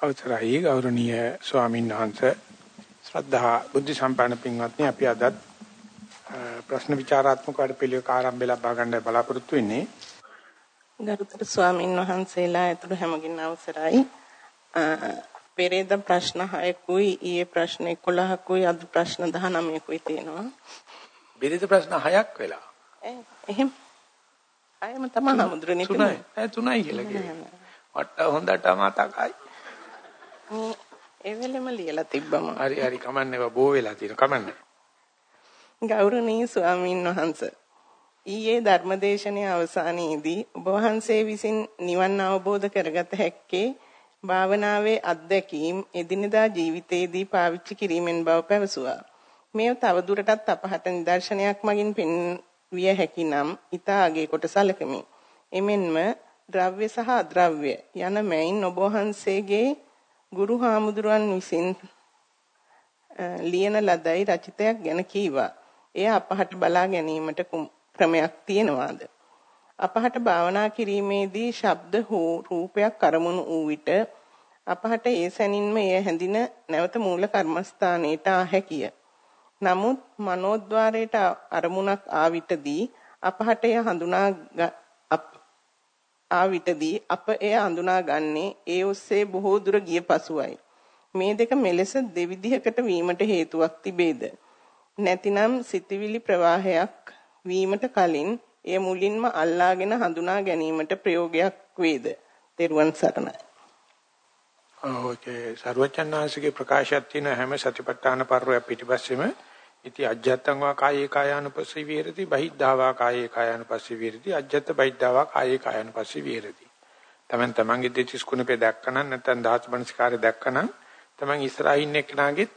අවසරයි ගෞරවනීය ස්වාමීන් වහන්සේ. ශ්‍රද්ධා බුද්ධ සම්පන්න පින්වත්නි අපි අද ප්‍රශ්න විචාරාත්මක වැඩපිළිවෙලක ආරම්භය ලබා ගන්න බලාපොරොත්තු වෙන්නේ. ගරුතර ස්වාමීන් වහන්සේලා ඇතුළු හැමගින් අවසරයි. පෙරේද ප්‍රශ්න 6කුයි ඊයේ ප්‍රශ්න 11කුයි අද ප්‍රශ්න 19කුයි තියෙනවා. පෙරේද ප්‍රශ්න 6ක් වෙලා. එහෙම. අයම තමයි හමුදුරනේ තුනයි. ඒ තුනයි කියලා කියන්නේ වට හොඳට මතකයි ඒ වෙලෙම ලියලා තිබ්බම. හරි හරි කමන්නේ බෝ වෙලා තියෙන කමන්නේ. ගෞරවනීය ස්වාමින් වහන්සේ ඊයේ ධර්මදේශනයේ අවසානයේදී ඔබ වහන්සේ විසින් නිවන් අවබෝධ කරගත හැක්කේ භාවනාවේ අත්දැකීම් එදිනදා ජීවිතයේදී පාවිච්චි කිරීමෙන් බව පැවසුවා. මේ තවදුරටත් අපහට නිදර්ශනයක් මගින් පෙන්විය හැකි නම් ඊට ආගේ කොට සැලකමි. එමෙන්ම ද්‍රව්‍ය සහ අද්‍රව්‍ය යන මෙයින් ඔබ වහන්සේගේ ගුරු හාමුදුරුවන් විසින් ලියන ලදයි රචිතයක් ගැන කීවා. එය අපහට බලා ගැනීමට ක්‍රමයක් තියෙනවාද? අපහට භාවනා කිරීමේදී ශබ්ද හෝ රූපයක් අරමුණු වූ විට අපහට ඒ සැනින්ම එය හැඳින නැවත මූල කර්මස්ථානයට ආ හැකිය. නමුත් මනෝද්වාරයට අරමුණක් ආ විටදී අපහට එය හඳුනා ආ විටදී අප එය හඳුනාගන්නේ ඒ ඔස්සේ බොහෝ දුර ගිය පසුවයි. මේ දෙක මෙලෙස දෙවිධයකට වීමට හේතුවක් තිබේද? නැතිනම් සිතවිලි ප්‍රවාහයක් වීමට කලින් එය මුලින්ම අල්ලාගෙන හඳුනා ගැනීමට ප්‍රයෝගයක් වේද? තෙරුවන් සරණයි. ඕකේ සර්වචන්නාංශගේ ප්‍රකාශයක් තියෙන හැම සතිපට්ඨාන පර්වය පිටිපස්සෙම ඉති අජ්ජත්තං වා කායේ කායානුපස්සී විහෙරති බහිද්ධා වා කායේ කායානුපස්සී විහෙරති අජ්ජත්ත බහිද්ධා වා කායේ කායානුපස්සී විහෙරති. තමන් තමන්ගේ දෙතිස් කුණපේ දැක්කනම් නැත්නම් දහස් මනස්කාරය දැක්කනම් තමන් ඉස්සරහින් එක්කනාගෙත්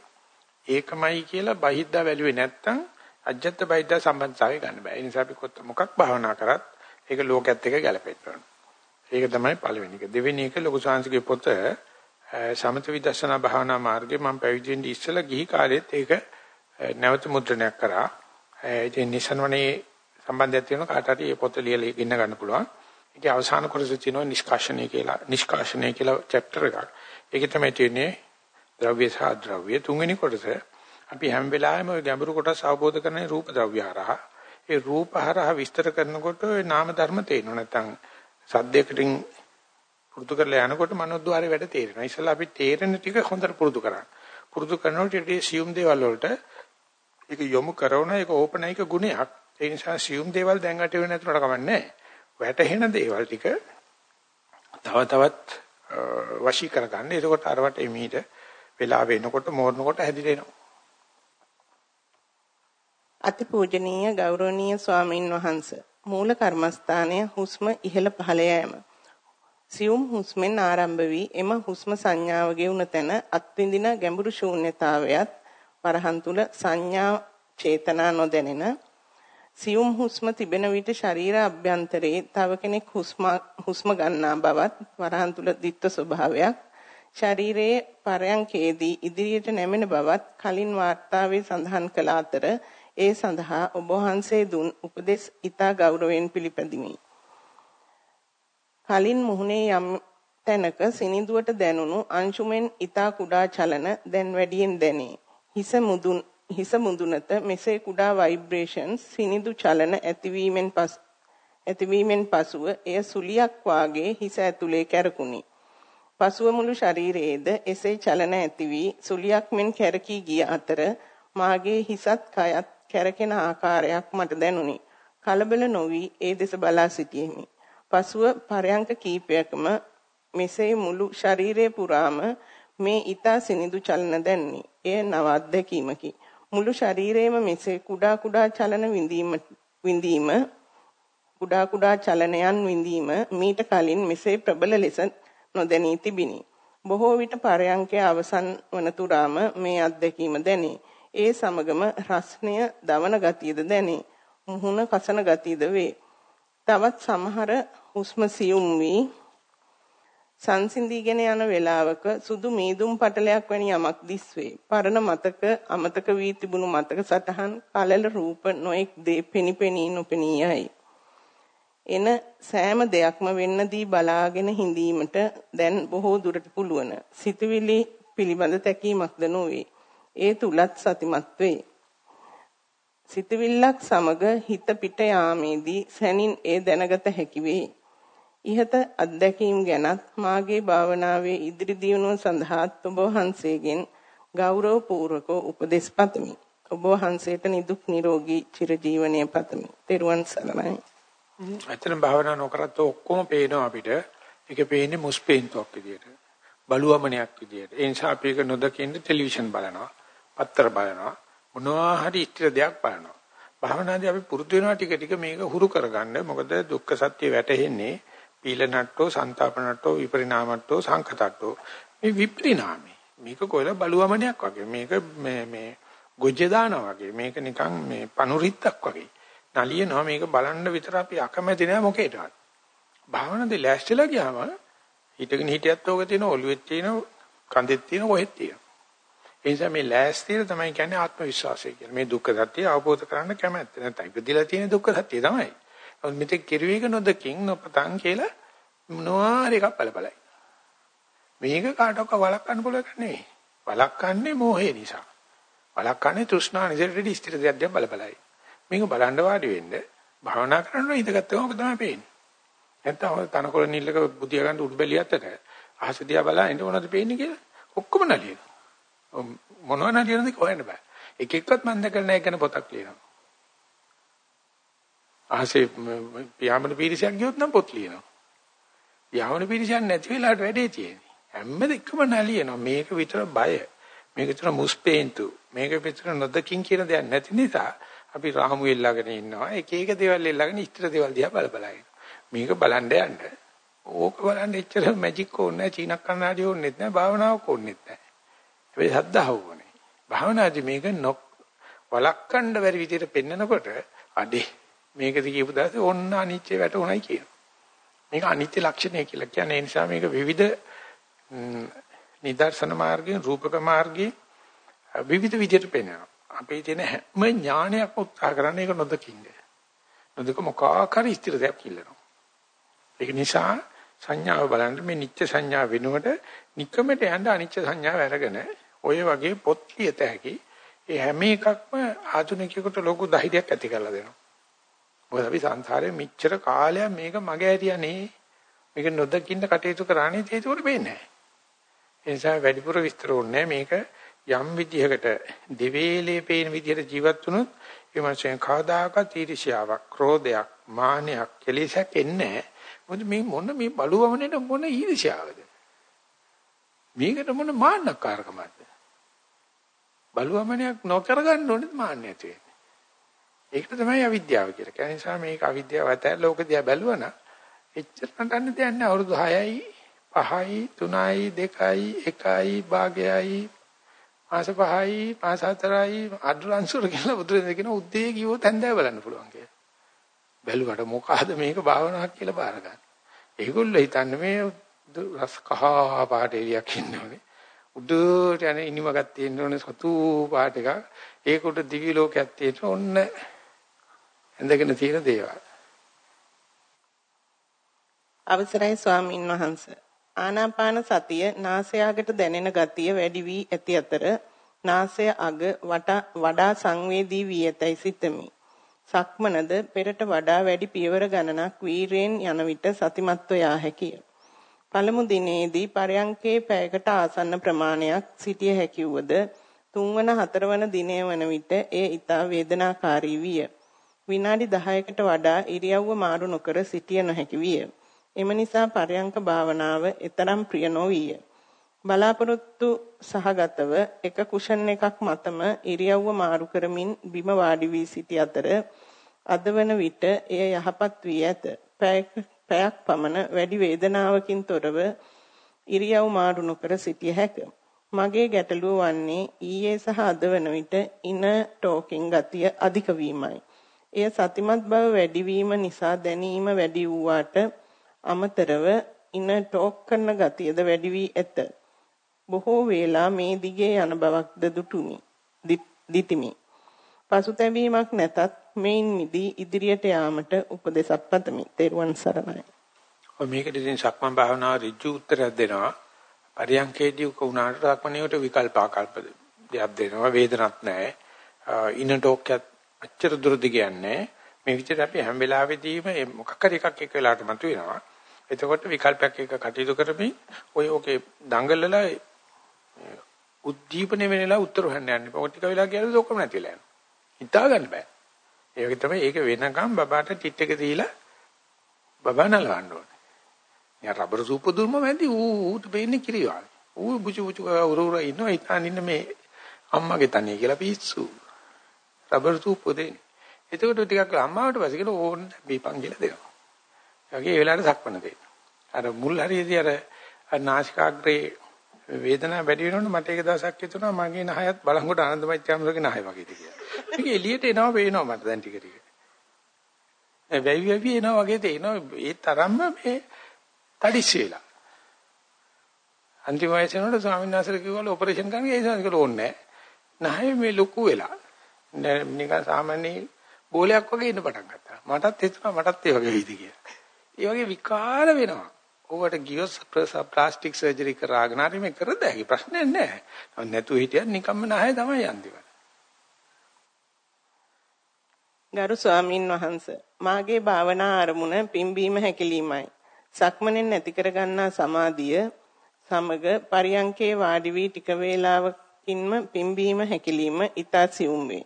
ඒකමයි කියලා බහිද්ධා වැළුවේ නැත්නම් අජ්ජත්ත බහිද්ධා සම්බන්ධතාවය ගන්න බෑ. ඒ නිසා අපි මොකක් භාවනා කරත් ඒක ලෝකයේත් එක්ක ගැලපෙන්න ඕන. ඒක තමයි පළවෙනි එක. දෙවෙනි එක ලොකු සාංශිකේ පොත සමත විදර්ශනා භාවනා මාර්ගේ මම පැවිදි වෙන්න ඉස්සෙල්ලා ගිහි කාලෙත් ඒක නැවත මුද්‍රණයක් කරා. ඉතින් නිසන්වනේ සම්බන්ධයක් තියෙනවා කාට හරි මේ පොත ලියලා ගෙන්න ගන්න පුළුවන්. ඒකේ අවසාන කොටස තියෙනවා නිෂ්කාශනය කියලා. නිෂ්කාශනය කියලා chapter එකක්. ඒකේ තමයි තියෙන්නේ ද්‍රව්‍ය සහ ද්‍රව්‍ය තුන්වෙනි කොටස. අපි හැම වෙලාවෙම ওই ගැඹුරු කොටස අවබෝධ කරන්නේ රූප ද්‍රව්‍ය හරහා. ඒ රූප හරහා විස්තර කරනකොට ওই නාම ධර්ම තේරෙනවා. නැත්නම් සද්දයකින් පුරුදු කරලා යනකොට මනෝද්වාරේ වැඩ තේරෙනවා. ඉස්සලා අපි තේරෙන ටික හොඳට පුරුදු කරා. පුරුදු කරනකොට ඊට සියුම් දේවල් වලට ඒක යොමු කරන ඒක ඕපනයික ගුණයක්. ඒ නිසා සියුම් දේවල් දැන් වැටෙන්නේ නැතුනට කමන්නේ වැටහෙන දේවල් ටික තව තවත් වශී කරගන්න. එතකොට අරවට එමීට වෙලා වෙනකොට මෝරනකොට හැදිරෙනවා. අතිපූජනීය ගෞරවනීය ස්වාමින් වහන්සේ මූල කර්මස්ථානය හුස්ම ඉහළ පහළ යෑම. සියුම් හුස්මෙන් ආරම්භ වී එම හුස්ම සංඥාව ගෙවුන තැන අත්විඳින ගැඹුරු ශූන්‍යතාවයත් වරහන් තුල සංඥා චේතනා නොදැනෙන සියුම් හුස්ම තිබෙන විට ශරීර අභ්‍යන්තරයේ තව කෙනෙක් හුස්ම හුස්ම ගන්නා බවත් වරහන් තුල දිත්ව ස්වභාවයක් ශරීරයේ පරයන්කේදී ඉදිරියට නැමෙන බවත් කලින් වාර්තාවේ සඳහන් කළ අතර ඒ සඳහා ඔබ වහන්සේ දුන් උපදෙස් ඊතා ගෞරවයෙන් පිළිපැදිමි. කලින් මුහුණේ යම් තැනක සිනිඳුවට දැනුණු අංශුමෙන් ඊතා කුඩා චලන දැන් වැඩියෙන් දැනේ. හිස මුදුන් හිස මුදුනට මෙසේ කුඩා ভাইබ්‍රේෂන්ස් සිනිඳු චලන ඇතිවීමෙන් පස් ඇතිවීමෙන් පසුව එය සුලියක් වාගේ හිස ඇතුලේ කැරකුණි. පසුව මුළු ශරීරයේද එසේ චලන ඇති වී සුලියක් මෙන් කැරකී ගිය අතර මාගේ හිසත් කයත් කැරකෙන ආකාරයක් මට දැනුනි. කලබල නොවි ඒ දෙස බලා සිටියෙමි. පසුව පරයන්ක කීපයකම මෙසේ මුළු ශරීරය පුරාම මේ ඊතා සිනිඳු චලන දැන්නේ. එය නව අත්දැකීමකි. මුළු ශරීරයේම මෙසේ කුඩා කුඩා චලන විඳීම විඳීම කුඩා කුඩා චලනයන් විඳීම මීට කලින් මෙසේ ප්‍රබල ලෙස නොදැනී තිබිනි. බොහෝ විට පරයන්කේ අවසන් වන තුරාම මේ අත්දැකීම දැනේ. ඒ සමගම රස්නය දවන ගතියද දැනේ. මුහුණ කසන ගතියද වේ. තවත් සමහර හුස්ම සියුම් වී සංසිඳීගෙන යන වේලාවක සුදු මීදුම් පටලයක් වැනි යමක් දිස්වේ. පරණ මතක අමතක වී තිබුණු මතක සටහන් කලල රූප නොඑක් දේ පෙනිපෙනී නොපෙනී යයි. එන සෑම දෙයක්ම වෙන්න දී බලාගෙන හිඳීමට දැන් බොහෝ දුරට පුළුවන්. සිතවිලි පිළිබඳ තැකීමක්ද නොවේ. ඒ තුලත් සතිමත් වේ. සිතවිල්ලක් සමග හිත පිට යාමේදී සැනින් ඒ දැනගත හැකි වේ. ইহත අත්දැකීම් ගැනත් මාගේ භාවනාවේ ඉදිරි දියුණුව සඳහා ඔබ වහන්සේගෙන් ගෞරවපූර්වක උපදෙස් පතමි. ඔබ වහන්සේට නිදුක් නිරෝගී චිරජීවනයේ පතමි. ත්වන් සරණයි. අතන භාවනා නොකරත් ඔක්කොම පේනවා අපිට. ඒක පේන්නේ මුස්පේන්තුවක් විදියට. බලුවමනයක් විදියට. ඒ නිසා අපි ඒක නොදකින්න ටෙලිවිෂන් බලනවා, පත්තර බලනවා, මොනවා හරි ඉස්තර දෙයක් බලනවා. භාවනාදී අපි පුරුදු වෙනවා ටික ටික මේක හුරු කරගන්න. මොකද දුක්ඛ සත්‍ය වැටහෙන්නේ පීලනට්ටෝ, සන්තාපනට්ටෝ, විපරිණාමට්ටෝ, සංකතට්ටෝ. මේ විපරිණාමي. මේක කොහෙල බලුවමනයක් වගේ. මේක මේ මේ ගොජ්ජ දානවා වගේ. මේක නිකන් මේ පනුරිත්තක් වගේ. නලියනවා මේක බලන්න විතර අපි අකමැති නෑ මොකේටවත්. භාවනාවේ ලෑස්තිලා ගියාම හිටගෙන හිටියත් ඕක තියෙන ඔළුවෙත් තියෙන කන්දෙත් තියෙන කොහෙත් තියෙන. ඒ නිසා මේ ලෑස්තිය තමයි කියන්නේ ආත්ම විශ්වාසය කියලා. මේ දුක්ඛ සත්‍ය අවබෝධ කරගන්න කැමැත්ත. නැත්නම් ඉපදිලා තියෙන දුක්ඛ සත්‍ය තමයි. නමුත් මෙතෙක් කිරුවේක නොදකින් නොපතන් කියලා මොනවාරි එකක් බලබලයි. මේක කාටවත් වළක්වන්න පුළුවන් එකක් නෙවෙයි. වළක්වන්නේ මෝහය නිසා. වළක්වන්නේ තෘෂ්ණා නිසරෙදි ස්ථිර දෙයක් දිහා බලබලයි. මේක බලන්න වාඩි වෙන්න භාවනා කරනවා ඉඳගත්තම ඔබ තමයි පේන්නේ. නැත්නම් තනකොළ නිල්ලක බුදියා ගන්න උඩු බැලියත්තට අහස දිහා බලලා ඉන්න මොනවද පේන්නේ කියලා ඔක්කොම නලියනවා. මොනව නලියනද හොයන්න බෑ. එක එක්කත් මම දැකලා නැහැ කියන පොතක් ලියනවා. අහසේ පියාඹන පීරිසයක් ගියොත් නම් පොත් ලියනවා. යවන පීරිසයක් නැති වෙලාවට වැඩේ තියෙන්නේ. හැම දෙයක්ම නලියනවා. මේක විතර බය. මේක විතර මුස්පේන්තු. මේක විතර නොදකින් කියන දෙයක් නැති නිසා අපි රාමු එල්ලගෙන ඉන්නවා. එක එක දේවල් එල්ලගෙන ඉස්තර දේවල් දිහා බල බල මේක බලන්න යන්න. ඕක බලන්න එච්චර මැජික් ඕනේ නැහැ. චීනක් කන්නාඩි ඕනෙත් නැහැ. භාවනාවක් ඕනෙත් නැහැ. හැබැයි සද්ධාව ඕනේ. භාවනාදී මේක නොක් වලක්වන්න බැරි විදිහට පෙන්නකොට අඩේ මේකද කියපු දාසේ ඔන්න අනිත්‍ය වැටුණයි කියන. මේක අනිත්‍ය ලක්ෂණය කියලා කියන්නේ ඒ නිසා මේක විවිධ නිදර්ශන මාර්ගයෙන් රූපක මාර්ගයෙන් විවිධ විදිහට පෙන්වනවා. අපේ තියෙන හැම ඥානයක්ම උත්සාහ කරන්නේ ඒක නොදකින්න. නොදක මොකාකාරී ස්ථිර දෙයක් ඉල්ලනවා. ඒක නිසා සංඥාව බලන්න මේ නිත්‍ය සංඥා වෙනුවට නිකමට යන්න අනිත්‍ය සංඥාව අරගෙන ඔය වගේ පොත් ලියත හැකි ඒ හැම එකක්ම ආධුනිකයෙකුට ලොකු ධෛර්යයක් ඇති කරලා දෙනවා. මොකද අපි සංසාරේ මෙච්චර කාලයක් මේක මගේ ඇරියානේ. මේක නොදකින්න කටයුතු කරන්නේ ඒක උඩ වෙන්නේ නැහැ. ඒ නිසා වැඩිපුර විස්තර ඕනේ මේක යම් විදිහකට දෙවේලේ පේන විදිහට ජීවත් වුණොත් ඒ මනුස්සයන් කවදාකවත් ඊර්ෂ්‍යාවක්, ක්‍රෝධයක්, මානයක්, කෙලෙසක් එන්නේ නැහැ. මොකද මේ මොන මේ බලුවමනේ මොන ඊර්ෂ්‍යාවද? මේකට මොන මාන්නකාරකමක්ද? බලුවමනයක් නොකර ගන්න ඕනේ මාන්නය ඇති වෙන්නේ. ඒකට තමයි අවිද්‍යාව කියලා. ඒ නිසා මේක අවිද්‍යාව ඇතැ ලෝක දිහා බැලුවනම් එච්චර නටන්න දෙයක් නැහැ. අවුරුදු 6යි, 5යි, 3යි, 2යි, 1යි, භාගයයි, මාස 5යි, මාස 4යි අඩලංශුර කියලා බුදුරජාණන් කියන උද්දී කිව්වොත් හැන්දෑ බලන්න පුළුවන් කියලා. බැලුවට මොකಾದ මේක භාවනාවක් කියලා බාර ගන්න. ඒගොල්ලෝ හිතන්නේ මේ රස කහ පාට එලියක් ඉන්නෝනේ. උඩට යන ඉනිමගක් තියෙන්න ඕනේ සතු පාට එකක්. ඒකට දිවි ලෝකයක් තියෙන්න ඕන්න ඇඳගෙන තියෙන දේවල්. අවසරයි ස්වාමින් වහන්සේ. ආනාපාන සතිය නාසයාගට දැනෙන ගතිය වැඩි වී ඇති අතර නාසය අග වඩා සංවේදී වී ඇතැයි සිතමි. සක්මනද පෙරට වඩා වැඩි පියවර ගණනක් වීරයෙන් යන විට සතිමත්ව යා හැකිය. පළමු දිනේදී පරයන්කේ පැයකට ආසන්න ප්‍රමාණයක් සිටිය හැකි වුවද තුන්වන හතරවන දිනය වන විට එය ඊටා වේදනාකාරී විය. විනාඩි 10කට වඩා ඉරියව්ව මාරු නොකර සිටිය නොහැකි විය. එම නිසා පරයන්ක භාවනාව එතරම් ප්‍රිය නොවිය. බලාපොරොත්තු සහගතව එක කුෂන් එකක් මතම ඉරියව්ව මාරු කරමින් බිම වාඩි වී සිටි අතර අදවන විට එය යහපත් වී ඇත. පැයක් පමණ වැඩි වේදනාවකින් තොරව ඉරියව් මාරු නොකර සිටිය හැකිය. මගේ ගැටලුව වන්නේ ඊයේ සහ අද වන විට ඉන ටෝකින් ගතිය අධික වීමයි. එය සතිමත් බව වැඩිවීම නිසා දැනීම වැඩි වූාට අමතරව ඉන ටෝක් කරන ගතියද වැඩි වී ඇත. බොහෝ වේලා මේ දිගේ යන බවක්ද දුටුමි. දිටිමි. පසුතැවීමක් නැතත් මේන් මිදී ඉදිරියට යාමට උපදෙසක් පතමි. තෙරුවන් සරණයි. ඔය මේකට ඉතින් සක්මන් භාවනාව ඍජු උත්තරයක් දෙනවා. පරියන්කේදී උක උනාට සක්මනියට විකල්ප ආකල්ප දෙයක් දෙනවා. වේදනක් නැහැ. ඉන ටෝක්යත් අච්චර දුරදි කියන්නේ මේ විදිහට අපි හැම වෙලාවෙදීම මොකක් හරි එකක් එක වෙලාවට මතුවෙනවා. එතකොට විකල්පයක් එක කටයුතු කරමින් ඔය ඔකේ දඟලලා උද්දීපන වෙනලා උත්තර හොයන්න යන්නේ. ඔය ටික වෙලා ගියද ඔක්කොම නැතිලා යනවා. හිතා ගන්න බෑ. ඒ වගේ තමයි ඒක වෙනකම් බබාට ටිට් එක දීලා බබා නලවන්න ඕනේ. යා රබර් සූප දුන්නම ඇති ඌ ඌට වෙන්නේ කිරිවාල්. ඌ බුචු බුචු උර උර ඉන්නවා ඉතින් ඉන්න මේ අම්මගේ තනිය කියලා පිස්සු. රබර් සූප දෙන්නේ. එතකොට ටිකක් අම්මාවට පස්සේ කියලා ඕන බීපන් කියලා දෙනවා. ඒ වගේ ඒ වෙලාවට සක්මන දෙන්න. අර මුල් හරියදී අර නාසිකාග්‍රේ වේදනාව වැඩි වෙනකොට මට ඒක දවසක් හිතුණා මගේ නහයත් බලංගොඩ ආනන්දමච්චාමරගේ නහය වගේද කියලා. මේක එළියට එනවා පේනවා මට දැන් ටික ටික. ඒ වැවි වැවි එනවා වගේ තේනවා ඒ තරම්ම මේ තඩිස් වෙලා. අන්තිම වයසේ නෝට ස්වාමීන් වහන්සේ කිව්වලු ඔපරේෂන් කරන්න ඒ සංකල්ප ඕනේ නැහැ. නහය මේ ලොකු වෙලා. නිකන් සාමාන්‍ය බෝලයක් වගේ ඉන්න පටන් ගත්තා. මටත් හිතුණා මටත් ඒ වගේ වෙයිද කියලා. ඒ වගේ විකාර වෙනවා. ඕවට ගියොත් ප්ලාස්ටික් සර්ජරි කරාගෙන හරි මේ කරද හැකි ප්‍රශ්නයක් නැහැ. නැතුව හිටියත් නිකම්ම නැහැ තමයි අන්තිමට. ගරු ස්වාමින් වහන්සේ මාගේ භාවනා අරමුණ පිම්බීම හැකිලීමයි. සක්මණෙන් නැති කරගන්නා සමාධිය සමග පරියංකේ වාඩි වී ටික වේලාවකින්ම පිම්බීම හැකිලිම ඊතා සියුම් වේ.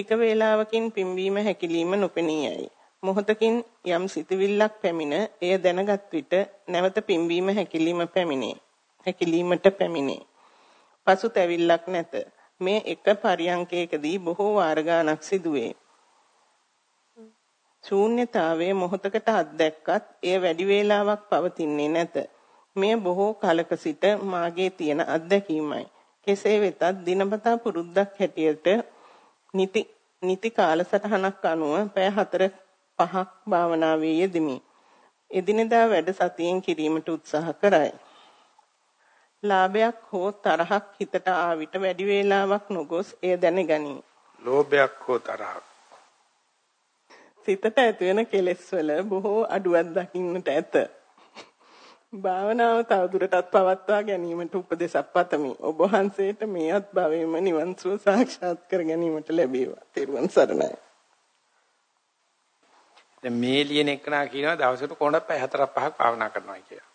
ටික වේලාවකින් පිම්බීම හැකිලිම නොපෙනී යයි. මොහොතකින් යම් සිතවිල්ලක් පැමිණ එය දැනගත් විට නැවත පිම්බීම හැකිලිම පැමිණේ. හැකිලීමට පැමිණේ. පසු තැවිල්ලක් නැත. මේ එක පරියංකයකදී බොහෝ වාර ගණක් සිදුවේ. ශූන්‍යතාවයේ මොහොතකට අත්දැක්කත් එය වැඩි වේලාවක් පවතින්නේ නැත. මේ බොහෝ කලක සිට මාගේ තියෙන අත්දැකීමයි. කෙසේ වෙතත් දිනපතා පුරුද්දක් හැටියට නිති නිති කාලසටහනක් අනුව පැය 4 5ක් භාවනාවේ යෙදෙමි. එදිනෙදා වැඩ සතියෙන් කිරීමට උත්සාහ කරයි. ලාභයක් හෝ තරහක් හිතට ආ විට වැඩි වේලාවක් නොගොස් එය දැනගනී. ලෝභයක් හෝ තරහක් සිතට ඇතිවෙන කෙලෙස් වල බොහෝ අඩුවක් දකින්නට ඇත. භාවනාව තවදුරටත් පවත්වා ගැනීමට උපදෙසක් පතමි. ඔබ වහන්සේට මේත් භවයේම නිවන් සුව සාක්ෂාත් කර ගැනීමට ලැබේවා. තෙරුවන් සරණයි. දැන් මේ ලියන එකනා කියනවා දවසට කොහොමද පැය 4ක් 5ක් භාවනා කරනවා කියලා.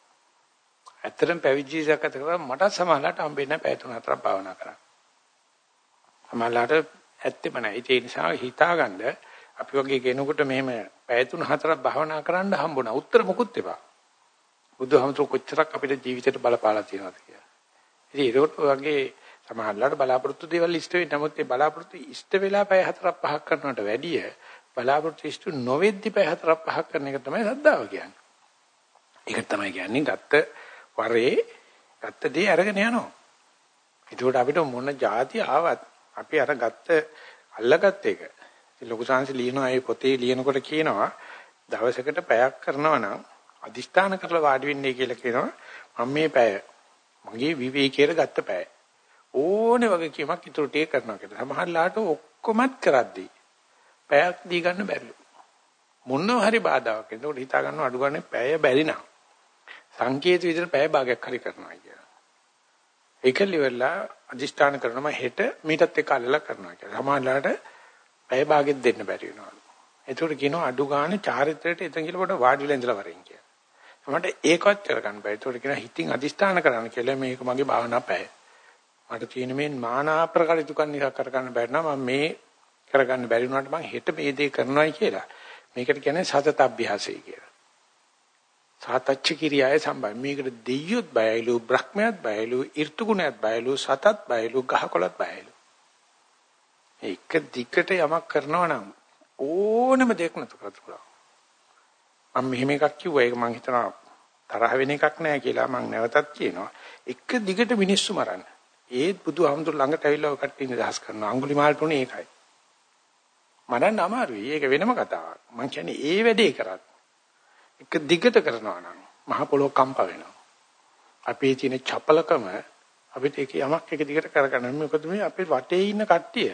ඇත්තටම පැවිදි ජීවිතයක් ගත කරලා මට සමහරලාට හම්බෙන්නේ පැය 3 4ක් භාවනා කරා. සමහරලාට ඇත්තෙම නැහැ. ඒ නිසා හිතාගන්න අපි වගේ කෙනෙකුට මෙහෙම පැය 3 4ක් භාවනා කරන්න හම්බුණා. උත්තර මොකුත් එපා. බුදුහමතුරු කොච්චරක් අපිට ජීවිතේට බලපාලා තියෙනවද කියලා. ඉතින් ඒකට වගේ සමහරලාට බලාපොරොත්තු දේවල් ඉෂ්ට වෙන්නේ. නමුත් ඒ බලාපොරොත්තු ඉෂ්ට වෙලා පැය 4ක් 5ක් කරනවට වැඩිය බලාපොරොත්තු ඉෂ්ට නොවෙද්දි පැය 4ක් 5ක් කරන එක තමයි සද්ධාව කියන්නේ. ඒක තමයි කියන්නේ ගත්ත වරේ ගත්ත දේ අරගෙන යනවා. ඒකට අපිට මොන જાති ආවත් අපි අර ගත්ත අල්ලගත්ත එක. ලොකු සංසි ලියනවා ඒ පොතේ ලියනකොට කියනවා දවසකට පැයක් කරනවා නම් අදිෂ්ඨාන කරලා වාඩි වෙන්නේ කියලා කියනවා මම මේ පැය මගේ විවේකීර ගත්ත පැය ඕනේ වගේ කීමක් ඉතුරු ටික කරනවා කියලා. සමහරලාට ඔක්කොමත් කරද්දී පැයක් දී ගන්න බැරිලු. මොනව හරි බාධාවක් එනකොට හිතා ගන්නවා අඩු ගන්න පැය බැරි නම් සංකේත විදිහට පැය භාගයක් හරි කරනවා කියලා. ඒකල ඉවරලා අදිෂ්ඨාන කරනවා හෙට මීටත් එක අල්ලලා කරනවා කියලා. සමහරලාට පැය භාගෙත් දෙන්න බැරි වෙනවා. ඒකට කියනවා අඩු ගන්න චාරිත්‍රයට එතන කියලා පොඩ වාඩි වෙලා ඉඳලා වරෙන් කියලා. මට ඒකවත් කරගන්න බෑ. ඒකට කියනවා හිතින් අදිස්ථාන කරන්න කියලා මේක මගේ භාවනා පැය. මට තියෙන මේ මානා ප්‍රකලිතුකන් නිකක් කරගන්න බැරි නම් මම මේ කරගන්න බැරි වුණාට මම හෙට මේ දේ කරනවායි කියලා. මේකට කියන්නේ සතත අභ්‍යාසය කියලා. සාතච්ච කිරියාවේ සම්බන්ධ. මේකට දෙයියොත් බයයිලු, බ්‍රහ්මයාත් බයයිලු, ඍතුගුණයත් බයයිලු, සතත් බයයිලු, ගහකොළත් බයයිලු. එක දිගට යමක් කරනවා නම් ඕනම දෙයක් නතර කරලා මම මෙහෙම එකක් කිව්වා. ඒක මං හිතනවා තරහ වෙන එකක් නෑ කියලා මං නැවතත් කියනවා. එක දිගට මිනිස්සු මරන්න. ඒත් බුදුහාමුදුර ළඟට ඇවිල්ලා ඔය කට්ටිය නිදහස් කරනවා. අඟුලිමාල්ට උනේ ඒකයි. මරන්න අමාරුයි. ඒක වෙනම කතාවක්. මං කියන්නේ ඒ වැඩේ කරත් එක දිගට කරනවා නම් මහ පොළොව කම්ප වෙනවා. අපේ තියෙන චපලකම අපිට ඒක යමක් එක දිගට කරගන්න මොකද මේ අපේ වටේ ඉන්න කට්ටිය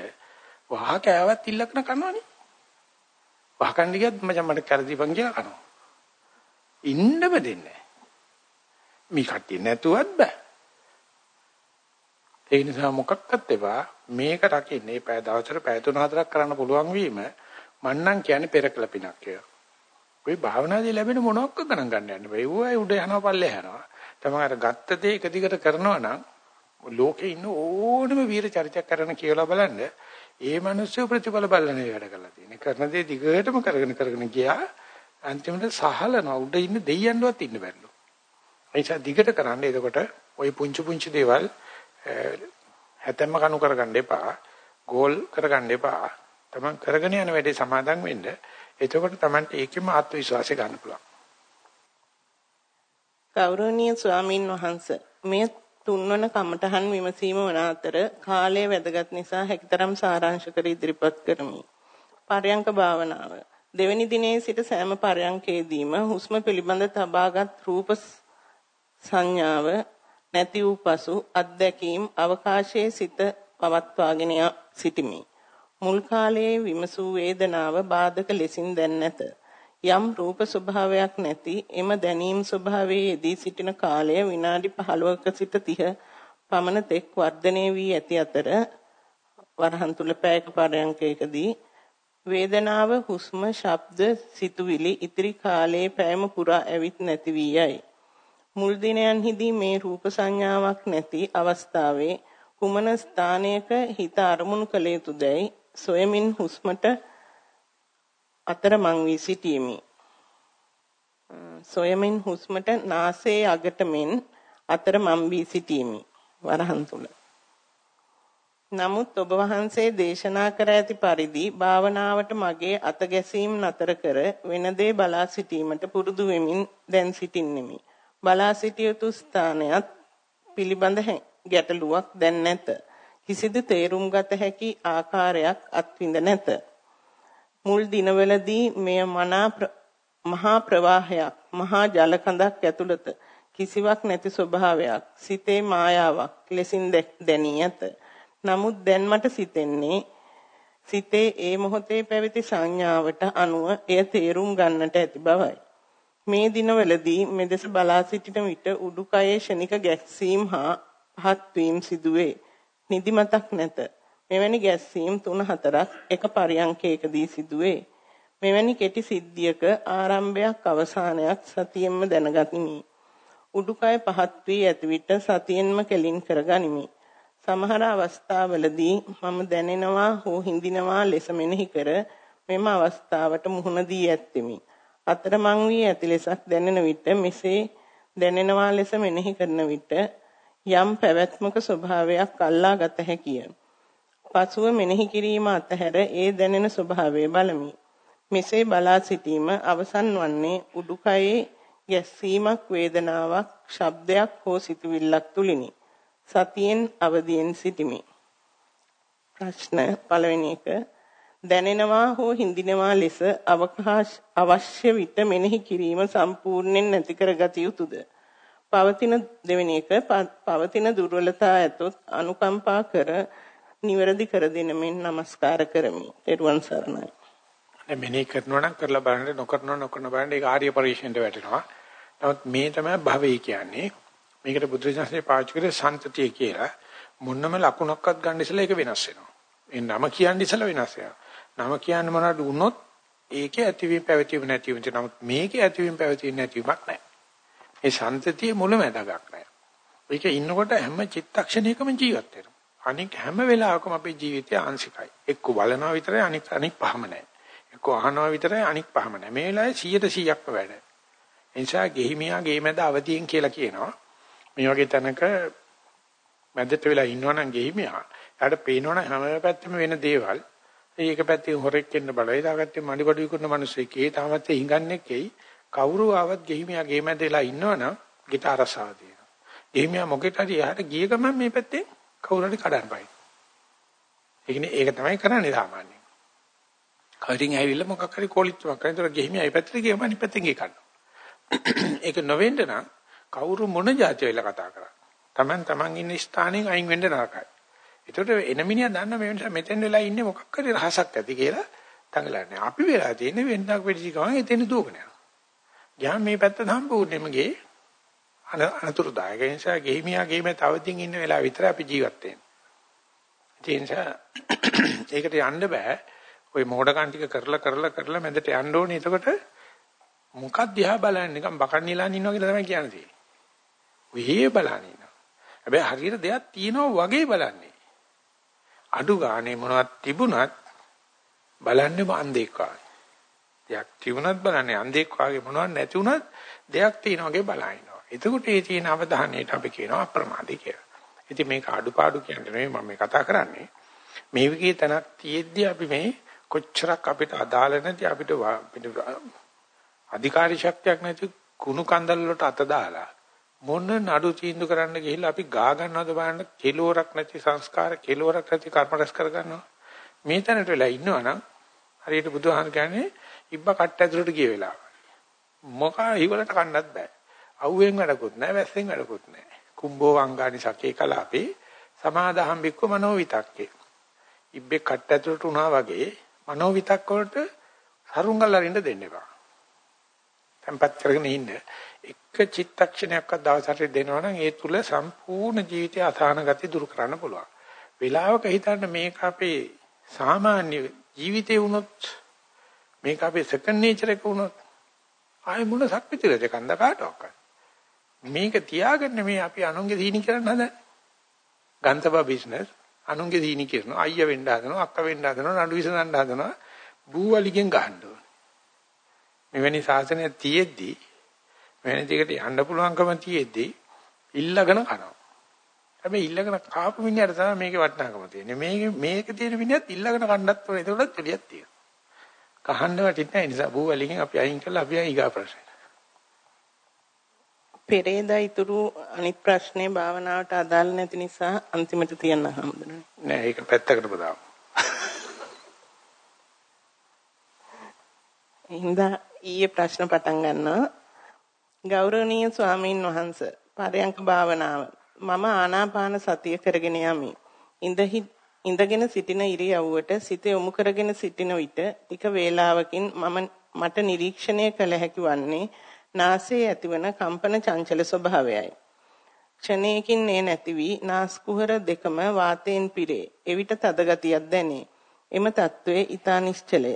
වහ කෑවත් ඉල්ලකන කනවනේ. වහ කන්න ගියත් මචං මට කරදීපන් කියලා කනවා. ඉන්නම දෙන්නේ නැහැ. මේ කට්ටිය නැතුවත් බෑ. ඒ නිසා මොකක්වත් එපා මේක රකින්නේ පය දවසට පය තුන හතරක් කරන්න පුළුවන් වීම මන්නම් කියන්නේ පෙරකල පිනක් කියලා. ඔය භාවනාදී ලැබෙන මොනක්ක ගණන් ගන්න යන්න බෑ. ඒවයි උඩ යනවා පල්ලේ යනවා. තමයි අර ගත්ත දේ එක දිගට කරනවා නම් ලෝකේ ඉන්න ඕනම වීර චරිතයක් කරන කියලා බලන්න ඒ මිනිස්සු ප්‍රතිඵල බලන්නේ වැඩ කරලා තියෙන්නේ. කරන දේ දිගටම කරගෙන කරගෙන ගියා අන්තිමට සහලන උඩ ඉන්න දෙයියන්වත් ඉන්න බැරිලු. ඒ නිසා දිගට කරන්න එතකොට ওই පුංචි පුංචි දේවල් හැතැම්ම කණු කරගන්න එපා. ගෝල් කරගන්න එපා. තමන් කරගෙන යන වැඩේ සමාදන් වෙන්න. එතකොට තමන්ට ඒකෙම ආත්ම විශ්වාසය ගන්න පුළුවන්. ගෞරවනීය ස්වාමින් වහන්සේ මේ තුන්වන කමඨහන් විමසීම වන අතර කාලය වැදගත් නිසා හැකිතරම් සාරාංශ කර ඉදිරිපත් කරමි. පරයන්ක භාවනාව දෙවැනි දිනේ සිට සෑම පරයන්කේදීම හුස්ම පිළිබඳ තබාගත් රූප සංඥාව නැති වූ පසු අත්දැකීම් අවකාශයේ සිට පවත්වාගෙන සිටිමි. මුල් කාලයේ විමසූ වේදනාව බාධක ලෙසින් දැන් නැත. යම් රූප ස්වභාවයක් නැති එම දැනීම් ස්වභාවයේ යෙදී සිටින කාලය විනාඩි 15ක සිට 30 පමණ තෙක් වර්ධනය වී ඇති අතර වරහන් තුල පැයක පරයන්කයකදී වේදනාව හුස්ම ශබ්ද සිතුවිලි ඉතිරි කාලයේ පෑම පුරා ඇවිත් නැති වී යයි. මුල් දිනයන්හිදී මේ රූප සංඥාවක් නැති අවස්ථාවේ කුමන ස්ථානයක හිත අරමුණු කළ යුතුදයි සොයමින් හුස්මට අතරමං වී සිටීමි. සොයමින් හුස්මට නාසයේ අගට මෙන් අතරමං වී සිටීමි. වරහන් තුල. නමුත් ඔබ වහන්සේ දේශනා කර ඇති පරිදි භාවනාවට මගේ අත ගැසීම් නතර කර වෙන දේ බලා සිටීමට පුරුදු වෙමින් දැන් සිටින්නෙමි. බලා සිටිය යුතු ස්ථානයත් පිළිබඳ ගැටලුවක් දැන් නැත. කිසිදු තේරුම් ගත හැකි ආකාරයක් අත්විඳ නැත. මුල් දිනවලදී මෙය මනා මහා ප්‍රවාහයක් මහා ජල කඳක් ඇතුළත කිසිවක් නැති ස්වභාවයක් සිතේ මායාවක් ලෙසින් දැනී ඇත. නමුත් දැන් මට සිතෙන්නේ සිතේ ඒ මොහොතේ පැවති සංඥාවට අනුව එය තේරුම් ගන්නට ඇති බවයි. මේ දිනවලදී මෙදෙස බලා සිටින විට උඩුකයේ ෂණික ගැස්සීම් හා පහත් වීම සිදුවේ. නිදිමතක් නැත. මෙවැනි ගැස්සීම් 3-4ක් එක පරියන්කයකදී සිදුවේ. මෙවැනි කෙටි සිද්ධියක ආරම්භයක් අවසානයක් සතියෙන්ම දැනගතිමි. උඩුකය පහත් වී ඇති විට සතියෙන්ම කෙලින් කරගනිමි. සමහර අවස්ථාවලදී මම දැනෙනවා හෝ හිඳිනවා ලෙස මෙනෙහි කර මෙම අවස්ථාවට මුහුණ දී ඇත්තෙමි. අතරමං වී ඇති ලෙසක් දැනෙන විට මෙසේ දැනෙනවා ලෙස මෙනෙහි කරන විට යම් පැවැත්මක ස්වභාවයක් අල්ලා ගත හැකිය. පසුව මෙනෙහි කිරීම අතහැර ඒ දැනෙන ස්වභාවය බලමි. මෙසේ බලා සිටීම අවසන් වන්නේ උඩුකයේ ගැස්සීමක් වේදනාවක් ශබ්දයක් හෝ සිතුවිල්ලක් තුලිනි. සතියෙන් අවදියෙන් සිටිමි. ප්‍රශ්න පළවෙනි එක දැනෙනවා හෝ හිඳිනවා ලෙස අවකාශ අවශ්‍ය විට මෙනෙහි කිරීම සම්පූර්ණයෙන් නැති කරගත යුතුයද? පවතින දෙවෙනි එක පවතින දුර්වලතා ඇතොත් අනුකම්පා කර නිවැරදි කර දෙන මෙන් নমස්කාර කරමි. ත්වන් සරණයි. මෙනෙහි කරනවා නම් කරලා බලන්න නොකරනවා නොකරන බලන්න ඒක ආර්ය පරිශ්‍රයට වැටෙනවා. නමුත් මේ තමයි භවය කියන්නේ. මේකට බුදුරජාණන්සේ පාවිච්චි කරේ සම්තතිය කියලා. මොන්නම ලකුණක්වත් ගන්න ඉස්සලා ඒක වෙනස් වෙනවා. ඒ නම කියන්නේ ඉස්සලා වෙනස් වෙනවා. නම කියන්නේ මොනවද වුණොත් ඒකේ ඇතිවීම පැවතීම නැතිවීම තියෙනවා. නමුත් මේකේ ඇතිවීම පැවතීම නැතිවීමක් නැහැ. ඒ සම්තතියේ මුලමැදගක් නැහැ. ඒක ඉන්නකොට හැම චිත්තක්ෂණයකම ජීවත් වෙනවා. අනික හැම වෙලාවකම අපේ ජීවිතය ආංශිකයි. එක්ක බලනවා විතරයි අනික අනික් පහම නැහැ. එක්ක අහනවා විතරයි අනික් පහම නැහැ. මේ වෙලාවේ 100%ක්ම වැඩ. ඒ නිසා ගෙහිමියා ගේ මැද අවදියෙන් කියලා කියනවා. මේ වගේ තැනක මැදට වෙලා ඉන්නවනම් ගෙහිමියා. එයාට පේනවනම් හැම පැත්තෙම වෙන දේවල් ඒක පැත්තෙන් හොරෙක් එන්න බලයි. ඊටාගත්තේ මඩිකොඩු විකුණන මිනිස්සෙක් ඒ තාමත් හිඟන්නේක් එයි. කවුරු ආවත් ගෙහිමියා ගේ මැද වෙලා ඉන්නවනම් ගිට අරසාව තියෙනවා. ගෙහිමියා මොකෙට හරි එහාට ගිය ගමන් මේ පැත්තේ කවුරු හරි කඩන්න බයි. ඒකනේ ඒක තමයි කරන්නේ සාමාන්‍යයෙන්. කවුරුන් ඇවිල්ලා මොකක් හරි කෝලිච්චමක් කරන තර ගෙහිමියා මේ පැත්තට ගියම අනිත් පැත්තෙන් ගේ කනවා. ඒක නොවෙන්න නම් කවුරු මොන જાති වෙලා කතා කරා. Taman taman ඉන්න ස්ථානෙන් අයින් වෙන්න නරකයි. ඒතකොට එන මිනිහා දන්න මේ නිසා මෙතෙන් වෙලා ඉන්නේ මොකක් හරි රහසක් ඇති කියලා දඟලන්නේ. අපි වෙලා තියෙන්නේ වෙන්නක් වෙඩි ගමන් එතෙන් දුවගෙන යනවා. ගියාම මේ පැත්ත සම්පූර්ණයෙන්ම ගේ අනතුරුදායක නිසා ගෙහිමියා ගෙහිමියා තවදින් ඉන්න වෙලාව විතර අපි ජීවත් වෙන්නේ. ඒකට යන්න බෑ. ওই මොඩකන් ටික කරලා කරලා කරලා මැදට යන්න ඕනේ. එතකොට මොකක්ද දිහා බලන්නේ නිකන් බකන් නිලාන් ඉන්නවා කියලා තමයි කියන්නේ. ඔහේ බලන්නේ. හැබැයි හරියට දෙයක් තියෙනවා වගේ බලන්නේ. අඩු ගානේ මොනවත් තිබුණත් බලන්නේ අන්ධෙක් වගේ. දෙයක් තිබුණත් බලන්නේ අන්ධෙක් වගේ මොනවත් නැති වුණත් දෙයක් තියෙනවා වගේ බලනවා. එතකොට ඒ තියෙන අවධානයට අපි කියනවා අප්‍රමාදී කියලා. ඉතින් මේක අඩුපාඩු කියන්නේ නෙමෙයි මම මේ කතා කරන්නේ. මේ විදිහේ තැනක් තියෙද්දි අපි මේ කොච්චරක් අපිට අදාළ නැති අපිට අපිට අධිකාරී ශක්තියක් නැති කුණු කන්දල් වලට අත දාලා මොන නඩු තීන්දුව කරන්න ගිහිල්ලා අපි ගා ගන්නවද බලන්න කෙලවරක් නැති සංස්කාර කෙලවරක් නැති කර්ම රැස් කර ගන්නවා. මේ තැනට වෙලා ඉන්නවනම් හරියට බුදුහාම කියන්නේ ඉබ්බ කට්ට ඇතුලට ගිය වෙලාව. මොකා ඊවලට කන්නත් බෑ. අවුවෙන් වැඩකුත් නැහැ වැස්සෙන් වැඩකුත් නැහැ කුම්බෝ වංගානි සකේ කලාපේ සමාදහම් බික්ක මනෝ විතක්කේ ඉබ්බේ කට්ට ඇතුලට උනා වගේ මනෝ විතක්ක වලට සරුංගල් අරින්න දෙන්න එපා. tempat කරගෙන ඉන්න. එක චිත්තක්ෂණයක්වත් දවසට දෙනවනම් ඒ තුල සම්පූර්ණ ජීවිතය අසහන ගති දුරු කරන්න පුළුවන්. වෙලාවක හිතන්න මේක අපේ සාමාන්‍ය ජීවිතේ වුණොත් මේක අපේ සෙකන්ඩ් නේචර් එක වුණොත් ආයෙ මොන සක්විතිරද කන්ද කාටවත් මේක තියාගන්න මේ අපි අනුන්ගේ දීනි කරන්න හදන්නේ. ගන්තබා බිස්නස් අනුන්ගේ දීනි කරනවා අයියා වෙන්න හදනවා අක්කා වෙන්න හදනවා නඩු විසඳන්න හදනවා බූවලිගෙන් ගහන්න ඕන. මෙවැනි ශාසනය තියෙද්දි මෙවැනි දෙයකට යන්න පුළුවන්කම තියෙද්දි ඉල්ලගෙන කනවා. හැබැයි ඉල්ලගෙන කාපු මිනිහට තමයි මේකේ වටිනාකම තියෙන්නේ. මේක මේක තියෙන මිනිහත් ඉල්ලගෙන කන්නත් ඕනේ. ඒකවලත් එළියක් තියෙනවා. කහන්න වටින්නේ නැහැ. නිසා බූවලිගෙන් අපි අයින් කළා අපි ඊගා ප්‍රශ්නේ. පෙරේදා ඉතුරු අනිත් ප්‍රශ්නේ භාවනාවට අදාළ නැති නිසා අන්තිමට තියන්න හම්බුනේ. නෑ ඒක පැත්තකට බදාමු. හින්දා ඊයේ ප්‍රශ්න පටන් ගන්නවා. ගෞරවනීය ස්වාමීන් වහන්ස පරයන්ක භාවනාව මම ආනාපාන සතිය කරගෙන යමි. ඉඳහි ඉඳගෙන සිටින ඉරියව්වට සිත යොමු කරගෙන සිටින විට ටික වේලාවකින් මම මට නිරීක්ෂණය කළ හැකි වන්නේ නාසයේ ඇතිවන කම්පන චංචල ස්වභාවයයි. ක්ෂණයකින් ඒ නැති වී නාස් කුහර දෙකම වාතයෙන් පිරේ. එවිට තද ගතියක් දැනේ. එම తත්වයේ ඊතා නිශ්චලය.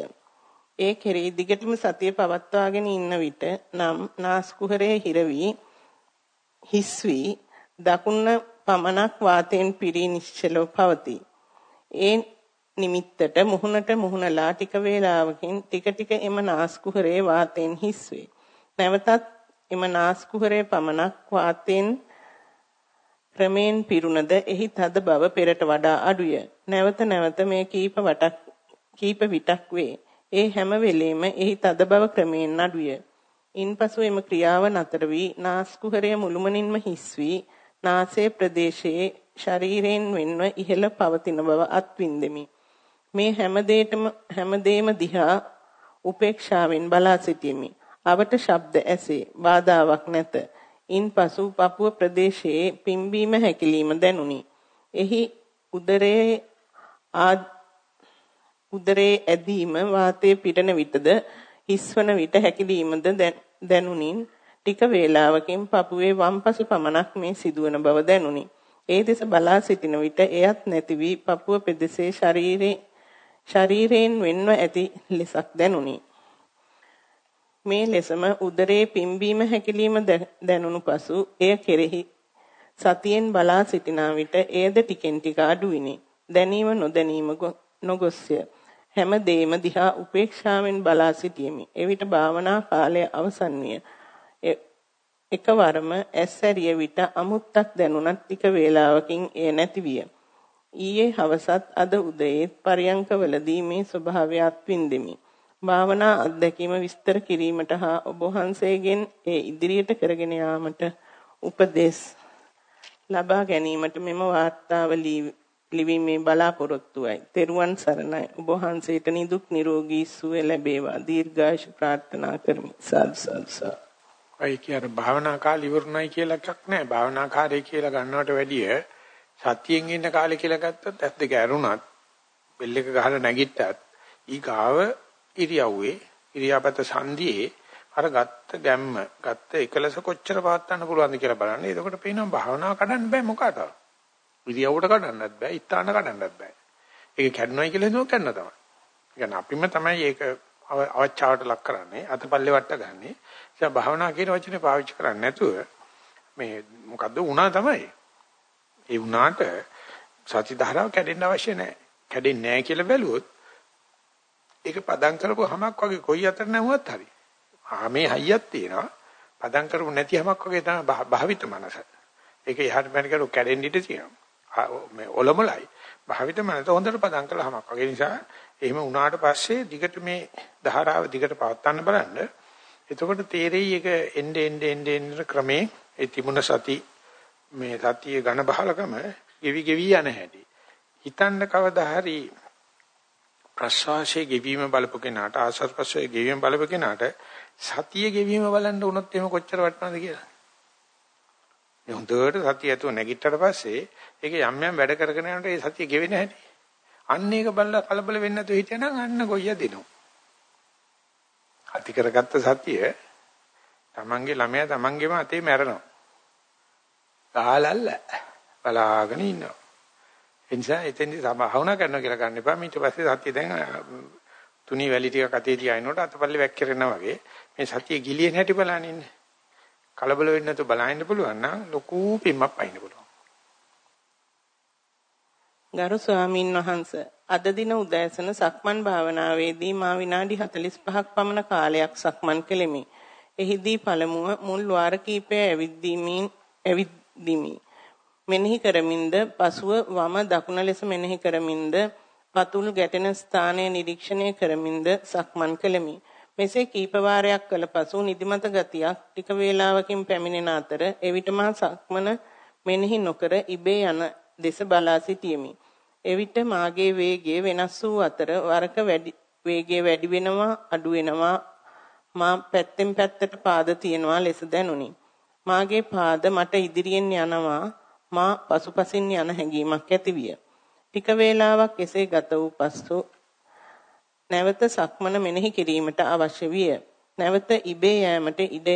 ඒ කෙරෙහි දිගටම සතිය පවත්වාගෙන ඉන්න විට නම් නාස් කුහරයේ හිර වී හිස් වී දකුණ පමණක් වාතයෙන් පිරී නිශ්චලව පවතී. ඒ නිමිත්තට මුහුණට මුහුණලා ටික වේලාවකින් ටික ටික එම නාස් කුහරයේ වාතයෙන් හිස් වේ. නැවතත් එම නාස් කුහරයේ පමණක් වාතයෙන් ක්‍රමෙන් පිරුණද එහි තද බව පෙරට වඩා අඩුය. නැවත නැවත මේ කීප වටක් කීප විටක් වේ. ඒ හැම වෙලෙම එහි තද බව ක්‍රමෙන් අඩුය. ඉන්පසු එම ක්‍රියාව නතර වී නාස් කුහරය මුළුමනින්ම හිස් වී නාසයේ ප්‍රදේශයේ ශරීරයෙන් වෙන්ව ඉහළ පවතින බව අත්විඳෙමි. මේ හැමදේටම හැමදේම දිහා උපේක්ෂාවෙන් බලා සිටිමි. අවට ශබ්ද ඇසේ. බාධාවක් නැත. ඉන්පසු පපුව ප්‍රදේශයේ පිම්බීම හැකිලිම දැනුනි. එහි උදරයේ උදරයේ ඇදීම වාතයේ පිටන විටද හිස්වන විට හැකිලීමද දැනුනින් ටික වේලාවකින් පපුවේ වම්පස පමණක් මේ සිදුවන බව දැනුනි. ඒ දෙස බලා සිටින විට එයත් නැති වී පපුව පෙදෙසේ ශරීරේ ශරීරයෙන් වෙන්ව ඇති ලෙසක් දැනුනි. මේ ලෙසම උදරයේ පිම්බීම හැකිලිම දැනුණු පසු එය කෙරෙහි සතියෙන් බලා සිටිනා විට එයද ටිකෙන් ටික අඩුවිනි. දැනීම නොදැනීම නොගොස්ය. හැම දෙයම දිහා උපේක්ෂාවෙන් බලා සිටීමි. එවිට භාවනා කාලය අවසන් විය. එකවරම ඇස්සැරිය විට අමුත්තක් දැනුණත් ටික වේලාවකින් එය නැති විය. ඊයේ හවසත් අද උදයේ පරියංකවලදී මේ ස්වභාවය අත්විඳෙමි. භාවනා අත්දැකීම විස්තර කිරීමට හා ඔබ වහන්සේගෙන් ඒ ඉදිරියට කරගෙන යාමට උපදෙස් ලබා ගැනීමට මෙම වාර්තාව ලිවීමේ බලාපොරොත්තුවයි. තෙරුවන් සරණයි. ඔබ වහන්සේට නිදුක් නිරෝගී සුවය ලැබේවා. දීර්ඝායුෂ ප්‍රාර්ථනා කරමි. සාදු සාදු. අයි කියන භාවනා කාල ඉවරුණයි කියලා එකක් නැහැ. භාවනා කාර්යය කියලා ගන්නවට වැඩිය සතියෙන් ඉන්න කාලේ කියලා ගත්තොත් ඇස් දෙක ඇරුණත් බෙල් එක ගහලා නැගිට්ටත් ඊගාව ඉරියව්වේ ඉරියාපත සංදියේ අර ගත්ත ගැම්ම ගත්ත එකලස කොච්චර පවත්වන්න පුළුවන්ද කියලා බලන්න. එතකොට පේනවා භාවනාව කඩන්න බෑ මොකටද? ඉරියව්වට කඩන්නත් බෑ, ඉස්තාන කඩන්නත් බෑ. ඒක කැඩුනයි කියලා හිතුවොත් කන්න තමයි. ඒ කියන්නේ අපිම තමයි ඒක අවචාවට ලක් කරන්නේ, අතපල්ලේ වට ගන්නෙ. ඒ නිසා භාවනා කියන වචනේ පාවිච්චි කරන්නේ නැතුව මේ මොකද්ද වුණා තමයි. ඒ වුණාට සති ධාරාව කැඩෙන්න අවශ්‍ය නැහැ. කැඩෙන්නේ නැහැ කියලා බැලුවොත් ඒක පදම් කරපු හැමක් වගේ කොයි අතර නැවුවත් හරි. ආ මේ හයියක් තියෙනවා. පදම් කරපු නැති හැමක් වගේ තමයි භාවිත මනස. ඒක යහට මැන කරො කැඩෙන්න ඉඩ තියෙනවා. මේ ඔලොමලයි. භාවිත මනස හොඳට පදම් කළා හැමක් වගේ නිසා එහෙම වුණාට පස්සේ දිගට මේ ධාරාව දිගට පවත්වන්න බලන්න. එතකොට තේරෙයි ඒක එnde ende ende ende ක්‍රමේ ඒ තිමුණ සති මේ සතියේ ඝන බහලකම ගෙවි ගෙවි යන හැටි. හිතන්න කවදා හරි ප්‍රසවාසයේ ගෙවීම බලපු කෙනාට ආසස් ප්‍රසවාසයේ ගෙවීම බලපු කෙනාට සතියේ ගෙවීම බලන්න උනොත් එහෙම කොච්චර වටිනවද කියලා. මේ හොඳට සතිය ඇතුව නැගිට්ටට පස්සේ ඒක යම් යම් වැඩ කරගෙන යනකොට ඒ සතිය ගෙවෙන හැටි. අන්න ඒක බලලා කලබල වෙන්නේ නැතුව හිටියනම් අන්න ගොයිය දිනු. අති කරගත්ත සතිය තමන්ගේ ළමයා තමන්ගේම අතේ මැරෙනවා. ගාලල්ල බලාගෙන ඉන්නවා. ඒ නිසා එතෙන්දි සබහවුණා කරනවා කියලා ගන්න එපා. ඊට පස්සේ සතිය දැන් තුනී වැලි ටික අතේ තියාිනකොට අතපල්ලේ වැක්කිරෙනා වගේ මේ සතිය ගිලියෙන් හැටි බලන්න ඉන්නේ. කලබල වෙන්නේ නැතුව බලන්න පුළුවන් නම් ලොකු පිම්මක් පයින්න පුළුවන්. ගරු ස්වාමින් වහන්සේ අද දින උදෑසන සක්මන් භාවනාවේදී මා විනාඩි 45ක් පමණ කාලයක් සක්මන් කෙලිමි. එහිදී පළමුව මුල් වාර කීපය ඇවිද්දීමින් ඇවිද්දිමි. මෙනෙහි කරමින්ද පසුව වම දකුණ ලෙස මෙනෙහි කරමින්ද පතුල් ගැටෙන ස්ථානය නිරීක්ෂණය කරමින්ද සක්මන් කෙලිමි. මෙසේ කීප වාරයක් කළ පසු නිදිමත ගතියක් ටික වේලාවකින් පැමිණෙන අතර එවිට මා සක්මන මෙනෙහි නොකර ඉබේ යන දෙස බලා සිටියෙමි. එවිට මාගේ වේගය වෙනස් වූ අතර වරක වැඩි වේගය වැඩි වෙනවා අඩු වෙනවා මා පැත්තෙන් පැත්තට පාද තියනවා ලෙස දැනුනි. මාගේ පාද මට ඉදිරියෙන් යනවා මා පසුපසින් යන හැඟීමක් ඇතිවිය. ටික වේලාවක් එසේ ගත වූ පසු නැවත සක්මන මෙනෙහි කිරීමට අවශ්‍ය විය. නැවත ඉබේ යෑමට ඉඩ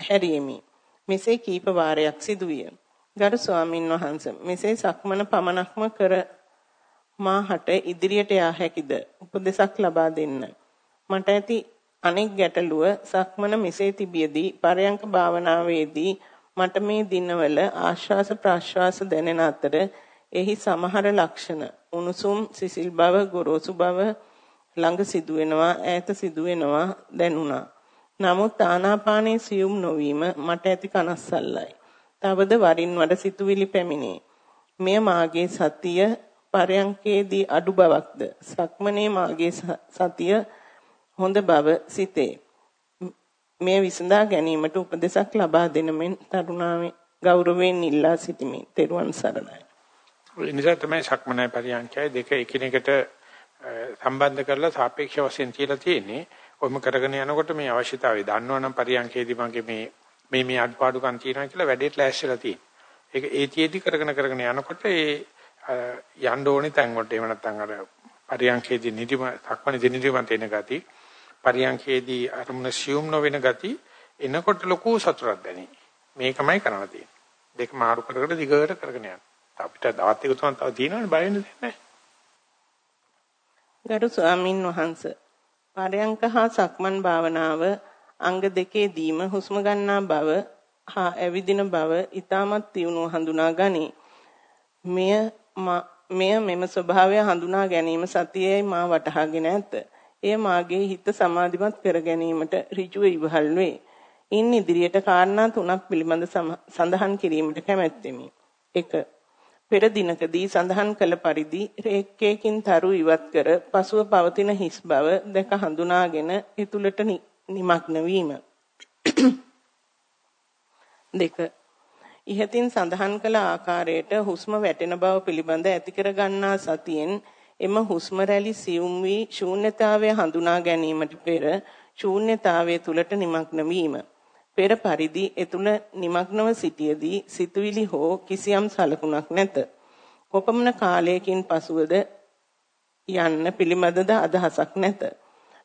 හැරියෙමි. මෙසේ කීප වාරයක් සිදුවිය. ගරු ස්වාමින් වහන්සේ මෙසේ සක්මන පමණක්ම කර මාහට ඉදිරියට යා හැකිද? උපදෙසක් ලබා දෙන්න. මට ඇති අනෙක් ගැටලුව සක්මන මෙසේ තිබියදී පරයන්ක භාවනාවේදී මට මේ දිනවල ආශ්වාස ප්‍රාශ්වාස දැනෙන අතර එහි සමහර ලක්ෂණ උණුසුම් සිසිල් බව ගොරෝසු බව ළඟ සිදුවෙනවා ඈත සිදුවෙනවා දැනුණා. නමුත් ආනාපානයේ සියුම් නොවීම මට ඇති කනස්සල්ලයි. තවද වරින් වර සිතුවිලි පැමිණේ. මෙය මාගේ සතිය පරයන්කේදී අඩු බවක්ද සක්මනේ මාගේ සතිය හොඳ බව සිතේ. මේ විසඳා ගැනීමට උපදෙසක් ලබා දෙන මෙන් තරුණාවේ ගෞරවයෙන් ඉල්ලා සිටිමි. තෙරුවන් සරණයි. ඒ නිසා තමයි සක්මනයි පරියන්කයි දෙක එකිනෙකට සම්බන්ධ කරලා සාපේක්ෂ වශයෙන් තියලා තියෙන්නේ. ඔහොම කරගෙන යනකොට මේ අවශ්‍යතාවය දන්නවනම් පරියන්කේදී මගේ මේ මේ මේ අඩපාඩුකම් තියෙනවා කියලා වැඩේට ලෑස්තිලා තියෙනවා. ඒක ඒතියෙදි කරගෙන කරගෙන යනකොට ඒ යන්න ඕනේ තැන් වලට එහෙම නැත්නම් අර පරියන්කේදී නිදිම සක්මනේ නිදිම තේන ගති පරියන්කේදී අරමුණ සියුම් නොවන ගති එනකොට ලොකු සතුටක් දැනේ. මේකමයි කරන්න තියෙන්නේ. දෙක මාරු කර කර දිගට කරගෙන යන්න. අපිට දවස් දෙක තුනක් තව තියෙනවනේ බය වෙන්න දෙයක් නැහැ. ගරු ස්වාමින් වහන්සේ පරයන්ක හා සක්මන් භාවනාව අංග දෙකේදීම හුස්ම ගන්නා බව හා ඇවිදින බව ඊටමත් තියුණුව හඳුනා ගනී. මෙය මෙය මෙම ස්වභාවය හඳුනා ගැනීම සතියේ මා වටහාගෙන ඇත. එය මාගේ හිත සමාධිමත් කර ගැනීමට ඍජුව ඉවහල් වේ. ඉන් ඉදිරියට කාරණා තුනක් පිළිබඳ සඳහන් කිරීමට කැමැත්තෙමි. 1. පෙර දිනකදී සඳහන් කළ පරිදි රේඛ්‍යකින් තරු ඉවත් කර පසුව පවතින හිස් බව දැක හඳුනාගෙන ඊතුලට නිමග්න වීම. 2. ඉහතින් සඳහන් කළ ආකාරයට හුස්ම වැටෙන බව පිළිබඳ ඇති කර ගන්නා සතියෙන් එම හුස්ම රැලි සියුම් වී ශූන්‍යතාවය හඳුනා ගැනීමට පෙර ශූන්‍යතාවය තුලට නිමග්න වීම. පෙර පරිදි එතුල නිමග්නව සිටියේදී සිතුවිලි හෝ කිසියම් සලකුණක් නැත. කොපමණ කාලයකින් පසුවද යන්න පිළිමදද අදහසක් නැත.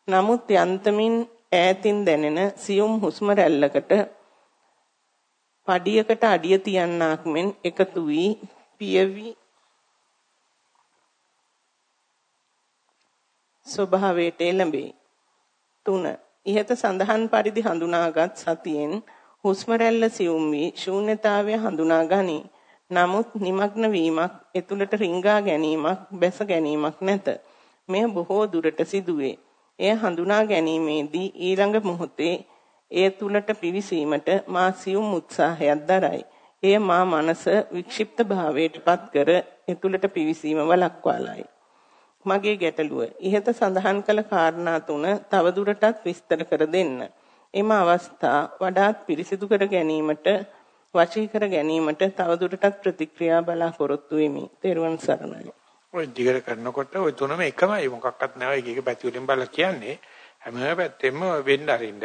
නමුත් යන්තමින් ඈතින් දැනෙන සියුම් හුස්ම රැල්ලකට පඩියකට අඩිය තියන්නාක් මෙන් එකතු වී පියවි ස්වභාවයට එළඹේ. 3. ඉහත සඳහන් පරිදි හඳුනාගත් සතියෙන් හුස්ම රැල්ල සියුම් වී ශූන්‍යතාවය හඳුනා ගනී. නමුත් নিমগ্ন වීමක්, එතුලට රිංගා ගැනීමක්, බැස ගැනීමක් නැත. මෙය බොහෝ දුරට සිදුවේ. එය හඳුනා ගැනීමේදී ඊළඟ මොහොතේ එය තුලට පිවිසීමට මා සියුම් උත්සාහයක් දරයි. එය මා මනස වික්ෂිප්ත භාවයටපත් කර එතුලට පිවිසීම වළක්වාලයි. මගේ ගැටලුව. ইহත සඳහන් කළ කාරණා තුන තවදුරටත් විස්තර කර දෙන්න. එම අවස්ථා වඩාත් පිරිසිදු කර ගැනීමට වශී කර ගැනීමට තවදුරටත් ප්‍රතික්‍රියා බලාපොරොත්තු වෙමි. තෙරුවන් සරණයි. ඔය දිගට කරනකොට ඔය තුනම එකමයි මොකක්වත් නැහැ. එක එක පැති වලින් බලලා කියන්නේ හැම පැත්තෙම වෙන්න අරින්න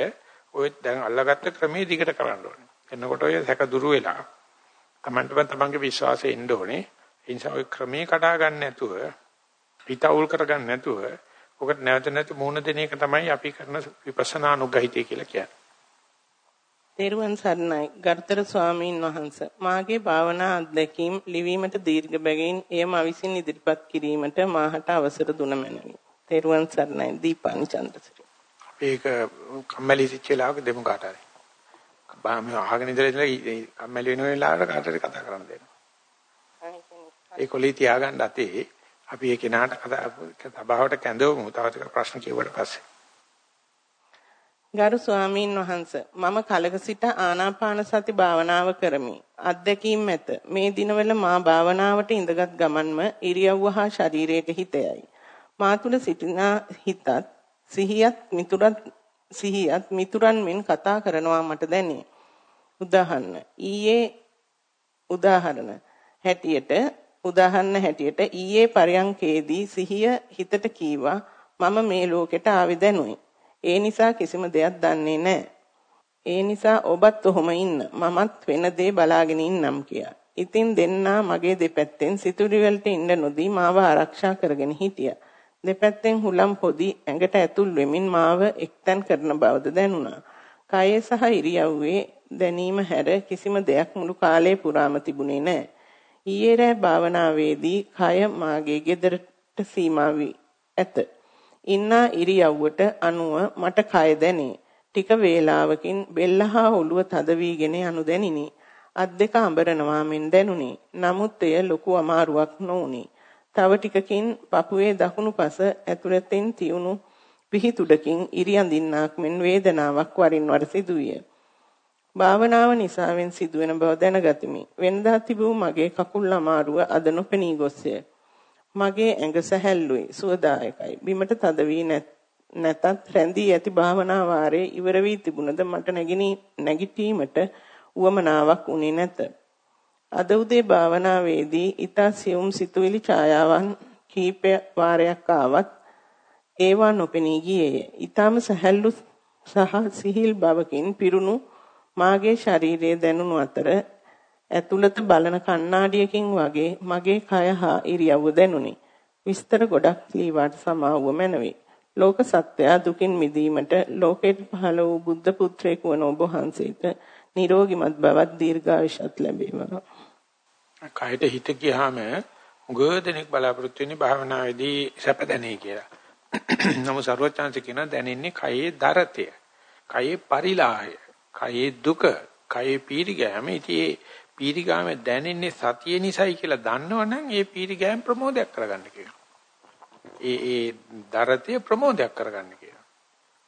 ඔය දැන් අල්ලගත්ත ක්‍රමයේ දිගට කරන්න ඕනේ. එන්නකොට ඔය සැක දුරු වෙලා තමන්ටම තමන්ගේ විශ්වාසය එන්න ඕනේ. ඒ නිසා ඔය ක්‍රමයේ කඩා ගන්න නැතුව අවුල් කරගන්න නැතුව ඔකට නැවත නැති මුහුණ දෙන එක තමයි අපි කරන විපස්සනා අනුගහිතය කියලා කියන්නේ. තෙරුවන් සරණයි ගරුතර ස්වාමීන් වහන්ස මාගේ භාවනා අත්දැකීම් ලිවීමට දීර්ඝ බැගින් එයම විසින් ඉදිරිපත් කිරීමට මාහට අවසර දුන මැනවි. තෙරුවන් සරණයි දීපානි චන්ද්‍රසිරි. ඒක කම්මැලි සිච්චලාවක දෙමු කාට හරි. බාම අහගෙන ඉඳලා ඉඳලා කම්මැලි වෙන වෙලාවට කාට හරි කතා කරන්න දෙන්න. ඒ කොලී තියාගන්න අතේ අපි ඒ කෙනාට සභාවට කැඳවමු. තව ටික ප්‍රශ්න කියවට පස්සේ. ගරු ස්වාමීන් වහන්ස මම කලක සිට ආනාපාන සති භාවනාව කරමි. අත්දැකීම් ඇත. මේ දිනවල මා භාවනාවට ඉඳගත් ගමන්ම ඉරියව්ව හා ශරීරයට හිතයයි. මා තුල සිටින හිතත් සිහියත් මිතුරත් සිහියත් මිතුරන් මෙන් කතා කරනවා මට දැනේ. උදාහරණ ඊයේ උදාහරණ හැටියට උදාහරණ හැටියට ඊයේ පරයන්කේදී සිහිය හිතට කීවා මම මේ ලෝකෙට ආවේ දැනුයි. ඒ නිසා කිසිම දෙයක් දන්නේ නැහැ. ඒ නිසා ඔබත් ඔහොම ඉන්න. මමත් වෙන දේ බලාගෙන ඉන්නම් කියා. ඉතින් දෙන්නා මගේ දෙපැත්තෙන් සිතුවිලි වලට ඉන්න නොදී මාව ආරක්ෂා කරගෙන හිටියා. දෙපැත්තෙන් හුලම් පොදි ඇඟට ඇතුල් වෙමින් මාව එක්තැන් කරන බවද දැනුණා. කයේ සහ ඉරියව්වේ දැනීම හැර කිසිම දෙයක් මුළු කාලය පුරාම තිබුණේ නැහැ. ඊයේ රෑ භාවනාවේදී කය මාගේ ගෙදරට සීමා වී ඇත. ඉන්නා ඉරියව්වට අනුව මට කය දැනේ. ටික වේලාවකින් බෙල්ල හා ඔළුව තද වීගෙන යනු දැනිනි. අත් දෙක අඹරනවා මෙන් දැනුනි. නමුත් එය ලොකු අමාරුවක් නොඋනි. තව ටිකකින් පපුවේ දකුණු පස ඇතුළතින් තියුණු පිහිතුඩකින් ඉරියඳින්නාක් මෙන් වේදනාවක් වරින් වර සිදුවිය. භාවනාව නිසාවෙන් සිදුවෙන බව දැනගතිමි. වෙනදා තිබූ මගේ කකුල් අමාරුව අද නොපෙනී ගොස්ය. මගේ ඇඟ සැහැල්ලුයි, සුවදායකයි. බිමට තද වී නැතත් රැඳී ඇති භාවනා වාරයේ ඉවර වී තිබුණද මට නැගිටීමට උවමනාවක් උනේ නැත. අද උදේ භාවනාවේදී ඊතා සියුම් සිතුවිලි ඡායාවන් කීප වාරයක් ආවත් ඒවා නොපෙනී ගියේය. ඊටම සැහැල්ලු සහ සිහිල් බවකින් පිරුණු මාගේ ශරීරයේ දැනුණු අතර ඇතුළත බලන කණ්ණාඩියකින් වගේ මගේ කය හා ඉරියව්ව දැනුනි. විස්තර ගොඩක් ලීවාට සමාවුව මැනවේ. ලෝක සත්‍යය දුකින් මිදීමට ලෝකෙට පහළ වූ බුද්ධ පුත්‍රයෙකු වන ඔබ වහන්සේට නිරෝගිමත් බවත් දීර්ඝායුෂත් ලැබේවා. කයට හිත ගියාම උගදෙනෙක් බලාපොරොත්තු වෙන්නේ භාවනාවේදී සැප දැනේ කියලා. නමුත් සර්වචාන්ත කියන දැනෙන්නේ කයේ දරතය, කයේ පරිලාහය, කයේ දුක, කයේ පීරිගෑම. ඉතින් ඒ පීරිගෑම දැනෙන්නේ සතිය නිසායි කියලා දන්නවනම් ඒ පීරිගෑම ප්‍රමෝදයක් කරගන්න කියනවා. ඒ ඒ දරතේ ප්‍රමෝදයක් කරගන්න කියනවා.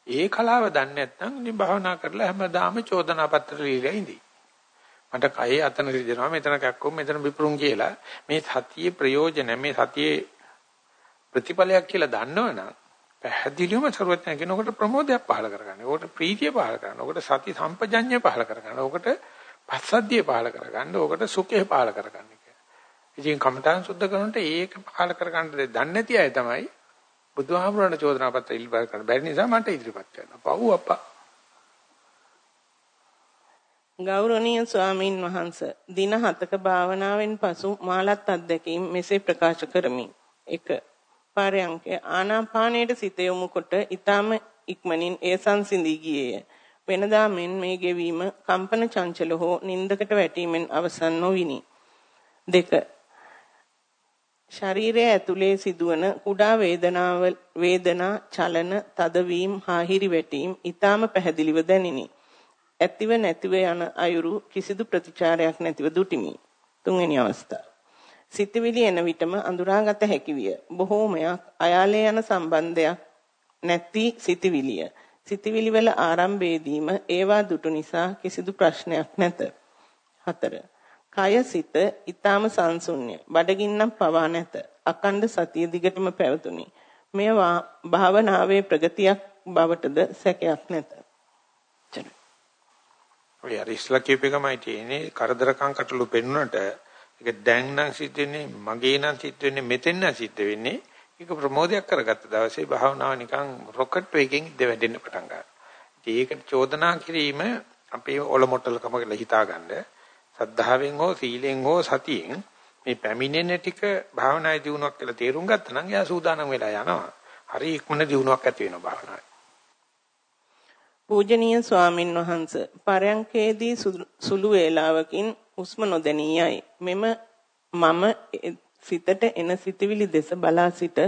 ඒ කලාව දන්නේ නැත්නම් ඉතින් භාවනා කරලා හැමදාම චෝදනා පත්‍ර ලියලා ඉඳී. මට කයේ අතන රිදෙනවා මෙතන කැක්කොම් මෙතන විපරුම් කියලා මේ සතියේ ප්‍රයෝජන මේ සතියේ ප්‍රතිඵලයක් කියලා දන්නවනම් පැහැදිලිවම සරුවත්න කෙනෙකුට ප්‍රමෝදයක් පහල කරගන්න. ඕකට ප්‍රීතිය පහල කරගන්න. ඕකට සති සම්පජඤ්ඤය පහල කරගන්න. ඕකට පස්සද්ධිය පහල කරගන්න. ඕකට සුඛය පහල කරගන්න කියලා. ඉතින් කමඨාන් සුද්ධ කරනට ඒක පහල කරගන්න දන්නේ නැති අය තමයි බුදුහාමුදුරණ චෝදනා පත්‍ර ඉල්පා කරන බැරි නිසා මට ඉදිරිපත් කරනවා. පව් අප්පා ගෞරවනීය ස්වාමින් වහන්ස දින 7ක භාවනාවෙන් පසු මාලත් අත්දැකීම් මෙසේ ප්‍රකාශ කරමි 1 පාරයන්කේ ආනාපානයේ සිත යොමු කොට ඊටම ඉක්මනින් ඒ සංසිඳී ගියේය වෙනදා මෙන් මේ ගෙවීම කම්පන චංචල හෝ නින්දකට වැටීමෙන් අවසන් නොවිනි දෙක ශරීරය ඇතුලේ සිදුවන කුඩා වේදනාව වේදනා චලන තදවීම හා හිරිවැටීම් ඊටම පැහැදිලිව දැනිනි ඇතිව නැතිව යන අයුරු කිසිදු ප්‍රතිචාරයක් නැතිව දුටිමි. තුන්වෙනි අවස්ථාව. සිතවිලි එන විටම අඳුරාගත හැකි විය. බොහෝමයක් අයාලේ යන සම්බන්ධයක් නැති සිතවිලිය. සිතවිලි වල ආරම්භයේදීම ඒවා දුටු නිසා කිසිදු ප්‍රශ්නයක් නැත. 4. කය සිත ඊටාම සංසුන්්‍ය. බඩගින්නම් පවා නැත. අකණ්ඩ සතිය දිගටම පැවතුනි. මෙය භාවනාවේ ප්‍රගතියක් බවටද සැකයක් නැත. ඔය අර ඉස්ලා කියප එකමයි තියෙන්නේ කරදරකම් කටළු පෙන්නුනට ඒක දැන් නම් සිද්ධ වෙන්නේ මගේ නම් සිද්ධ වෙන්නේ මෙතෙන් නම් සිද්ධ වෙන්නේ ඒක ප්‍රමෝදයක් කරගත්ත දවසේ භාවනාව නිකන් රොකට් එකකින් ඉඳ වැඩෙන්න පටන් ගන්නවා. ඒකට චෝදනා කිරීම අපේ ඔලොමොට්ටලකම කියලා හිතාගන්න සද්ධාවෙන් හෝ සීලෙන් හෝ සතියෙන් මේ පැමිණෙන ටික භාවනායේ දිනුවක් කියලා තේරුම් ගත්තා නම් එයා සූදානම් වෙලා යනවා. හරි ඉක්මන දිනුවක් ඇති වෙනවා භාවනාවේ. පූජනීය ස්වාමින් වහන්ස පරයන්කේදී සුළු වේලාවකින් හුස්ම නොදැනියයි මෙම මම සිතට එන සිතවිලි දෙස බලා සිට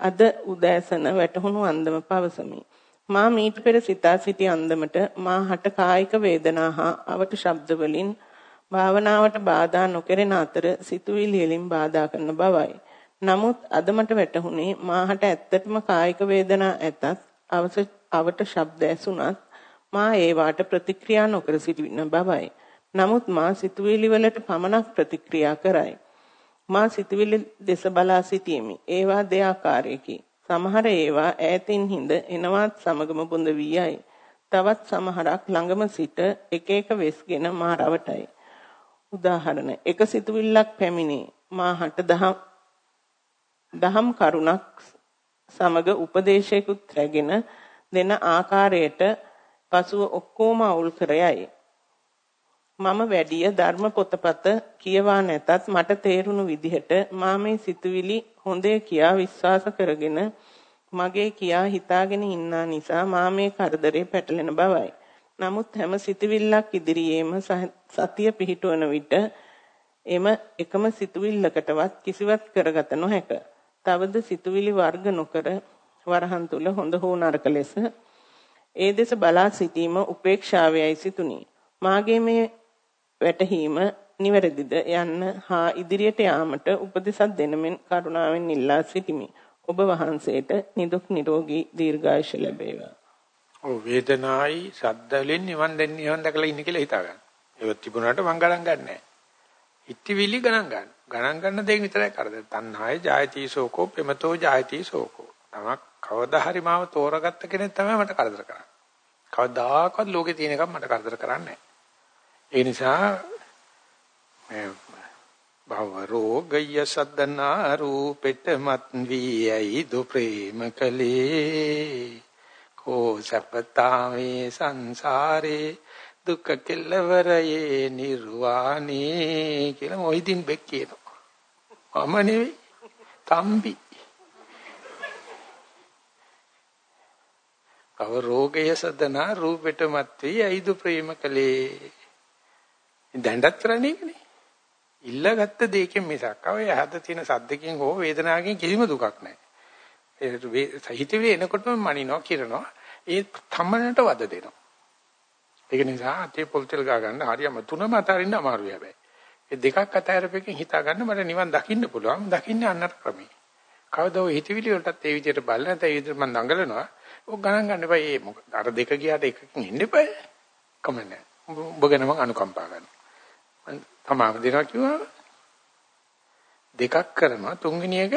අද උදෑසන වැටහුණු අන්දම පවසමි. මා මීට පෙර සිතා සිටි අන්දමට මා හට කායික වේදනා හා අවට ශබ්ද වලින් භාවනාවට බාධා නොකරන අතර සිතුවිලි වලින් බාධා කරන බවයි. නමුත් අද මට වැටහුණේ මාහට ඇත්තටම කායික වේදනා ඇතත් අවට ශබ්ද ඇසුණත් මා ඒවාට ප්‍රතික්‍රියා නොකර සිටින බවයි. නමුත් මා සිතුවිලි වලට පමණක් ප්‍රතික්‍රියා කරයි. මා සිතුවිලි දෙස බලා සිටීමි. ඒවා දෙආකාරයකි. සමහර ඒවා ඈතින් හිඳ එනවත් සමගම බොඳ වී යයි. තවත් සමහරක් ළඟම සිට එක එක වෙස්ගෙන මා රවටයි. උදාහරණ එක සිතුවිල්ලක් පැමිණේ මාහට දහම් දහම් කරුණක් සමග උපදේශයකුත් රැගෙන දෙන ආකාරයට පසුව ඔක්කොම අවුල් කරයයි. මම වැඩිය ධර්ම පොතපත කියවා නැතත් මට තේරුණු විදිහට මා මේ සිතුවිලි හොඳේ කියා විශ්වාස කරගෙන මගේ කියා හිතාගෙන ඉන්නා නිසා මා මේ කරදරේ පැටලෙන බවයි. නමුත් හැම සිතුවිල්ලක් ඉදිරියේම සතිය පිහිටවන විට එම එකම සිතුවිල්ලකටවත් කිසිවක් කරගත නොහැක. තවද සිතුවිලි වර්ග නොකර වරහන් තුල හොඳ හෝ නරක ලෙස ඒ දෙස බලා සිටීම උපේක්ෂාවයයි සිතුනි. මාගේ මේ වැටහීම නිවැරදිද යන්න හා ඉදිරියට යාමට උපදෙසක් දෙනමින් කරුණාවෙන් ඉල්ලා සිටිමි. ඔබ වහන්සේට නිදුක් නිරෝගී දීර්ඝායුෂ ලැබේවා. ඔව් වේදනායි සද්දවලින් නිවන් දෙන්නේ නිවන් දැකලා ඉන්න කියලා හිතා ගන්න. ඒවත් තිබුණාට මං ගණන් ගන්නෑ. ඉතිවිලි ගණන් ගන්න. ගණන් ගන්න දේ විතරයි කරදර. තණ්හාය ජායති සෝකෝ ප්‍රමතෝ ජායති සෝකෝ. තමක් කවදා හරි මාව තෝරගත්ත කෙනෙක් තමයි මට කරදර කරන්නේ. කවදාකවත් ලෝකේ තියෙන එකක් මට කරදර කරන්නේ ඒ නිසා මේ භව රෝගය සද්දනා රූපෙට මත් වී දු ප්‍රේම කලේ කෝ සපතාවේ සංසාරේ දුක කෙලවරයේ නිර්වාණේ කියලා මොහිදින් බෙක් කියනවා. මම නෙවෙයි තම්බි. කව රෝගය සදනා රූපෙට මත් වී අයිදු ප්‍රේම කලේ දැඬත් කරන්නේ නේ. ඉල්ලගත්ත දෙයකින් මිසක් ඔය හද තියෙන සද්දකින් හෝ වේදනාවකින් කිසිම දුකක් නැහැ. ඒ හිතවිලි එනකොටම මනිනවා කිරනවා. ඒ තමනට වද දෙනවා. ඒක නිසා අතේ පොල් තෙල් ගා ගන්න හරියම තුනම අතරින්න අමාරුයි හැබැයි. ඒ දෙකක් අතරපෙකින් හිතා ගන්න මට නිවන් දකින්න පුළුවන්. දකින්නේ අන්නතර ක්‍රමී කවදා ඔය හිතවිලි වලටත් ඒ විදිහට බලන නැත්නම් ඒ විදිහට මම දඟලනවා. ඔක් ගණන් ගන්න එපා. ඒ මොකද? අර දෙක ගියාට එකකින් ඉන්න එපා. කමන්නේ. ඔබ ගැන මම අනුකම්පා කරනවා. මම තමාම දෙනවා කිව්වා. දෙකක් කරනවා තුන්වෙනි එක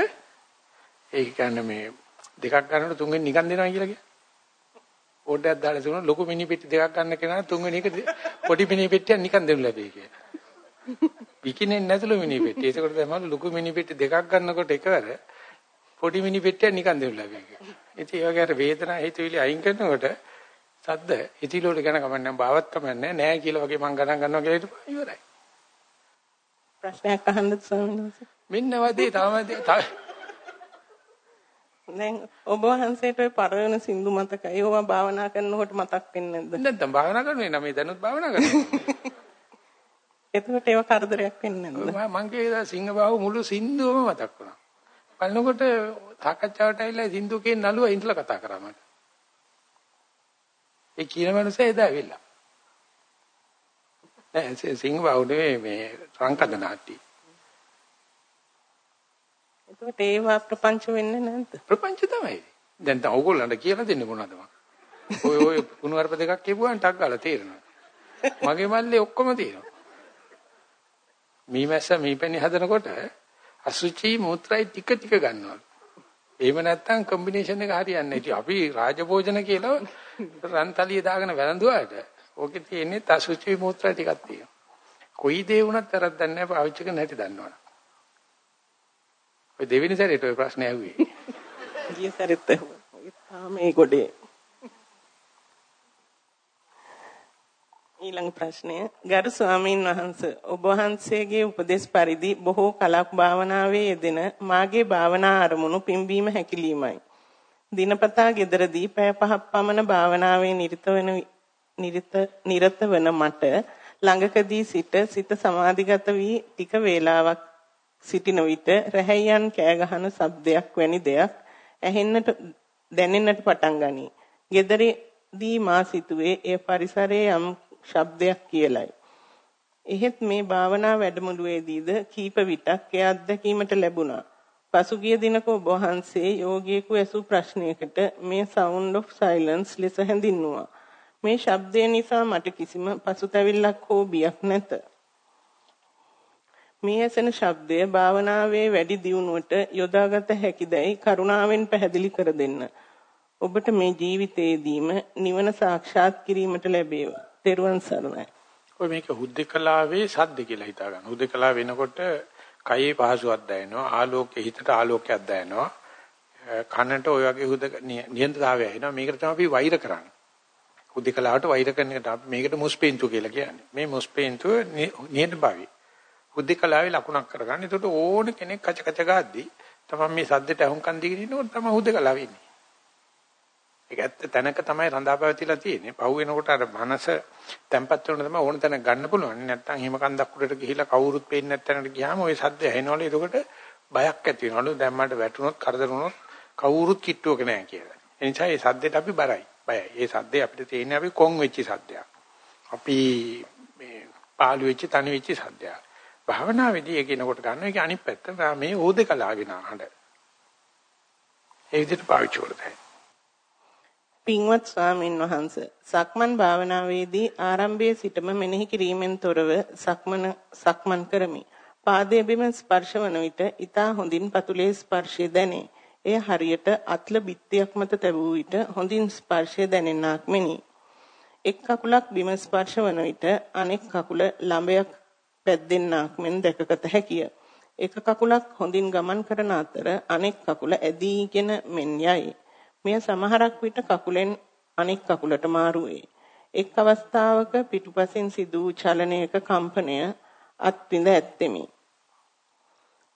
ඒ කියන්නේ මේ දෙකක් ගන්නකොට තුන්වෙනි නිකන් දෙනවා කියලා කියන්නේ. ඕඩයක් දාලා තිබුණා ලොකු මිනි පෙට්ටි දෙකක් ගන්න කෙනා තුන්වෙනි එක පොඩි මිනි පෙට්ටියක් නිකන් දෙන්න ලැබෙයි කියලා. විකිනෙන්නේ නැතුළු මිනි පෙට්ටි. ඒකකොට තමයි ලොකු මිනි පෙට්ටි දෙකක් ගන්නකොට එකවර පොඩි මිනි පෙට්ටියක් නිකන් දෙන්න ලැබෙයි කියලා. ඉතින් ඒ වගේ අර වේදනාව හිතවිලි අයින් කරනකොට සද්ද ඉතිලෝට ගැන කමන්නේ බාවත් කමන්නේ නෑ කියලා වගේ මං ගණන් ගන්නවා කියලා හිතපන් ඉවරයි. ප්‍රශ්නයක් අහන්නද ස්වාමීන් වහන්සේ? මෙන්න වදී තාමදී දැන් ඔබ වහන්සේට ඔය පරණ සින්දු මතකයි. ඒවා භාවනා කරනකොට මතක් වෙන්නේ නැද්ද? නැත්නම් භාවනා කරන්නේ නම් මේ දැනුත් භාවනා කරනවා. එතකොට ඒව කරදරයක් වෙන්නේ නැද්ද? මං කියේදා සිංහබාහුව මුළු සින්දුවම මතක් වුණා. බලනකොට සාකච්ඡාවට ඇවිල්ලා සින්දු කියන නළුව ඉඳලා කතා කරා මට. ඒ කියන මනුස්සයා එදා ඇවිල්ලා. නෑ සිංහබාහුව නෙවෙයි මේ රංකද නාට්‍ය. එතකොට ඒවා ප්‍රපංච වෙන්නේ නැද්ද? ප්‍රපංච තමයි. දැන් තව ඕගොල්ලන්ට කියලා දෙන්නේ මොනවද මම? ඔය ඔය කුණුවarp දෙකක් කියපුවාන් ටක් ගාලා තේරෙනවා. මගේ මල්ලේ ඔක්කොම තියෙනවා. මීමැස්ස මීපැණි හදනකොට අසුචි මූත්‍රායි ටික ටික ගන්නවා. එහෙම නැත්නම් කොම්බිනේෂන් එක හරියන්නේ නැහැ. අපි රාජභෝජන කියලා රන්තලිය දාගෙන වැළඳුවාට ඕකේ තියෙන්නේ අසුචි මූත්‍රා ටිකක් තියෙනවා. කොයි දේ වුණත් තරක් දන්නේ නැහැ පාවිච්චි කරන්න හැටි දන්නවනේ. ඔය දෙවෙනි සැරේට ඔය ප්‍රශ්නේ ඇහුවේ. ගිය සැරෙත් ඇහුවා. මේ ගොඩේ. ඊළඟ ප්‍රශ්නය ගරු ස්වාමීන් වහන්ස ඔබ වහන්සේගේ උපදේශ පරිදි බොහෝ කලක් භාවනාවේ යෙදෙන මාගේ භාවනා අරමුණු පිම්බීම හැකිලීමයි. දිනපතා ගෙදරදී පැය පහක් පමණ භාවනාවේ නිරත වෙන නිරත වන මට ළඟකදී සිට සිත සමාධිගත වී ටික වේලාවක් සිටින විට රැහැයන් කෑ ගහන ශබ්දයක් වැනි දෙයක් ඇහෙන්නට දැනෙන්නට පටන් ගනී. ගෙදරදී මා සිටුවේ ඒ පරිසරයේ යම් ශබ්දයක් කියලයි. එහෙත් මේ භාවනා වැඩමුළුවේදීද කීප විටක් ඒ අත්දැකීමට ලැබුණා. පසුගිය දිනක ඔබ වහන්සේ යෝගියෙකු ඇසූ ප්‍රශ්නයකට මේ sound of silence ලෙස හැඳින්නුවා. මේ ශබ්දය නිසා මට කිසිම පසුතැවිල්ලක් හෝ බියක් නැත. මේ ඇසෙන ශබ්දය භාවනාවේ වැඩි දියුණුවට යොදාගත හැකිදයි කරුණාවෙන් පැහැදිලි කර දෙන්න. ඔබට මේ ජීවිතයේදීම නිවන සාක්ෂාත් කිරීමට ලැබේවා. තෙරුවන් සරණයි. ඔය මේක හුද්දකලාවේ සද්ද කියලා හිතා ගන්න. හුද්දකලා වෙනකොට කයේ පහසුවක් දැනෙනවා, ආලෝකයේ හිතට ආලෝකයක් දැනෙනවා. කනට ඔය වගේ හුද නියන්ත්‍රතාවය එනවා. මේකට තමයි අපි වෛර කරන්නේ. හුද්දකලාවට වෛර කරන එකට අපි මේකට මුස්පේන්තු කියලා කියන්නේ. මේ මුස්පේන්තුව නියතභාවී. හුද්දකලාවේ ලකුණක් කරගන්න. ඒකට ඕන කෙනෙක් කච කච ගාද්දි තමයි මේ සද්දට අහුම්කන් දීගෙන ඉන්නකොට තමයි හුද්දකලාව වෙන්නේ. ඒක ඇත්ත තැනක තමයි රඳාපවතිලා තියෙන්නේ. පහු වෙනකොට අර මනස තැම්පත් වෙන තමයි ඕන තැනක ගන්න පුළුවන්. නැත්තම් හිම කන්දක් උඩට ගිහිලා කවුරුත් පේන්නේ නැත්නම් ගියාම ওই සද්ද ඇහෙනවලු. එතකොට බයක් ඇති වෙනවලු. දැන් මට වැටුනොත් කරදර වුණොත් කවුරුත් කිට්ටුවක නැහැ කියලා. ඒ නිසා මේ සද්දෙට අපි බරයි. බයයි. ඒ සද්දේ අපිට තියෙන්නේ අපි කොන් වෙච්ච සද්දයක්. අපි මේ පාළු වෙච්ච තනි වෙච්ච සද්දයක්. භාවනාවේදී ඒක එනකොට ගන්න එක අනිත් පැත්ත මේ ඕදේකලාගෙන අහඬ. ඒ විදිහට පාවිච්චි කරලා පින්වත් ස්වාමින් වහන්ස සක්මන් භාවනාවේදී ආරම්භයේ සිටම මෙනෙහි කිරීමෙන් තොරව සක්මන සක්මන් කරමි. පාදයේ බිම ස්පර්ශවන විට ඊතා හොඳින් පතුලේ ස්පර්ශය දැනේ. එය හරියට අත්ල බිත්තියක් මත තැබූ විට හොඳින් ස්පර්ශය දැනෙන්නාක් මෙනි. එක් කකුලක් බිම ස්පර්ශවන විට අනෙක් කකුල ළඹයක් පැද්දෙන්නාක් මෙන් දැකගත හැකිය. එක කකුලක් හොඳින් ගමන් කරන අතර අනෙක් කකුල ඇදීගෙන මෙන් යයි. මෙය සමහරක් විට කකුලෙන් අනෙක් කකුලට මාරු වේ. එක් අවස්ථාවක පිටුපසින් සිදු වූ චලනයක කම්පනය අත්විඳ ඇත්තෙමි.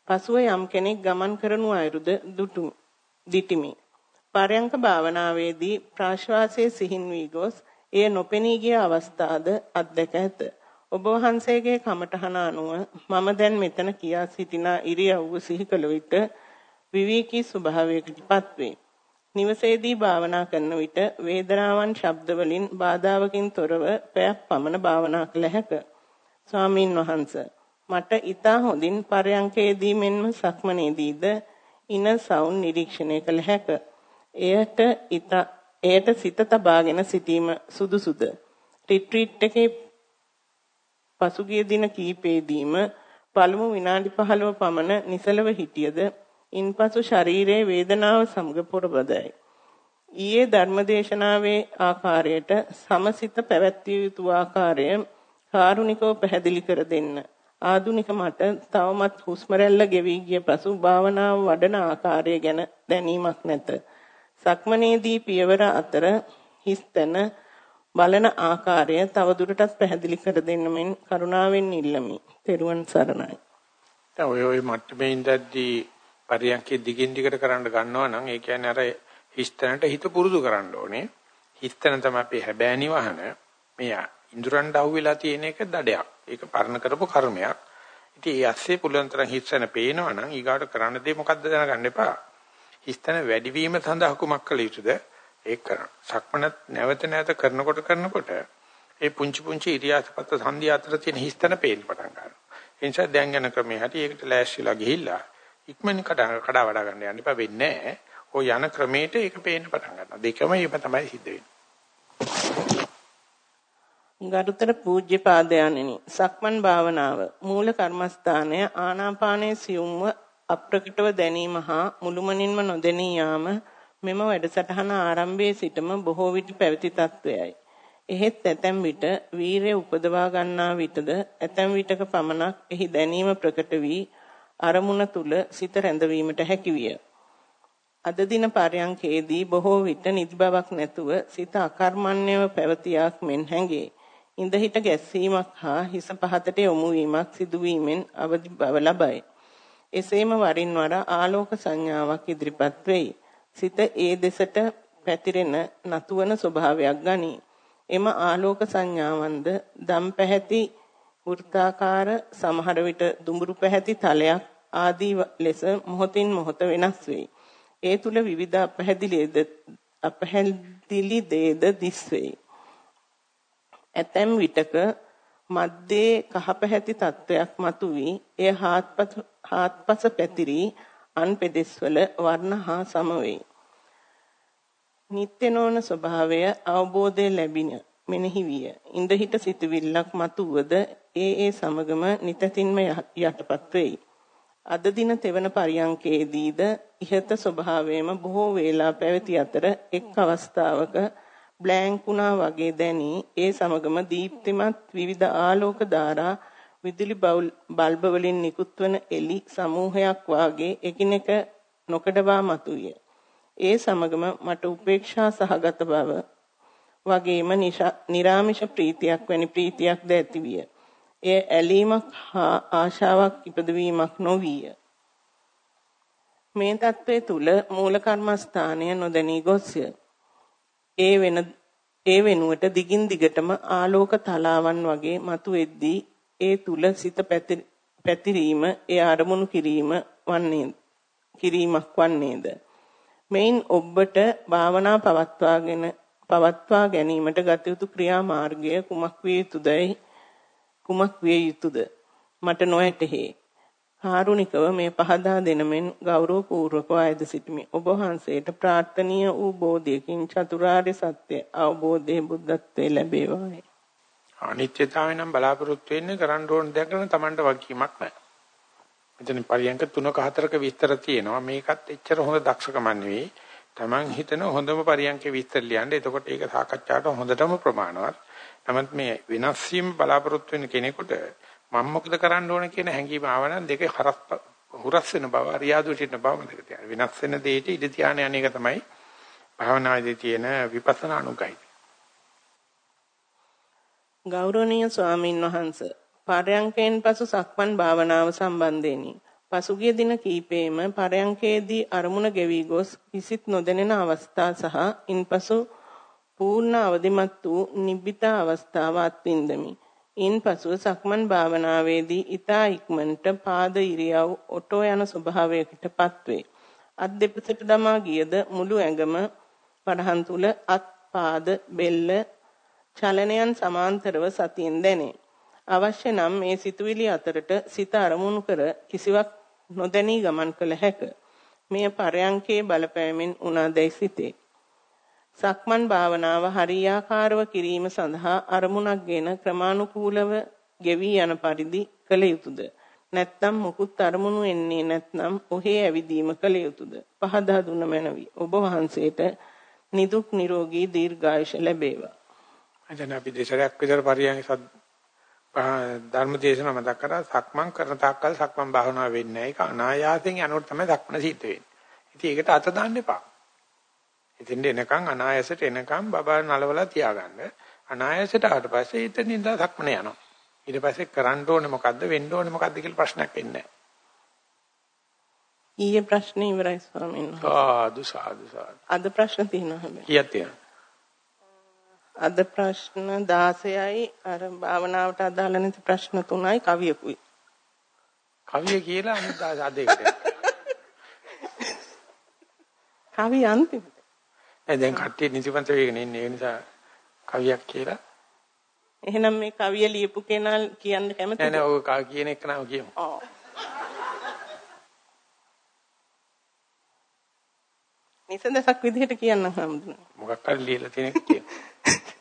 පසුව යම් කෙනෙක් ගමන් කරනු අයුරුද දුටු දිටිමි. පරයන්ක භාවනාවේදී ප්‍රාශ්වාසයේ සිහින් වී ගොස් එය නොපෙනී ගිය අවස්ථාද අත්දැක ඇත. ඔබ වහන්සේගේ කමඨහන අනුව මම දැන් මෙතන කියා සිටින ඉරියව්ව සිහි කළ විට විවේකී ස්වභාවයකටපත් වේ. නිවසේදී භාවනා කරන විට වේදනාවන් ශබ්ද වලින් බාධාවකින් තොරව පැයක් පමණ භාවනා කළ හැක. ස්වාමින් වහන්සේ මට ඊතා හොඳින් පරයන්කේදී මෙන්ම සක්මනේදීද ඉන සවුන් නිරීක්ෂණය කළ හැක. එයට ඊතා එයට සිත තබාගෙන සිටීම සුදුසුද? රිට්‍රීට් එකේ පසුගිය දින කීපෙදීම පළමු විනාඩි 15 පමණ නිසලව හිටියද ඉන්පසු ශරීරයේ වේදනාව සමග පොරබදයි. ඊයේ ධර්මදේශනාවේ ආකාරයට සමසිත පැවැත්විය යුතු ආකාරය කාරුණිකව පැහැදිලි කර දෙන්න. ආදුනික මට තවමත් හුස්ම රැල්ල ගෙවි ගිය පසු භාවනාව වඩන ආකාරය ගැන දැනීමක් නැත. සක්මනේදී පියවර අතර හිස්තන බලන ආකාරය තවදුරටත් පැහැදිලි කර දෙන්න මෙන් කරුණාවෙන් ඉල්ලමි. තෙරුවන් සරණයි. දැන් ඔය ඔය මට්ටමේ ඉඳද්දී පරියන්කේ දිගින් දිගට කරන්න ගන්නවා නම් ඒ කියන්නේ අර හිස්තැනට හිත පුරුදු කරන්න ඕනේ. හිස්තැන තමයි අපේ හැබෑ නිවහන. මේ ඉඳුරන්ට අහුවෙලා තියෙන එක දඩයක්. ඒක පරණ කරපු කර්මයක්. ඉතින් ඒ ඇස්සේ පුළුවන් තරම් හිස්තැන පේනවා නම් ඊගාට කරන්න දේ මොකද්ද දැනගන්න එපා. හිස්තැන වැඩිවීම සඳහා කුමක් කළ යුතුද? ඒක කරන්න. සක්මනත් නැවත නැවත කරනකොට කරනකොට ඒ පුංචි පුංචි ඉරියාපත සංධිය අතර තියෙන හිස්තැන පේන්න පටන් ගන්නවා. ඒ නිසා දැන් යන ක්‍රමයේ හැටි ඒකට ලෑස්තිලා ගිහිල්ලා ඉක්මනින් කඩා කඩා වඩා ගන්න යන්න එපා වෙන්නේ නැහැ. ඔය යන ක්‍රමයට ඒක පේන්න පටන් ගන්නවා. දෙකම ඒක තමයි සිද්ධ වෙන්නේ. ගරුතර පූජ්‍ය පාදයන්ෙනි සක්මන් භාවනාව මූල කර්මස්ථානය ආනාපානයේ සියුම්ව අප්‍රකටව දැනීම හා මුළුමනින්ම නොදෙනී යාම මෙම වැඩසටහන ආරම්භයේ සිටම බොහෝ විට පැවති තත්වයයි. එහෙත් ඇතැම් විට වීරය උපදවා ගන්නා විටද ඇතැම් විටක පමණක් එහි දැනීම ප්‍රකට වී අරමුණ තුල සිත රැඳවීමට හැකියිය. අද දින පරයන්කේදී බොහෝ විට නිදි බවක් නැතුව සිත අකර්මණ්‍යව පැවතියක් මෙන් හැඟේ. ඉඳ හිට ගැස්සීමක් හා හිස පහතට යොමු වීමක් සිදුවීමෙන් අවදි බව ලබයි. එසේම වරින් වර ආලෝක සංඥාවක් ඉදිරිපත් වෙයි. සිත ඒ දෙසට පැතිරෙන නතුවන ස්වභාවයක් ගනී. එම ආලෝක සංඥාවන්ද දම් පැහැති වෘත්තාකාර සමහර විට දුඹුරු පැහැති තලයක් ආදී ලෙස මොහොතින් මොහොත වෙනස් වෙයි. ඒ තුල විවිධ අපහැදිලිද අපහැදිලි දේද දිස් වෙයි. ඇතැම් විටක මැද්දේ කහපැහැති තත්වයක් මතුවී එය හාත්පස පැතිරි අන් පෙදෙස්වල වර්ණ හා සම වේ. නිත්‍ය නොවන ස්වභාවය අවබෝධය ලැබින මෙනෙහි විය. ඉඳ හිට සිටවිල්ලක් මතුවද ඒ ඒ සමගම නිතතින්ම යටපත් වෙයි. අද දින තෙවන පරියංකේදීද ඉහත ස්වභාවයම බොහෝ වේලා පැවති අතර එක් අවස්ථාවක බ්ලැන්ක් වුණා වගේ දැනි ඒ සමගම දීප්තිමත් විවිධ ආලෝක ධාරා විදුලි බල්බ වලින් නිකුත් වන එලි සමූහයක් වාගේ එකිනෙක නොකඩවා මතුවිය. ඒ සමගම මට උපේක්ෂා සහගත බව වගේම නිරාමිෂ ප්‍රීතියක් වැනි ප්‍රීතියක් ද ඇතිවිය. එය ඇලීමක් හා ආශාවක් ඉපදවීමක් නොවිය. මේ தત્ත්වයේ තුල මූල කර්මස්ථානය නොදැනී ගොස්ය. ඒ වෙන ඒ වෙනුවට දිගින් දිගටම ආලෝක තලාවන් වගේ මතුවෙද්දී ඒ තුල සිත පැතිරීම ඒ අරමුණු කිරීම වන්නේ කිරීමක් වන්නේද? මෙයින් ඔබට භාවනා පවත්වාගෙන පවත්වා ගැනීමට ගත යුතු ක්‍රියාමාර්ගය කුමක් විය යුතුදයි කුමක් විය යුතුද? මට නොඇතෙහි කාරුණිකව මේ පහදා දෙනමෙන් ගෞරවපූර්වකව අයද සිටිමි. ඔබ වහන්සේට ප්‍රාර්ථනීය වූ බෝධියකින් චතුරාර්ය සත්‍ය අවබෝධයේ බුද්ධත්වයේ ලැබේවායි. අනිත්‍යතාවය නම් බලාපොරොත්තු වෙන්නේ කරන්න ඕන දෙයක් කරන Tamanට වගකීමක් නැහැ. මෙතන පරියන්ක තුනක හතරක විස්තර තියෙනවා. මේකත් එච්චර හොඳ දක්ෂකම නෙවෙයි. Taman හිතන හොඳම පරියන්කේ විස්තර ලියන්න. එතකොට ඒක සාකච්ඡාට හොඳටම ප්‍රමාණවත්. නමුත් මේ වෙනස් වීම බලාපොරොත්තු වෙන කෙනෙකුට මම මොකද කරන්න ඕන කියන හැඟීම ආවනම් දෙකේ හරස් හුරස් වෙන බව අරියාදුවට ඉන්න බව මතක තියාගන්න. වෙනස් වෙන දෙයට ඉඳ ධානය අනේක තමයි භාවනාවේදී තියෙන විපස්සනා අනුගයි. ගෞරවනීය ස්වාමින් වහන්සේ පරයන්කෙන් පසු සක්මන් භාවනාව සම්බන්ධයෙනි. පසුගිය දින කීපෙම පරයන්කේදී අරමුණ ගෙවි ගොස් කිසිත් නොදැනෙන අවස්ථා සහ ඉන්පසු පූර්ණ අවදිමත් වූ නිබ්බිත අවස්ථාව අත්විඳමි. ඉන්පසුව සක්මන් භාවනාවේදී ඊතා ඉක්මනට පාද ඉරියව් ඔටෝ යන ස්වභාවයකටපත් වේ. අත් දෙපසට දමා ගියද මුළු ඇඟම පරහන් තුල අත් පාද බෙල්ල චලනයන් සමාන්තරව සතියෙන් දැනේ. අවශ්‍ය නම් මේ සිතුවිලි අතරට සිත අරමුණු කර කිසිවක් නොදැනී ගමන් කළ හැක. මෙය පරයන්කේ බලපෑමෙන් උනාදැයි සිතේ. සක්මන් භාවනාව හරියාකාරව කිරීම සඳහා අරමුණක්ගෙන ක්‍රමානුකූලව ගෙවි යන පරිදි කළ යුතුයද නැත්නම් මුකුත් අරමුණු එන්නේ නැත්නම් ඔහේ ඇවිදීම කළ යුතුයද පහදා දුන්න මැනවි. ඔබ වහන්සේට නිදුක් නිරෝගී දීර්ඝායුෂ ලැබේවා. එතන අපි දෙසරයක් විතර පරියන්ක ධර්ම දේශනා මතක් කරා සක්මන් කරන තාක්කල් සක්මන් භාවනාව වෙන්නේ නැහැ. ඒක අනායාසයෙන් යනකොට තමයි සක්මන සිද්ධ වෙන්නේ. ඉතින් ඒකට අත දාන්න එපා. එතෙන්ට එනකන් අනායසට එනකන් බබා නලවලා තියාගන්න. අනායසයට ආවට පස්සේ එතනින් ඉඳලා සක්මන යනවා. ඊට පස්සේ කරන්න ඕනේ මොකද්ද වෙන්න ඕනේ මොකද්ද කියලා ප්‍රශ්නයක් නැහැ. ඊයේ ප්‍රශ්නේ ඉවරයි ස්වාමීන් වහන්සේ. සාදු සාදු සාදු. අද ප්‍රශ්න තියෙනවා හැබැයි. කීයක් තියෙනවද? අද ප්‍රශ්න 16යි අර භාවනාවට අදාළ නැති ප්‍රශ්න 3යි කවියකුයි. කවිය කියලා අනිත් අදේකට. කවිය අන්තිමට. දැන් කට්ටිය නිදිමත වෙගෙන ඉන්නේ ඒ නිසා කවියක් කියලා. එහෙනම් මේ කවිය ලියපු කෙනා කියන්න කැමතිද? නෑ නෑ ඔය කියන එක නම කියමු. ඔව්. නිසඳසක් විදිහට කියන්න හම්දුනා. මොකක් හරි ලියලා තියෙන එක කියමු.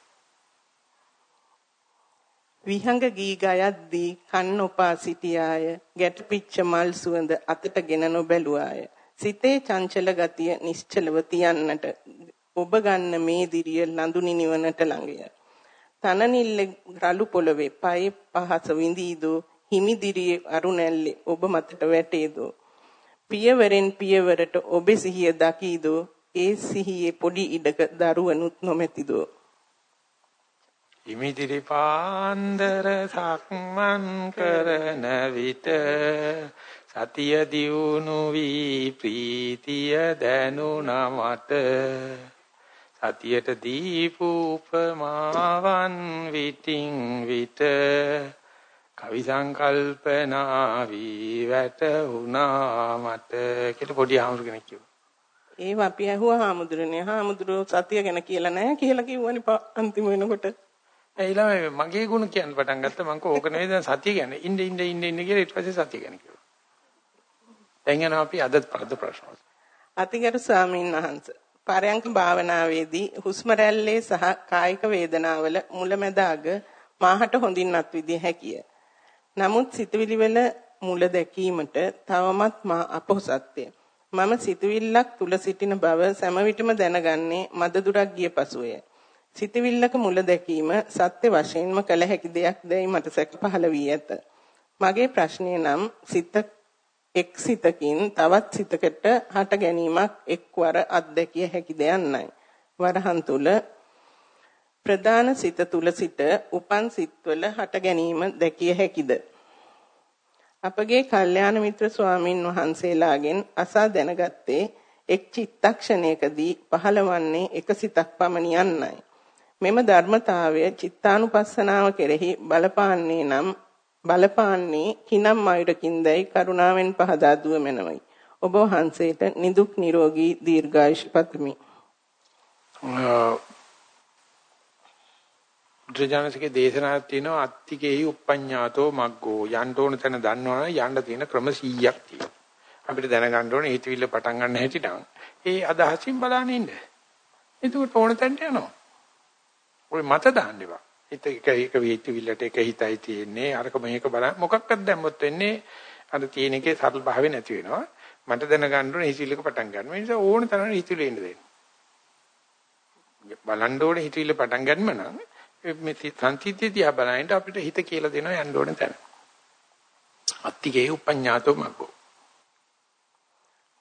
විහංග ගී ගයද්දී කන් ඔපා සිටියාය ගැට පිච්ච මල් සුවඳ අතටගෙන නොබැලුවාය සිතේ චංචල ගතිය නිශ්චලව තියන්නට ඔබ ගන්න මේ දිරිය ලඳුනි නිවනට ළඟය. තනනිල්ල රළු පොළවේ පයේ පහස විඳීදෝ හිමි දිරියේ අරුණැල්ලේ ඔබ මතට වැටේදෝ. පියවරෙන් පියවරට ඔබේ සිහිය දකීදෝ ඒ සිහියේ පොඩි ඉඩක දරුවනුත් නොමැතිදෝ. හිමිදිරි පාන්දර සක්මන් කරන විට සතිය දියුණු වී ප්‍රීතිය දැනුණා මට සතියට දීපු උපමාවන් විටින් විට කවි සංකල්පනා වී වැටුණා මට කියලා පොඩි ආමුරු කෙනෙක් කිව්වා. ඒව අපි ඇහුවා හාමුදුරනේ. හාමුදුරුවෝ සතිය ගැන කියලා නැහැ කියලා කිව්වනේ අන්තිම වෙනකොට. ඒ ළමයි මගේ ගුණ කියන්න පටන් ගත්තා මං කෝ ඕක නෙවෙයි දැන් සතිය ගැන. ඉන්න ඉන්න ඉන්න ඉන්න කියලා ඊට පස්සේ සතිය ගැන කිව්වා. දැන් යනවා අපි අද පද ප්‍රශ්න. අතිගරු ස්වාමීන් වහන්සේ පරයන්ක භාවනාවේදී හුස්ම රැල්ලේ සහ කායික වේදනාවල මුලැමැදාග මාහට හොඳින් අත්විදිය හැකිය. නමුත් සිතවිලි වල මුල දැකීමට තවමත් මා අපොහසත්ය. මම සිතවිල්ලක් තුල සිටින බව සෑම විටම දැනගන්නේ මද දුරක් ගිය පසුය. සිතවිල්ලක මුල දැකීම සත්‍ය වශයෙන්ම කළ හැකි දෙයක් දැයි මට සැක පහළ වී ඇත. මගේ ප්‍රශ්නය නම් සිත එක් සිතකින් තවත් සිතකට හට ගැනීමක් එක්වර අත්දැකිය හැකි දෙයන්නයි. වරහන් තුල ප්‍රධාන සිත තුල සිට උපන් සිත්වල හට ගැනීම දැකිය හැකිද? අපගේ කල්යාණ මිත්‍ර ස්වාමින් වහන්සේලාගෙන් අසා දැනගත්තේ එක් චිත්තක්ෂණයකදී පහළවන්නේ එක සිතක් පමණි යන්නයි. මෙම ධර්මතාවය චිත්තානුපස්සනාව කෙරෙහි බලපාන්නේ නම් බලපාන්නේ කිනම් අයුරකින්දයි කරුණාවෙන් පහදා දුව මැනවයි. ඔබ වහන්සේට නිදුක් නිරෝගී දීර්ඝායුෂ පතමි. බුදුජානකගේ දේශනාවක් තියෙනවා අත්තිකේහි uppඤ්ඤාතෝ මග්ගෝ යන්න ඕන තැන දන්නවනම් යන්න තියෙන ක්‍රම 100ක් තියෙනවා. අපිට දැනගන්න ඕනේ හිතවිල්ල පටන් ගන්න හැටි නම් ඒ අදහසින් බලන්න ඉන්න. එතකොට ඕන තැනට යනවා. ඔය මත දාන්න එපා. හිත එක එක හිතවිල්ලට එක හිතයි තියෙන්නේ අරක මේක බලන්න මොකක්වත් දැම්මොත් වෙන්නේ අර තියෙන එකේ සරල භාවය නැති වෙනවා. මට දැනගන්න ඕනේ හිතවිල්ලක පටන් ගන්න. ඒ නිසා ඕන තරම් හිතවිල්ල එන්න දෙන්න. බලන්න ඕනේ හිතවිල්ල පටන් ගන්නම නම් මේ සංසිද්ධිය දිහා බලනකොට අපිට හිත කියලා දෙනවා යන්න ඕන තැන. අත්තිගේ උපඤ්ඤාතෝ මග්ගෝ.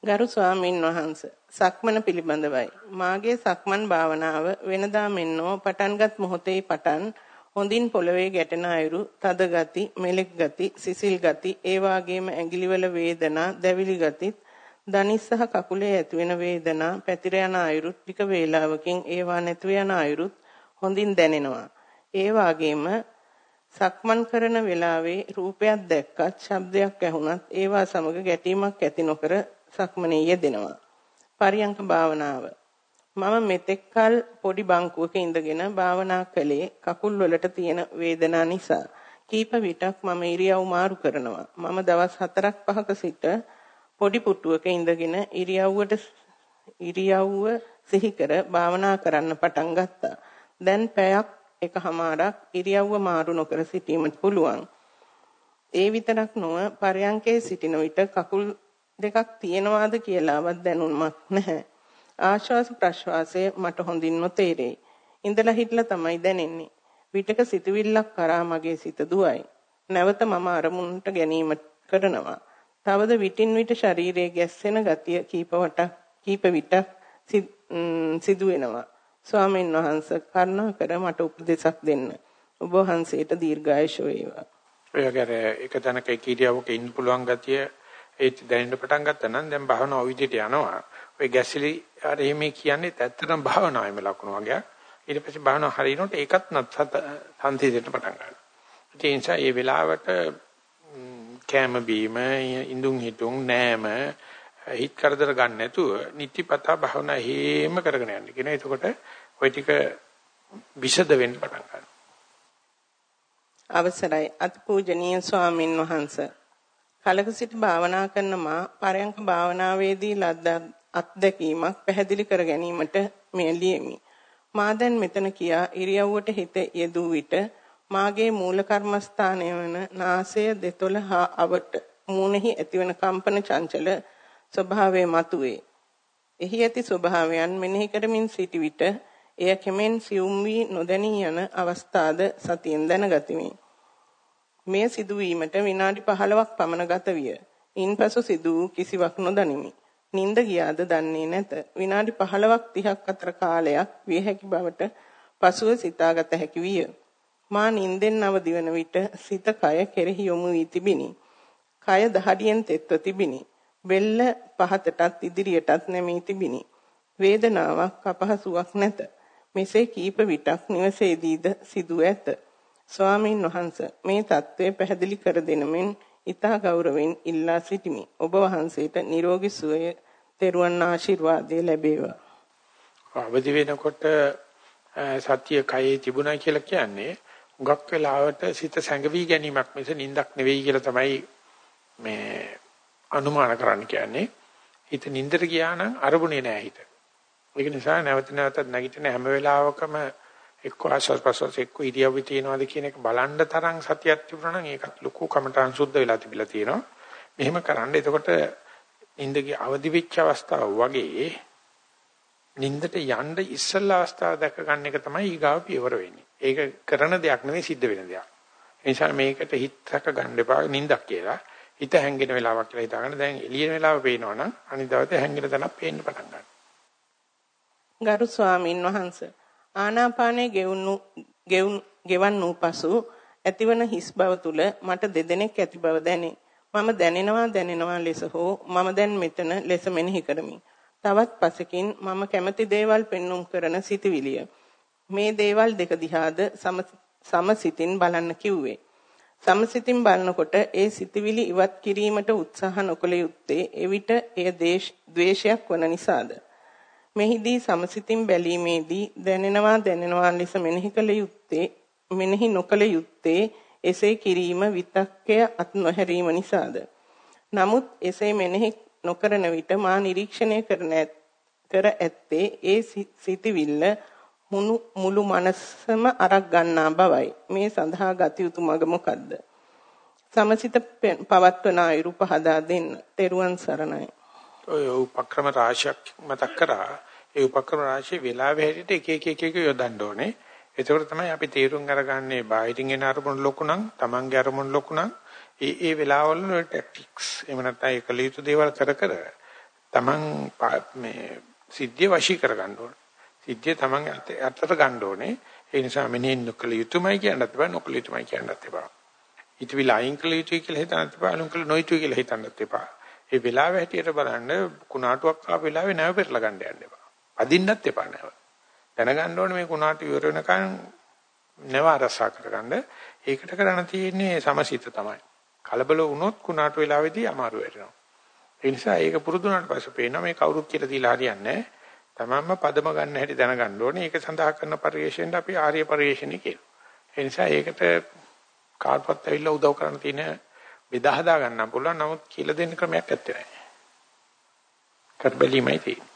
ගරු ස්වාමින් වහන්සේ සක්මන පිළිබඳවයි. මාගේ සක්මන් භාවනාව වෙනදා මෙන්නෝ පටන්ගත් මොහොතේ පටන් හොඳින් පොළවේ ගැටෙන අයුරු, තද ගති, මෙලෙක් ගති, සිසිල් ගති, ඒ වාගේම ඇඟිලිවල වේදනා, දැවිලි ගතිත්, දනිස් සහ කකුලේ ඇතිවෙන වේදනා, පැතිර යන අයුරුත් ටික වේලාවකින් ඒවා නැති යන අයුරුත් හොඳින් දැනෙනවා. ඒ වාගේම සක්මන් කරන වෙලාවේ රූපයක් දැක්කත් ශබ්දයක් ඇහුණත් ඒවා සමග ගැටීමක් ඇති නොකර සක්මනේ යෙදෙනවා. පරියංක භාවනාව. මම මෙතෙක්කල් පොඩි බංකුවක ඉඳගෙන භාවනා කළේ කකුල් වලට තියෙන වේදනා නිසා. කීප විටක් මම ඉරියව් මාරු කරනවා. මම දවස් 4ක් 5ක සිට පොඩි පුටුවක ඉඳගෙන ඉරියව්වට ඉරියව්ව සිහි කර භාවනා කරන්න පටන් ගත්තා. දැන් පැයක් එකහමාරක් ඉරියව්ව මාරු නොකර සිටීමට පුළුවන්. ඒ විතරක් නොව පරයන්කේ සිටින විට කකුල් දෙකක් තියෙනවාද කියලාවත් දැනුමක් නැහැ. ආශ්වාස ප්‍රශ්වාසය මට හොඳින්ම තේරෙයි. ඉඳලා හිටලා තමයි දැනෙන්නේ. විටක සිතුවිල්ලක් කරා මගේ සිත දුවයි. නැවත මම අරමුණට ගැනීම කරනවා. තවද විටින් විට ශරීරයේ ගැස්සෙන ගතිය කීප වට කීප විට සිදු වෙනවා. ස්වාමීන් වහන්සේ කරුණාකර මට උපදෙසක් දෙන්න. ඔබ වහන්සේට දීර්ඝායුෂ වේවා. ඔය වගේ එක තැනක කීරියවක ඉන්න පුළුවන් ගතිය ඒත් දැනෙන්න පටන් ගත්තා නම් දැන් භාවනාව විදිහට යනවා. ඔය ගැසිලි අර එහෙම කියන්නේ ඇත්තටම භාවනාවෙම ලකුණු වගේ. ඊට පස්සේ භාවනාව හරියනකොට ඒකත් නත් සංසිඳෙන්න පටන් ගන්නවා. ඒ නිසා මේ වෙලාවට කැම බීම ඉඳුන් හිටුන් නෑම හිත කරදර ගන්න නැතුව නිතිපතා භාවනා හේම කරගෙන යන්න කියන. එතකොට ওই ටික විෂද වෙන්න පටන් ගන්නවා. අවසරයි අතිපූජනීය ස්වාමින් වහන්සේ. කලක සිට භාවනා කරන මා පරයන්ක භාවනාවේදී ලද්ද අත්දැකීමක් පැහැදිලි කර ගැනීමට මෙය ලියමි. මා දැන් මෙතන කියා ඉරියව්වට හිත යෙදූ විට මාගේ මූල කර්මස්ථානය වන නාසය දෙතොල හා අවට මූණෙහි ඇතිවන කම්පන චංචල ස්වභාවය මතුවේ. එහි ඇති ස්වභාවයන් මෙනෙහි කරමින් සිටි විට එය කෙමෙන් සියුම් වී නොදැනී යන අවස්ථාද සතියෙන් දැනගතිමි. මේ සිදුවීමට විනාඩි 15ක් පමණ ගත විය. ඉන්පසු සිදු වූ කිසිවක් නොදනිමි. නිින්ද ගියාද දන්නේ නැත. විනාඩි 15ක් 30ක් අතර කාලයක් විය හැකි බවට පසුව සිතාගත හැකි විය. මා නිින්දෙන් අවදි වන විට සිත කය කෙරෙහි යොමු වී තිබිනි. කය දහඩියෙන් තෙත්ව තිබිනි. බෙල්ල පහතටත් ඉදිරියටත් නැමී තිබිනි. වේදනාවක් අපහසුාවක් නැත. මෙසේ කීප විටක් නිවසේදීද සිදු ඇත. ස්වාමීන් වහන්ස මේ தત્ත්වය පැහැදිලි කර දෙනමින් ඊතා ගෞරවයෙන් ඉල්ලා සිටිමි. ඔබ වහන්සේට නිරෝගී සුවය තෙරුවන් ආශිර්වාදය ලැබේවා. අවදි වෙනකොට සත්‍ය කයේ තිබුණා කියලා කියන්නේ හුඟක් වෙලාවට සිත සැඟවි ගැනීමක් මිස නිින්දක් නෙවෙයි කියලා තමයි මේ අනුමාන කරන්න කියන්නේ. හිත නිින්දට ගියා නම් අරමුණේ නෑ හිත. ඒක නිසා නැවත නැවතත් නැගිටින හැම වෙලාවකම එක්ක ආශ්වාස ප්‍රශ්වාස එක්ක ඉරියව්වේ තියනවාද කියන එක බලන්න තරම් සතියක් තිබුණා නම් ඒකත් ලොකු කමටහන් සුද්ධ වෙලා තිබිලා තියෙනවා. මෙහෙම කරන්න. එතකොට නිින්දගේ අවදි වෙච්ච අවස්ථාව වගේ නිින්දට යන්න ඉස්සෙල්ලා අවස්ථාව දැක ගන්න එක තමයි ඊගාව පියවර වෙන්නේ. ඒක කරන දෙයක් නෙවෙයි සිද්ධ වෙන දෙයක්. ඒ නිසා මේකට හිතක ගන්න එපා නිින්දක් කියලා. හිත හැංගෙන වෙලාවක් කියලා හිතාගන්න. දැන් එළියන වෙලාව පේනවනම් අනිත් දවසේ හැංගෙන තැනක් පේන්න පටන් ගන්නවා. ගරු ස්වාමින් වහන්සේ ආනාපානයේ ගෙවුණු ගෙවන් වූ පසු ඇතිවන හිස් බව තුල මට දෙදෙනෙක් ඇති බව දැනේ. මම දැනෙනවා දැනෙනවා ලෙස හෝ මම දැන් මෙතන ලෙස මෙනෙහි කරමි. තවත් පසකින් මම කැමති දේවල් පෙන්눔 කරන සිතවිලිය. මේ දේවල් දෙක දිහාද සමසිතින් බලන්න කිව්වේ. සමසිතින් බලනකොට ඒ සිතවිලි ඉවත් කිරීමට උත්සාහ නොකළ යුත්තේ එවිට එය ද්වේෂයක් වන නිසාද? මෙහිදී සමසිතින් බැලීමේදී දැනෙනවා දැනෙනවා ලෙස මෙනෙහි කළ යුත්තේ මෙනෙහි නොකළ යුත්තේ එසේ කිරීම විතක්කය අත් නොහැරීම නිසාද? නමුත් එසේ මෙනෙහි නොකරන විට මා නිරීක්ෂණය කරන කර ඇත්තේ ඒ සිටිවිල්ල මුළු මනසම අරක් ගන්නා බවයි. මේ සඳහා ගත යුතු මඟ මොකද්ද? සමසිත පවත්වන අයුරු පහදා දෙන්න. තෙරුවන් සරණයි. ඔය උපක්‍රම රාශියක් මතක් කරා. ඒ උපක්‍රම රාශිය වෙලාවෙ හැටියට එක එක එක එක යොදන්න ඕනේ. ඒකෝර තමයි අපි තීරුම් අරගන්නේ බාහිරින් එන අරමුණු ලොකු නම්, Tamange අරමුණු ලොකු නම්, ඒ ඒ වෙලාවවල වල ටැක්ටික්ස් එහෙම නැත්නම් ඒ කළ යුතු දේවල් කර කර Taman මේ සිද්ධිය වශී කර ගන්න ඕනේ. සිද්ධිය Taman අතට ගන්න ඕනේ. ඒ නිසා මෙනෙහි නොකළ යුතුමයි කියන්නත් බෑ, නොකළ යුතුමයි කියන්නත් එපා. ඊට විලයින් කළ යුතුයි කියලා හිතන්නත් එපා, අනුකල නොයුතුයි කියලා හිතන්නත් එපා. ඒ වෙලාව හැටියට බලන්න කුණාටුවක් ආපු වෙලාවේ නැව පෙරලා ගන්න යන්න එපා. අදින්නත් එපා නැව. දැනගන්න ඕනේ මේ කුණාටු ඉවර වෙනකන් නැව අරසා කරගන්න. ඒකට කරන්න තියෙන්නේ සමසිත තමයි. කලබල වුණොත් කුණාටු වෙලාවේදී අමාරු වෙනවා. ඒ නිසා ඒක පුරුදු වුණාට පස්සේ පේනවා මේ කවුරුත් කියලා දීලා හරියන්නේ නැහැ. තමන්ම පදම ගන්න හැටි දැනගන්න ඕනේ. ඒක සඳහා කරන පරිශ්‍රයෙන් අපි ආර්ය පරිශ්‍රණي කියනවා. ඒ නිසා ඒකට කාර්පත් ඇවිල්ලා උදව් කරන්න තියෙන බෙදා හදා ගන්න පුළුවන්. නමුත් කියලා දෙන්න ක්‍රමයක් නැත්තේ නෑ. කරබැලීමයි තියෙන්නේ.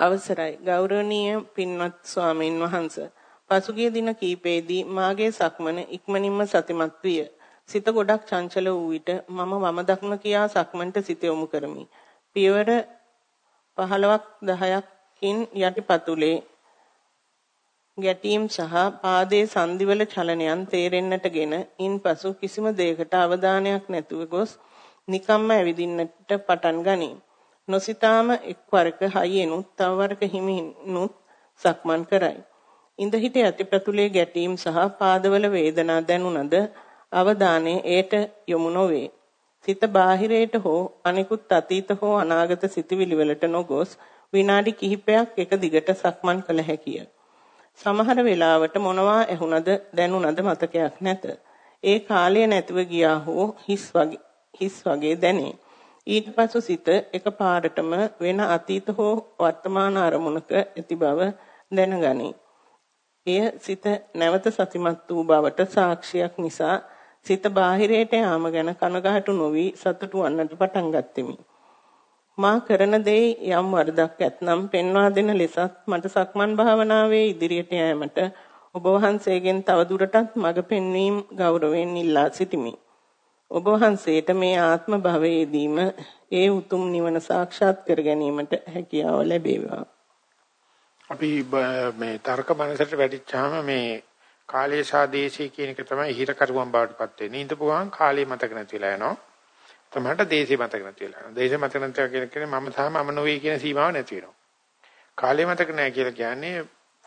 අවසරයි ගෞරවනීය පින්වත් ස්වාමීන් වහන්ස පසුගිය දින කීපෙදී මාගේ සක්මන ඉක්මනින්ම සතිමත් විය සිත ගොඩක් චංචල වූ විට මම වම දක්න කියා සක්මන්ට සිත යොමු කරමි පියවර 15ක් 10කින් යටිපතුලේ ගැටීම් සහ පාදයේ සංදිවල චලනයන් තේරෙන්නටගෙන ඉන්පසු කිසිම දෙයකට අවධානයක් නැතුව ගොස් නිකම්ම ඇවිදින්නට පටන් ගනී. නොසිතාම එක්වරක හයියෙනුත් තව වරක හිමිනුත් සක්මන් කරයි. ඉඳ හිට යටිපතුලේ ගැටීම් සහ පාදවල වේදනා දැනුණද අවධානය ඒට යොමු නොවේ. සිත බාහිරයට හෝ අනිකුත් අතීත හෝ අනාගත සිතුවිලි වලට නොගොස් විනාඩි කිහිපයක් එක දිගට සක්මන් කළ හැකිය. සමහර වෙලාවට මොනවා ඇහුණද දැනුණද මතකයක් නැත. ඒ කාලය නැතිව ගියා හෝ හිස් වගේ හිස් වගේ දැනේ. ඊට පසු සිත එකපාරටම වෙන අතීත හෝ වර්තමාන අරමුණක ඇති බව දැනගනී. එය සිත නැවත සතිමත් වූ බවට සාක්ෂියක් නිසා සිත බාහිරයට යාම ගැන කනගාටු නොවි සතුටු වන්නට පටන් ගත්ෙමි. මා කරන දේ යම් වරදක් ඇතනම් පෙන්වා දෙන ලෙසත් මට සක්මන් භාවනාවේ ඉදිරියට යෑමට ඔබ වහන්සේගෙන් තවදුරටත් මඟ පෙන්වීම ගෞරවයෙන් ඉල්ලා සිටිමි. ඔබ වහන්සේට මේ ආත්ම භවයේදීම ඒ උතුම් නිවන සාක්ෂාත් කර ගැනීමට හැකියාව ලැබේවා. අපි මේ තර්ක මනසට වැටිච්චාම මේ කාලයේ සාදේශී කියන එක තමයි හිරකරුවන් බවට පත් වෙන්නේ. ඉඳපු ගමන් කාලේ මතක නැතිලා යනවා. තමහට දේශේ මතක නැතිලා යනවා. දේශේ මතක නැතිලා කියන කෙනේ මම සහ මම නොවේ කියන සීමාව නැති වෙනවා. කාලේ මතක නැහැ කියලා කියන්නේ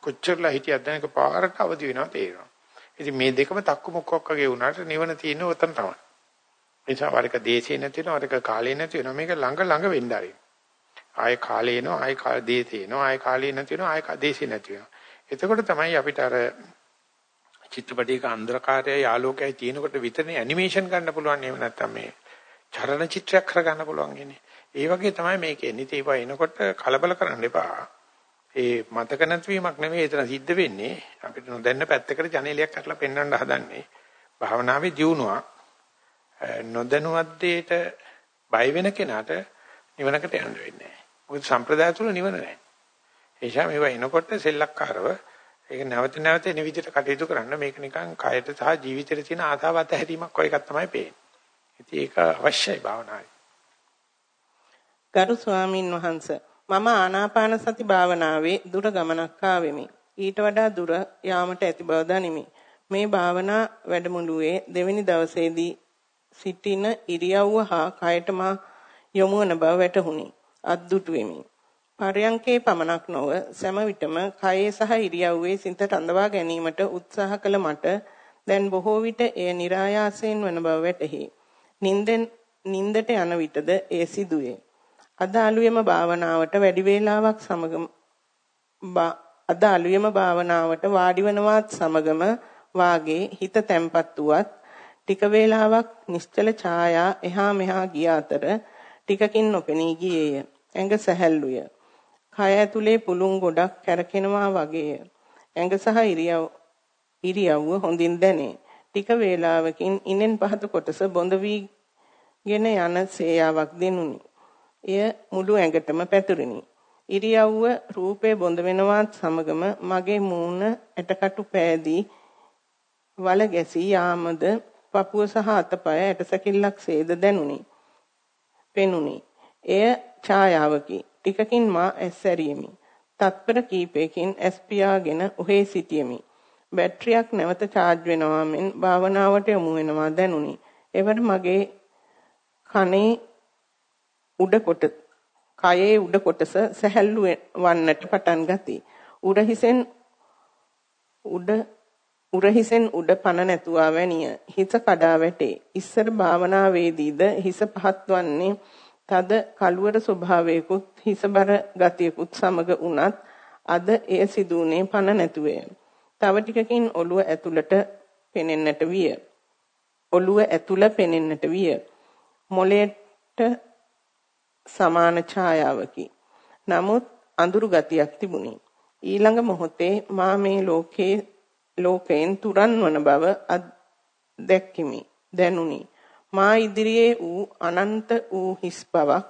කොච්චරලා හිටියද දැනක පාරට අවදි වෙනවා තේරෙනවා. ඉතින් මේ දෙකම තක්කු මොක්කක් වගේ වුණාට නිවන තියෙන්නේ උතන තමයි. ඒ නිසා වරක දේශේ නැති වෙනවා වරක කාලේ නැති වෙනවා මේක ළඟ ළඟ වෙන්න ආරයි. ආයේ කාලේ එනවා ආයේ කාල දේශේ එනවා ආයේ කාලේ නැති වෙනවා ආයේ දේශේ නැති වෙනවා. එතකොට තමයි අපිට අර චිත්‍රපටයක අන්ධකාරයයි ආලෝකයයි තියෙනකොට විතරනේ ඇනිමේෂන් ගන්න පුළුවන් එහෙම නැත්නම් මේ චරණ චිත්‍රයක් කරගන්න පුළුවන් ඉන්නේ. ඒ වගේ තමයි මේකේ. නිතේ ඒවා එනකොට කලබල කරන්න එපා. ඒ මතක නැතිවීමක් නෙමෙයි එතන සිද්ධ වෙන්නේ. අපිට නොදැන්න පැත්තකට ජනේලයක් කරලා පෙන්වන්න හදන්නේ. භාවනාවේ දියුණුවක් නොදැනුවත් දෙයට බය වෙන කෙනාට නිවනකට යන්න වෙන්නේ නැහැ. මොකද සම්ප්‍රදාය තුල නිවන නැහැ. ඒ නිසා මේවා එනකොට සෙල්ලක්කාරව ඒක නැවත නැවත එන විදිහට කටයුතු කරන්න මේක නිකන් කයට සහ ජීවිතේට තියෙන ආසාවත් හැරීමක් වගේ එකක් තමයි පේන්නේ. ඉතින් ඒක අවශ්‍යයි භාවනාවේ. ගරු ස්වාමින් වහන්සේ මම ආනාපාන සති භාවනාවේ දුර ගමනක් ආවෙමි. ඊට වඩා දුර යාමට ඇති බව දනිමි. මේ භාවනා වැඩමුළුවේ දෙවැනි දවසේදී සිටින ඉරියව්ව හා කයට මා යොමු වන බව වැටහුණි. අද්දුටු වෙමි. පරයන්කේ පමණක් නොව සෑම විටම කයේ සහ ඉරියව්වේ සිත රඳවා ගැනීමට උත්සාහ කළ මට දැන් බොහෝ විට එය નિરાයාසයෙන් වන බව වැටහි. නින්දෙන් නින්දට යන විටද එය සිදුවේ. අද අලුයම භාවනාවට වැඩි වේලාවක් සමගම අද අලුයම භාවනාවට වාඩි වනවත් සමගම වාගේ හිත තැම්පත් වුවත් ටික වේලාවක් නිශ්චල ඡායා එහා මෙහා ගිය අතර ටිකකින් නොපෙනී ගියේය. ඇඟ සැහැල්ලුය. කය ඇතුලේ පුළුන් ගොඩක් කැරකෙනවා වගේය. ඇඟ සහ ඉරියව් ඉරියව්ව හොඳින් දැනේ. ටික වේලාවකින් ඉනෙන් පහත කොටස බොඳ වීගෙන යන සේයාවක් දෙනුනි. එය මුළු ඇඟටම පැතුරිනි. ඉරියව්ව රූපේ බොඳ වෙනවත් සමගම මගේ මූණ ඇටකටු පෑදී වල ගැසී යාමද පපුව සහ අතපය ඇටසැකිල්ලක් සේද දැනුනි. පෙනුනි. එය ඡායාවකි. ටිකකින් මා ඇස් ඇරියෙමි. තත්පර කීපයකින් ඇස් පියාගෙන ඔහේ සිටියෙමි. බැටරියක් නැවත charge වෙනවා මෙන් භාවනාවට යොමු වෙනවා දැනුනි. එවර මගේ කනේ උඩ කොට කයේ උඩ කොටස සැහැල්ලු වන්නට පටන් ගති. උරහිසෙන් උඩ උරහිසෙන් උඩ පන නැතුවා වැනිය. හිස කඩා වැටේ. ඉස්සර භාවනාවේදීද හිස පහත් වන්නේ තද කළුවර ස්වභාවයකුත් හිසබර ගතියකුත් සමග වුණත් අද එය සිදුුනේ පන නැතුවය. තව ටිකකින් ඔළුව ඇතුළට පෙනෙන්නට විය. ඔළුව ඇතුළ පෙනෙන්නට විය. මොලේට සමාන ඡායාවකි. නමුත් අඳුරු ගතියක් තිබුණි. ඊළඟ මොහොතේ මා මේ ලෝකේ ලෝකයෙන් තුරන් වන බව දැක්කිමි. දැනුනි. මා ඉදිරියේ වූ අනන්ත වූ හිස් බවක්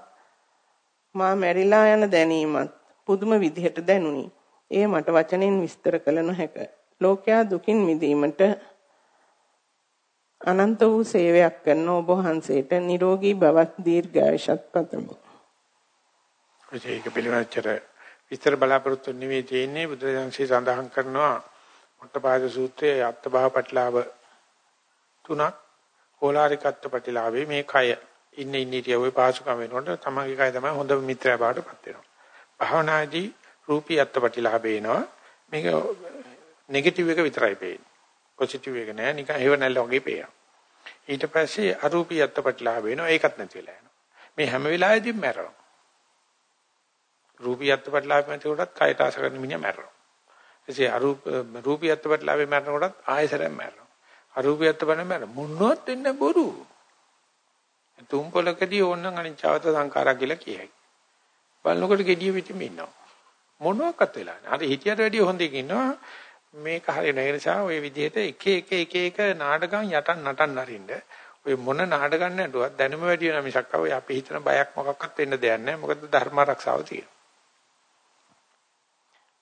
මා මැරිලා යන දැනීමත් පුදුම විදිහට දැනුනි. එය මට වචනෙන් විස්තර කළ නොහැක. ලෝකයා දුකින් මිදීමට අනන්ත වූ සේවයක් කරන ඔබ වහන්සේට නිරෝගී බවක් දීර්ඝායුෂත් පතමි. ඒක පිළිවෙච්චර විස්තර බලාපොරොත්තු නෙවෙයි තියෙන්නේ බුදුදහමේ සඳහන් කරනවා මොට්ටපාද සූත්‍රයේ අත්බහ පටලාව තුනක් ඕලාරිකත්ව ප්‍රතිලාභේ මේ කය ඉන්න ඉන්න ඉරියව්වේ පහසුකම් වෙනකොට තමන්ගේ කය තමයි හොඳ මිත්‍රයා බවට පත් වෙනවා. භාවනාදී රූපී අත්පටිලාභ වෙනවා. මේක නෙගටිව් එක විතරයි පේන්නේ. පොසිටිව් එක නෑ නිකන් හේව නැල්ල වගේ පේනවා. ඊට පස්සේ අරූපී අත්පටිලාභ වෙනවා. ඒකත් නැති වෙලා යනවා. මේ හැම වෙලාවෙදීම මැරෙනවා. රූපී අත්පටිලාභ නැති කොටත් කයට ආස කරන මිනිහා මැරෙනවා. එසේ අරූප රූපී අත්පටිලාභේ මැරෙන කොටත් ආයෙසරෙන් මැරෙනවා. අරූපී අත්පටිලාභ මැරෙන මොනවත් වෙන්නේ බොරු. තුම්පලකදී ඕනනම් අනිච්චවත සංඛාරා කියලා කියයි. බලනකොට gediya පිටින්ම ඉන්නවා. මොනවාක්වත් වෙලා නැහැ. අර හිතියට වැඩිය හොඳින් ඉන්නවා. මේක හරිය නැහැ නිසා ওই විදිහට එක එක එක එක නාටකම් යටන් නටන්න අරින්න. ඔය මොන නාටකම් නටුවත් දැනුම වැඩි වෙන මිසක් ඔය අපි හිතන බයක් මොකක්වත් වෙන්න දෙයක් නැහැ. මොකද ධර්ම ආරක්ෂාව තියෙනවා.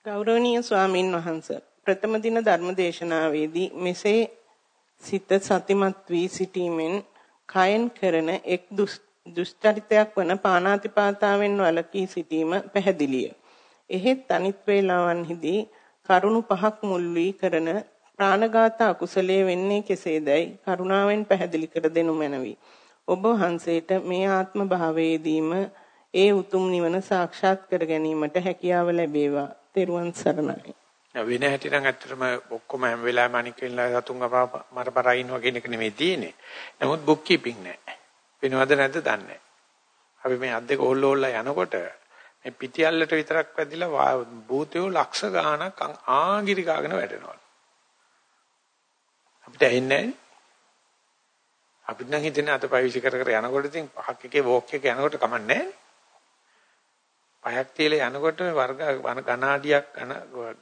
ගෞරවනීය ස්වාමින් වහන්සේ ප්‍රථම දින ධර්ම දේශනාවේදී මෙසේ සිත සතිමත් වී සිටීමෙන් කයෙන් කරන එක් දුෂ්චරිතයක් වන පාණාතිපාතාවෙන් වළකී සිටීම පැහැදිලිය. එහෙත් අනිත් වේලාවන්හිදී කරුණු පහක් මුල් වී කරන ප්‍රාණඝාත අකුසලයේ වෙන්නේ කෙසේදයි කරුණාවෙන් පැහැදිලි කර දෙනු මැනවි. ඔබ වහන්සේට මේ ආත්ම භාවයේදීම ඒ උතුම් නිවන සාක්ෂාත් කර ගැනීමට හැකියාව ලැබේවා. තෙරුවන් සරණයි. වෙන හැටි නම් ඇත්තටම ඔක්කොම හැම වෙලාවෙම අනික් වෙනලා සතුන් මරපරා ඉන්නවා කියන එක නෙමෙයි තියෙන්නේ. නමුත් බුක් කීපින් නැහැ. වෙනවද නැද්ද දන්නේ නැහැ. අපි මේ අද්දක ඕල්ල ඕල්ලා යනකොට මේ පිටියල්ලට විතරක් වැදිලා භූතයෝ ලක්ෂ ගාණක් ආගිරි ගාගෙන වැටෙනවා. අපිට ඇහෙන්නේ අපිට නම් හිතෙන්නේ අත පයිවිසි කර කර යනකොට ඉතින් පහක් එකේ වෝක් එක යනකොට කමන්නේ පහක් තියලා යනකොට වර්ග ඝනාඩියක්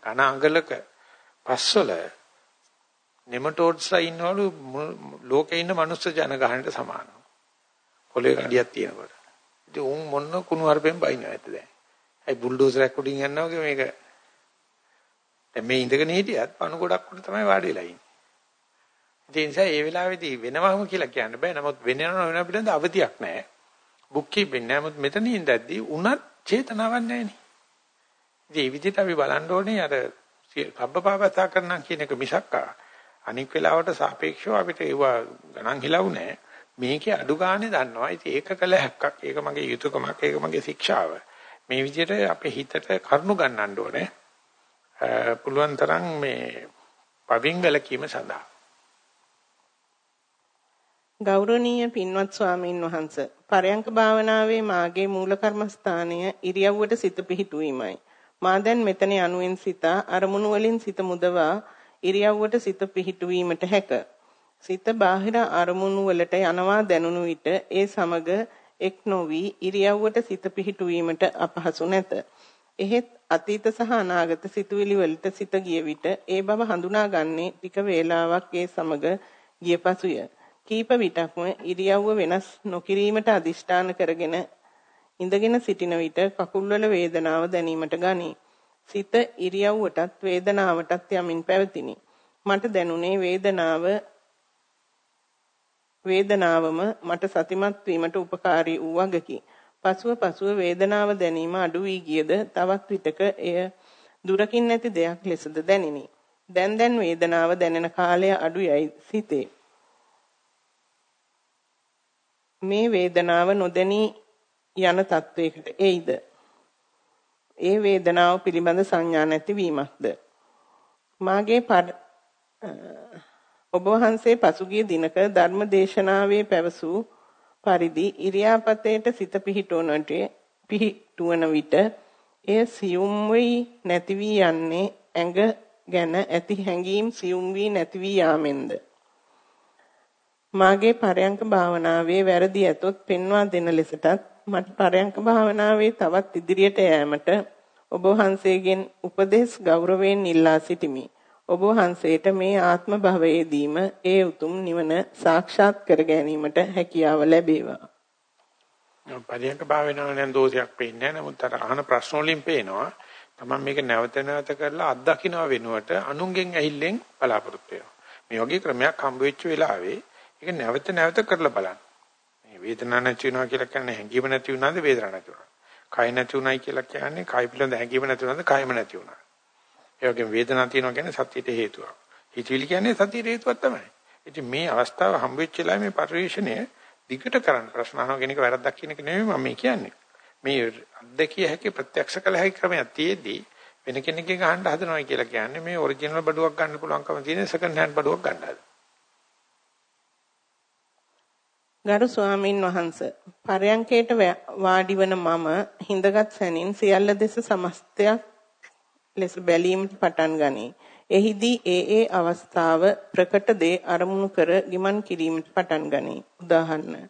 ඝන අඟලක පස්වල නෙමටෝඩ්ස්ලා ඉන්නවලු ලෝකේ ඉන්න මනුස්ස ජනගහනට සමානව. පොළේ කඩියක් තියෙනකොට. ඉතින් උන් මොන කුණු හarpෙන් බයින්නවද දැන්. ඒ බුල්ඩෝසරයක් උඩින් යනවා වගේ මේක දැන් මේ ඉඳගෙන හිටියත් පණු ගොඩක් උඩ තමයි වාඩි වෙලා ඉන්නේ. ඒ නිසා ඒ වෙලාවේදී වෙනවම කියලා කියන්න බෑ. නමුත් වෙනව වෙන පිළිබඳ අවධියක් නැහැ. බුක් කීපින් නැහැ. නමුත් මෙතන ඉඳද්දී උනත් චේතනාවක් නැහැ නේ. ඉතින් මේ විදිහට අපි බලන්න ඕනේ අර සබ්බපාපතා කරනවා කියන එක මිසක් අනික් වෙලාවට සාපේක්ෂව අපිට ඒව ගණන් හිලවු නැහැ. මේකේ අඩු ගානේ දන්නවා. ඉතින් ඒක කළ හැක්කක්. ඒක මගේ යුතුයකමක්. ඒක මගේ ශික්ෂාව. මේ විදිහට අපේ හිතට කරුණු ගන්නන්න ඕනේ. පුළුවන් තරම් මේ පවින් වැලකීම සඳහා. ගෞරවනීය පින්වත් ස්වාමීන් වහන්ස පරයන්ක භාවනාවේ මාගේ මූල කර්මස්ථානය ඉරියව්වට සිත පිහිටුවීමයි. මා දැන් මෙතන යනුවෙන් සිතා අරමුණු වලින් සිත මුදවා ඉරියව්වට සිත පිහිටුවීමට හැක. සිත බාහිර අරමුණු වලට යනවා දැනුණු විට ඒ සමග එක් නොවි ඉරියව්වට සිත පිහිටුවීමට අපහසු නැත. එහෙත් අතීත සහ අනාගත සිතුවිලි වලට සිත ගිය විට ඒ බව හඳුනාගන්නේ ටික වේලාවක් ඒ සමග ගිය පසුය. කීප විටක්ම ඉරියව්ව වෙනස් නොකිරීමට අදිෂ්ඨාන කරගෙන ඉඳගෙන සිටින විට කකුල්වල වේදනාව දැනීමට ගනී. සිත ඉරියව්වටත් වේදනාවටත් යමින් පැවතිනි. මට දැනුනේ වේදනාව වේදනාවම මට සතිමත් වීමට උපකාරී වූ වගකි. පසුව පසුව වේදනාව දැනීම අඩු වී ගියද තවත් විටක එය දුරකින් නැති දෙයක් ලෙසද දැනිනි. දැන් දැන් වේදනාව දැනෙන කාලය අඩු යයි සිතේ. මේ වේදනාව නොදැනී යන තත්වයකට එයිද? ඒ වේදනාව පිළිබඳ සංඥා නැතිවීමක්ද? මාගේ ඔබ වහන්සේ පසුගිය දිනක ධර්ම දේශනාවේ පැවසූ පරිදි ඉරියාපතේට සිත පිහිටවනට පිහිටුවන විට එය සියුම් වී නැති වී යන්නේ ඇඟ ගැන ඇති හැඟීම් සියුම් වී නැති වී යාමෙන්ද මාගේ පරයන්ක භාවනාවේ වැරදි ඇතොත් පෙන්වා දෙන ලෙසටත් මට පරයන්ක භාවනාවේ තවත් ඉදිරියට යෑමට ඔබ වහන්සේගෙන් උපදෙස් ගෞරවයෙන් ඉල්ලා සිටිමි. ඔබ වහන්සේට මේ ආත්ම භවයේදීම ඒ උතුම් නිවන සාක්ෂාත් කර ගැනීමට හැකියාව ලැබේවා. පරියන්ක භාවනාව නම් දෝෂයක් පේන්නේ නැහැ. නමුත් අර අහන ප්‍රශ්න වලින් පේනවා. තමන් මේක නැවත නැවත කරලා අත්දකින්න වෙනුවට අනුන්ගෙන් ඇහිල්ලෙන් බලාපොරොත්තු වෙනවා. මේ වගේ ක්‍රමයක් හම්බ වෙච්ච වෙලාවේ ඒක නැවත නැවත කරලා බලන්න. මේ වේදනාවක් නැති වෙනවා කියලා කියන්නේ හැඟීම නැති වුණාද වේදනාවක් නැති වුණා. කය නැති උනායි කියලා කියන්නේ කය පිළිබඳ හැඟීම නැති වුණාද කයම නැති වුණා. ඒ වගේම වේදනාවක් තියෙනවා කියන්නේ සතියට හේතුවක්. හිතවිලි කියන්නේ සතියට හේතුවක් තමයි. ඉතින් මේ අවස්ථාව හම්බ වෙච්ච වෙලාවේ මේ පරිශ්‍රණය දිගට කරන්න ප්‍රශ්න අහන කෙනෙක් වැරද්දක් කියන එක නෙමෙයි මම කියන්නේ. මේ අත්දැකිය හැකි ප්‍රත්‍යක්ෂ කළ හැකි ක්‍රමයක් තියේදී වෙන කෙනෙක්ගේ ගහන්න හදනවා කියලා කියන්නේ මේ ඔරිජිනල් බඩුවක් ගන්න පුළුවන්කම තියෙන සෙකන්ඩ් හෑන්ඩ් බඩුවක් ගන්න හදනවා. ගරු ස්වාමින් වහන්ස පරයන්කේට වාඩි වන මම හිඳගත් සැනින් සියල්ල දෙස සමස්තයක් ලෙස බැලීමට පටන් ගනී. එහිදී ඒ ඒ අවස්ථාව ප්‍රකට දේ අරමුණු කර ගිමන් කිරීමට පටන් ගනී. උදාහරණ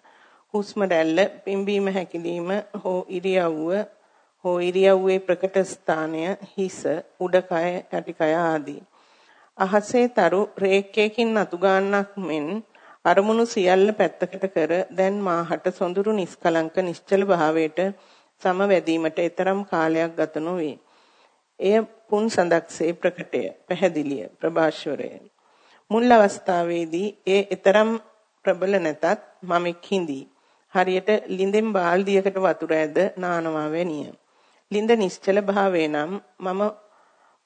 හුස්ම රැල්ල පිම්බීම හැකිලිම හෝ ඉරියව්ව හෝ ඉරියව්වේ ප්‍රකට ස්ථානය හිස උඩකය යටිකය ආදී. අහසේ තරු රේඛයකින් අතු ගන්නක් මෙන් අරමුණු සියල්ල පැත්තකට කර දැන් මාහට සොඳුරු නිස්කලංක නිශ්චල භාවයට සමවැදීමට ඊතරම් කාලයක් ගත නොවේ. එය පුන් සඳක්සේ ප්‍රකටය පැහැදිලිය ප්‍රභාෂවරය. මුල් අවස්ථාවේදී ඒ ඊතරම් ප්‍රබල නැතත් මමෙක් හිඳී. හරියට ලිඳෙන් බාල්දියකට වතුර ඇද නානවා වැනිය. ලිඳ නිශ්චල භාවය නම් මම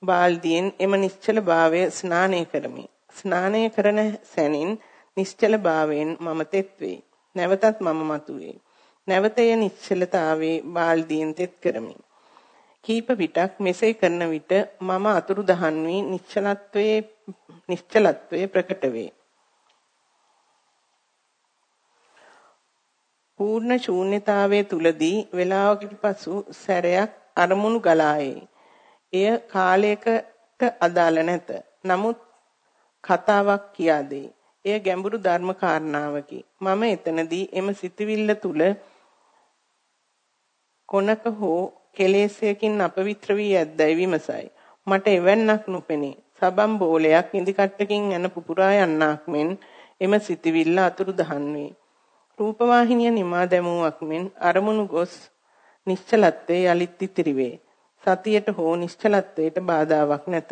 බාල්දියෙන් එම නිශ්චල භාවය ස්නානය කරමි. ස්නානය කරන සැනින් නිශ්චල භාවයෙන් මම තෙත් වේ. නැවතත් මම මතුවේ. නැවතය නිශ්චලතාවේ බාල්දියෙන් තෙත් කරමි. කීප විටක් මෙසේ කරන විට මම අතුරු දහන් වී නිශ්චලත්වයේ නිශ්චලත්වයේ ප්‍රකට වේ. පූර්ණ ශූන්‍යතාවයේ තුලදී වේලාවකට පසු සැරයක් අරමුණු ගලායේ. එය කාලයකට අදාළ නැත. නමුත් කතාවක් කියා දෙයි. එය ගැඹුරු ධර්ම කාරණාවකි. මම එතනදී එම සිතවිල්ල තුල කොනක හෝ කෙලෙසයකින් අපවිත්‍ර වී ඇද්දයි විමසයි. මට එවන්නක් නොපෙනේ. සබම් බෝලයක් ඉදිකට්ටකින් යන පුපුරා යන්නක් මෙන් එම සිතවිල්ල අතුරු දහන් වේ. රූපවාහිනිය නිමා දැමුවක් මෙන් අරමුණු ගොස් නිශ්චලත්වයේ යලිත් ඉතිරි වේ. සතියට හෝ නිශ්චලත්වයට බාධාවක් නැත.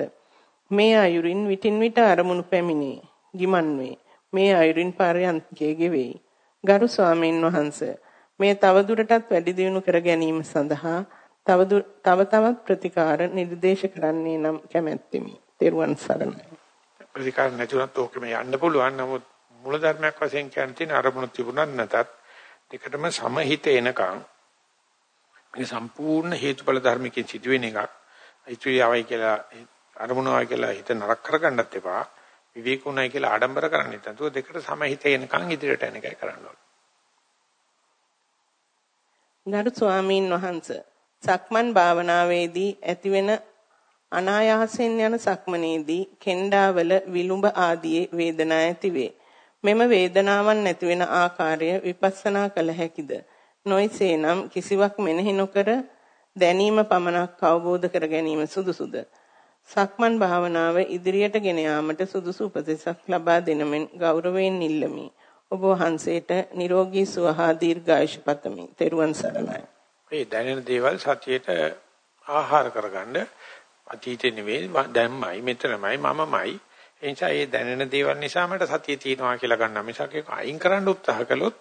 මේ අයුරින් විටින් විට අරමුණු පැමිණේ. ගිමන් වේ. මේ අයුරින් පරයන්කේ ගෙවේ. ගරු ස්වාමීන් වහන්සේ මේ තවදුරටත් වැඩි දියුණු කර ගැනීම සඳහා තව තව තවත් ප්‍රතිකාර නිර්දේශ කරන්නේ නම් කැමැත්තෙමි. තෙරුවන් සරණයි. ප්‍රතිකාර නැතුණත් ඕකෙම යන්න පුළුවන්. නමුත් මූල ධර්මයක් වශයෙන් කියන්න තියෙන අරමුණු තිබුණත් නැතත් දෙකටම සමහිත එනකන් මේ සම්පූර්ණ හේතුඵල ධර්මකින් සිදුවෙන එකක්. ඉතුරුයවයි කියලා අරමුණවයි කියලා හිත නරක කරගන්නත් එපා. විවේකුණයි කියලා ආඩම්බර කරන්නේ නැතුව දෙකට සමහිත එනකන් ඉදිරියට යන එකයි කරන්න ඕනේ. ගරු ස්වාමීන් වහන්සේ සක්මන් භාවනාවේදී ඇතිවෙන අනායාසයෙන් යන සක්මනේදී කෙන්ඩාවල විලුඹ ආදී වේදනා ඇතිවේ. මෙම වේදනාවන් නැතිවෙන ආකාරය විපස්සනා කළ හැකිද? නොයිසේනම් කිසිවක් මෙනෙහි නොකර දැනීම පමණක් අවබෝධ කර ගැනීම සුදුසුද? සක්මන් භාවනාව ඉදිරියට ගෙන යාමට සුදුසු උපදෙසක් ලබා දෙනමෙන් ගෞරවයෙන් ඉල්ලමි. ඔබ වහන්සේට නිරෝගී සුව හා දීර්ඝායුෂ පතමි. ත්වන් සරණයි. මේ දැනෙන දේවල් සතියේට ආහාර කරගන්න අතීතේ නෙවෙයි දැම්මයි මෙතනමයි මමමයි ඒ නිසා මේ දැනෙන දේවල් නිසා මට සතිය තියෙනවා කියලා ගන්න මිසක් ඒක අයින් කරන්න උත්සාහ කළොත්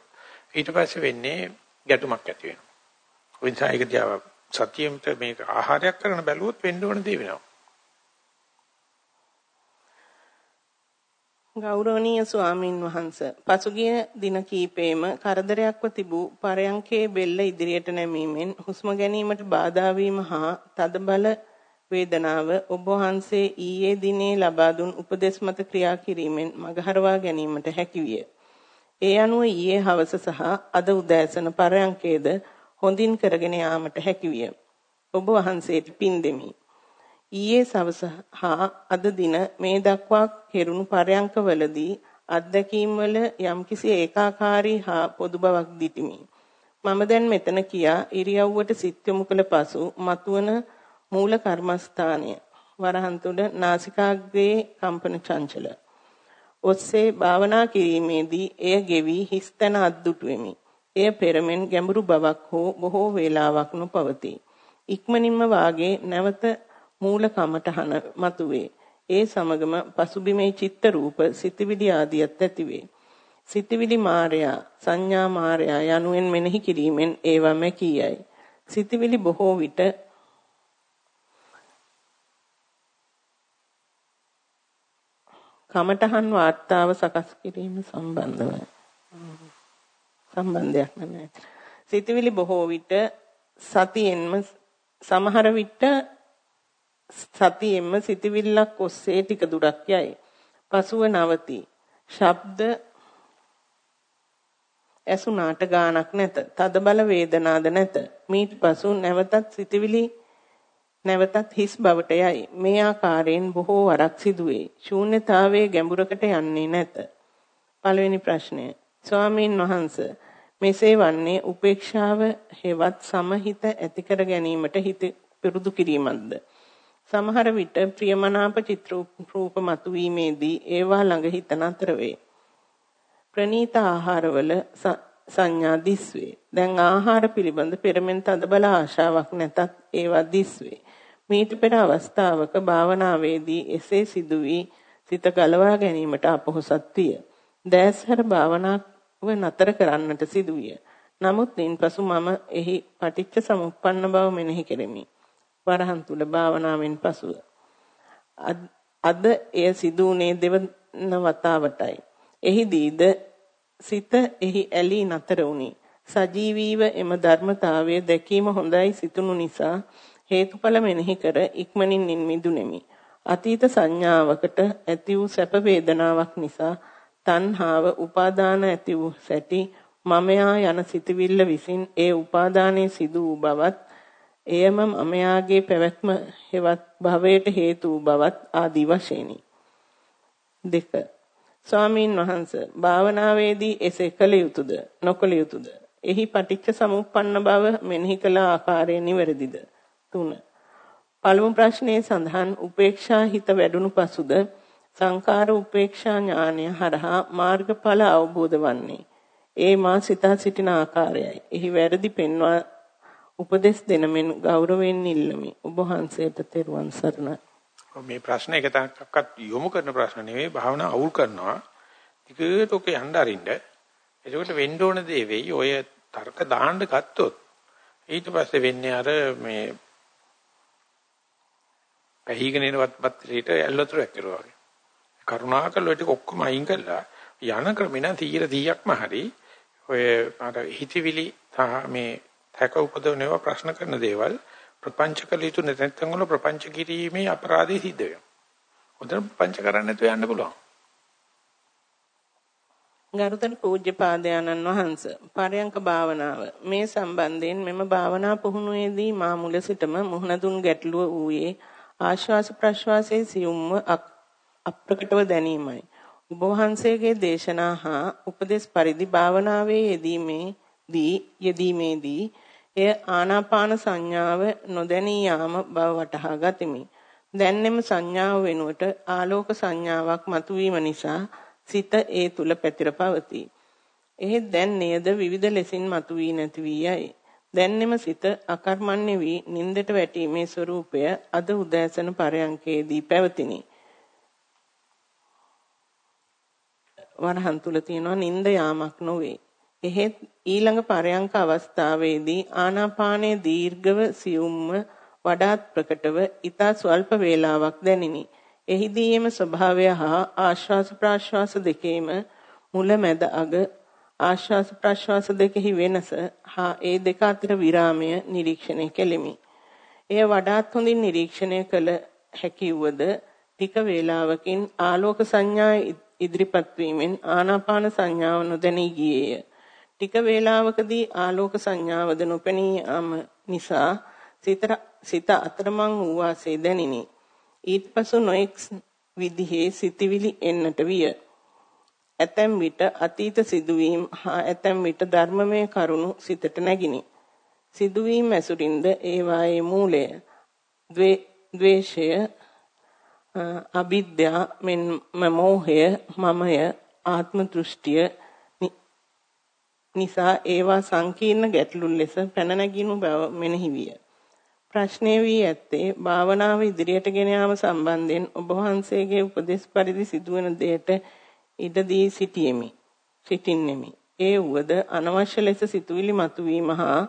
ඊට පස්සේ වෙන්නේ ගැටුමක් ඇති වෙනවා. ඒ නිසා ඒක දිහා සතියෙන්ට මේක ආහාරයක් කරන බැලුවොත් වෙන්න ඕන දේ වෙනවා. ගෞරවනීය ස්වාමින් වහන්ස පසුගිය දින කීපෙම කරදරයක්ව තිබූ පරයන්කේ බෙල්ල ඉදිරියට නැමීමෙන් හුස්ම ගැනීමට බාධා වීම හා තදබල වේදනාව ඔබ වහන්සේ ඊයේ දිනේ ලබා දුන් උපදෙස් මත ක්‍රියා කිරීමෙන් මගහරවා ගැනීමට හැකියිය. ඒ අනුව ඊයේ හවස සහ අද උදෑසන පරයන්කේද හොඳින් කරගෙන යාමට හැකියිය. ඔබ වහන්සේට පින් දෙමි. ඊයේ සවස හා අද දින මේ දක්වා කෙරුණු පරයන්කවලදී අත්දැකීම් වල යම්කිසි ඒකාකාරී හා පොදු බවක් දිටිමි. මම දැන් මෙතන කියා ඉරියව්වට සිත් යොමු කළ පසු මතුවන මූල කර්මස්ථානය වරහන් තුඩ නාසිකාග්‍රේ කම්පන චංචල. ඔස්සේ භාවනා කිරීමේදී එය ගෙවි හිස්තන අද්දුටු වෙමි. එය පෙරමෙන් ගැඹුරු බවක් හෝ බොහෝ වේලාවක් නොපවතී. ඉක්මනින්ම වාගේ නැවත මූල කමටහන මතුවේ. ඒ සමගම පසුබිමේ චිත්ත රූප සිතවිලි ආදියත් ඇතිවේ. සිතවිලි මායя සංඥා මායя යනුවෙන් මෙනෙහි කිරීමෙන් ඒවා මැකියයි. සිතවිලි බොහෝ විට කමඨහන් වාර්තාව සකස් කිරීම සම්බන්ධව සම්බන්ධයක් නැහැ. සිතවිලි බොහෝ විට සතියෙන්ම සමහර විට සතියෙන්ම සිතවිල්ලක් ඔස්සේ ටික දුරක් යයි. පසුව නවතී. ශබ්ද ඇසුනාට ගානක් නැත. තද බල වේදනාද නැත. මීට පසු නැවතත් සිතවිලි නැවතත් හිස් බවට යයි. මේ ආකාරයෙන් බොහෝ වරක් සිදුවේ. ශූන්‍යතාවයේ ගැඹුරකට යන්නේ නැත. පළවෙනි ප්‍රශ්නය. ස්වාමීන් වහන්සේ මෙසේ වන්නේ උපේක්ෂාව හෙවත් සමහිත ඇති කර ගැනීමට හිත පිරුදු කිරීමක්ද? සමහර විට ප්‍රියමනාප චිත්‍ර රූප මතුවීමේදී ඒවා ළඟ හිත නතර වේ. ප්‍රනීත ආහාරවල සංඥා දිස්වේ. දැන් ආහාර පිළිබඳ පෙරමෙන් තදබල ආශාවක් නැතත් ඒවා දිස්වේ. මීට පෙර අවස්ථාවක භාවනාවේදී එසේ සිදු වී සිත ගලවා ගැනීමට අපොහසත් විය. දැස්හර භාවනාව නතර කරන්නට සිදුවිය. නමුත් ඉන්පසු මම එහි පටිච්ච සමුප්පන්න බව මෙනෙහි කෙරෙමි. වරහන් තුල භාවනාවෙන් පසුව අද එය සිදුුනේ දෙවන වතාවටයි. එහිදීද සිත එහි ඇලී නතර වුනි. සජීවීව එම ධර්මතාවය දැකීම හොඳයි සිතුණු නිසා හේතුඵල මෙනෙහි කර ඉක්මනින් මිදුනේමි. අතීත සංඥාවකට ඇති වූ සැප වේදනාවක් නිසා තණ්හාව උපාදාන ඇති වූ සැටි මමයා යන සිතවිල්ල විසින් ඒ උපාදානයේ සිදු වූ බවත් එයම මමයාගේ පැවැත්ම හෙවත් භවයට හේතු වූ බවත් ආදී වශයෙන්ි. දෙක. ස්වාමීන් වහන්ස භාවනාවේදී එසේ කළ යුතුයද නොකළ යුතුයද එහි පටිච්ච සමුප්පන්න බව මෙනෙහි කළ ආකාරය නිවැරදිද? 3 පළමු ප්‍රශ්නයේ සඳහන් උපේක්ෂා හිත වැඩුණු පසුද සංකාර උපේක්ෂා ඥානය හරහා මාර්ගඵල අවබෝධ වන්නේ? ඒ මා සිතා සිටින ආකාරයයි. එහි වැරදි පෙන්වා උපදෙස් දෙන මෙන් ගෞරවයෙන් ඉල්ලමි ඔබ වහන්සේට තෙරුවන් සරණයි මේ ප්‍රශ්න එක තාක්කත් යොමු කරන ප්‍රශ්න නෙවෙයි භාවනා අවුල් කරනවා. ටිකට ඔක යන්න අරින්න. එතකොට වෙන්න ඕන දේ වෙයි. ඔය තර්ක දාන්න ගත්තොත් ඊට පස්සේ වෙන්නේ අර මේ පැහිගෙන එනවත් පත්‍රයට ඇල්ලතුරක් කරුවා වගේ. කරුණාකර ඔය ටික ඔක්කොම අයින් කළා යන ක්‍රමින 100 100ක්ම හරි ඔය අර හිතවිලි මේ තක උපදවනව ප්‍රශ්න කරන දේවල් ප්‍රපංච කළ යුතු නැත්නම් වල ප්‍රපංච කිරීමේ අපරාධය සිද්ධ වෙනවා. උදේ ප්‍රපංච කරන්නේ නැතුව යන්න පුළුවන්. ගරුතර පූජ්‍යපාදයන්න් වහන්ස පරයන්ක භාවනාව මේ සම්බන්ධයෙන් මෙම භාවනා පුහුණුවේදී මා මුල සිටම මුහුණ දුන් ගැටලුව ඌයේ ආශ්වාස ප්‍රශ්වාසයේ සියුම්ව අප්‍රකටව දැනීමයි. ඔබ වහන්සේගේ දේශනා හා උපදේශ පරිදි භාවනාවේ යෙදීමේදී යෙදීමේදී එය ආනාපාන සංඥාව නොදැනී යාම බව වටහා ගතිමි. දැන්නෙම සංඥාව වෙනුවට ආලෝක සංඥාවක් මතුවීම නිසා සිත ඒ තුල පැතිර පවතී. එහෙත් දැන් නේද විවිධ ලෙසින් මතුවී නැති වී යයි. දැන්නෙම සිත අකර්මණ්‍ය වී නින්දට වැටීමේ ස්වરૂපය අද උදෑසන පරයන්කේදී පැවතිනි. වරහන් තුල තියෙනවා නින්ද යාමක් නොවේ. එහෙත් ඊළඟ පරයන්ක අවස්ථාවේදී ආනාපානයේ දීර්ඝව සියුම්ව වඩාත් ප්‍රකටව ඊතා ස්වල්ප වේලාවක් දැනිනි. එහිදී එම ස්වභාවය හා ආශ්වාස ප්‍රාශ්වාස දෙකේම මුල මැද අග ආශ්වාස ප්‍රාශ්වාස දෙකෙහි වෙනස හා ඒ දෙක අතර විරාමය නිරීක්ෂණය කෙලිමි. එය වඩාත් හොඳින් නිරීක්ෂණය කළ හැකි වුවද ටික වේලාවකින් ආලෝක සංඥා ඉදිරිපත් වීමෙන් ආනාපාන සංඥාව නොදැනී ගියේය. ටික වේලාවකදී ආලෝක සංඥාවද නොපෙනී යාම නිසා සිත අතරමං වූ වාසේ දැනිනි. ඊටපසු නොඑක් විදිහේ සිතිවිලි එන්නට විය. ඇතැම් විට අතීත සිදුවීම් හා ඇතැම් විට ධර්මමය කරුණු සිතට නැගිනි. සිදුවීම් ඇසුරින්ද ඒවායේ මූලය ද්වේෂය අවිද්‍යා මෙන් මෝහය මමය ආත්ම දෘෂ්ටිය නිසා ඒවා සංකීර්ණ ගැටලු ලෙස පැන නැගිනු බව මෙනෙහි විය. ප්‍රශ්නේ වී ඇත්තේ භාවනාව ඉදිරියට ගෙන යාම සම්බන්ධයෙන් ඔබ වහන්සේගේ උපදෙස් පරිදි සිදුවන දෙයට ඉඩ දී සිටියෙමි. සිටින්නෙමි. ඒ වුවද අනවශ්‍ය ලෙස සිතුවිලි මතුවීම හා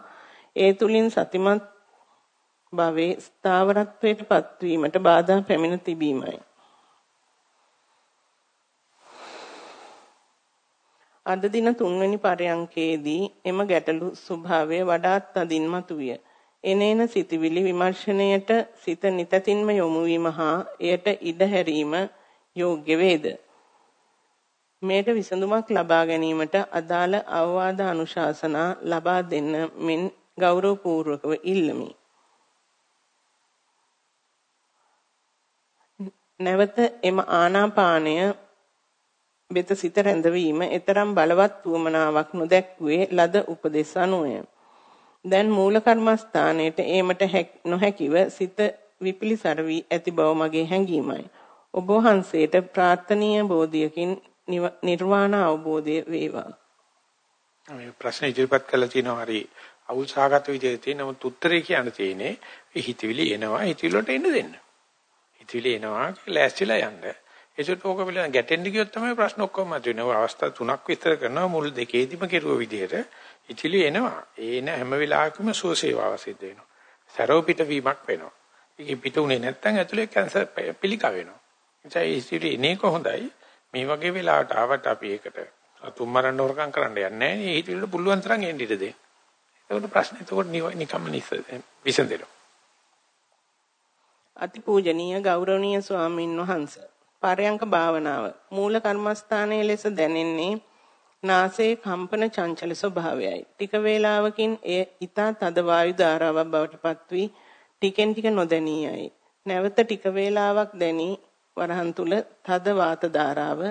ඒ තුලින් සතිමත් භවයේ ස්ථාවරත්වයට පත්වීමට බාධා පැමිණ තිබීමයි. අද දින තුන්වෙනි පරයන්කේදී එම ගැටලු ස්වභාවය වඩාත් තදින් මතුවිය. එනේන සිතවිලි විමර්ශනයට සිත නිතතින්ම යොමු වීම හා එයට ඉඩ හැරීම යෝග්‍ය වේද? මේට විසඳුමක් ලබා ගැනීමට අදාළ අවවාද අනුශාසනා ලබා දෙන්න මෙන් ගෞරවපූර්වකව ඉල්ලමි. නැවත එම ආනාපානය වෙත සිත රැඳවීම ඊතරම් බලවත් වුමනාවක් නොදැක්ුවේ ලද උපදේශ අනුවය. දැන් මූල කර්මස්ථානයේට ඒමට නොහැකිව සිත විපිලිසර වී ඇති බව මගේ හැඟීමයි. ඔබ වහන්සේට ප්‍රාර්ථනීය බෝධියකින් නිර්වාණ අවබෝධය වේවා. මේ ප්‍රශ්න ඉදිරිපත් කළා තියෙනවා හරි අවුල්සහගත විදිහට තියෙන නමුත් උත්තරේ කියන්න තියෙන්නේ හිතවිලි එනවා හිතවිලි වලට එන්න දෙන්න. හිතවිලි එනවා ලෑස්තිලා යන්න. ඒසට ඕක පිළිබඳ ගැටෙන්න ගියොත් තමයි ප්‍රශ්න ඔක්කොම මතුවෙනවා. අවස්ථා තුනක් විතර කරනවා මුල් දෙකේදීම කෙරුව විදිහට හිතවිලි එනවා. ඒන හැම වෙලාවකම සුවසේවාව සිද්ධ වෙනවා. සරව පිට වීමක් වෙනවා. ඒක පිට උනේ නැත්නම් ඇතුලේ කැන්සර් පිළිකා වෙනවා. ඒ හිතවිලි එන්නේ කොහොඳයි. මේ වගේ වෙලාවට ආවට අපි ඒකට අතුම් මරන්න හොරකම් කරන්න යන්නේ නැහැ. මේ හිතවිල්ලට පුළුවන් තරම් එන්න ඉඩ දෙන්න. ඒකට ප්‍රශ්නේ එතකොට නිකම්ම විසඳෙනවා. අතිපූජනීය ගෞරවනීය ස්වාමින් වහන්සේ පරයන්ක භාවනාව මූල කර්මස්ථානයේ ලෙස දැනෙන්නේ නාසයේ කම්පන චංචල ස්වභාවයයි. ටික වේලාවකින් එය ඊතා තද වායු ධාරාවක් බවට පත්වී ටිකෙන් ටික නොදැනියයි. නැවත ටික වේලාවක් දැනි වරහන් තුල තද වාත ධාරාව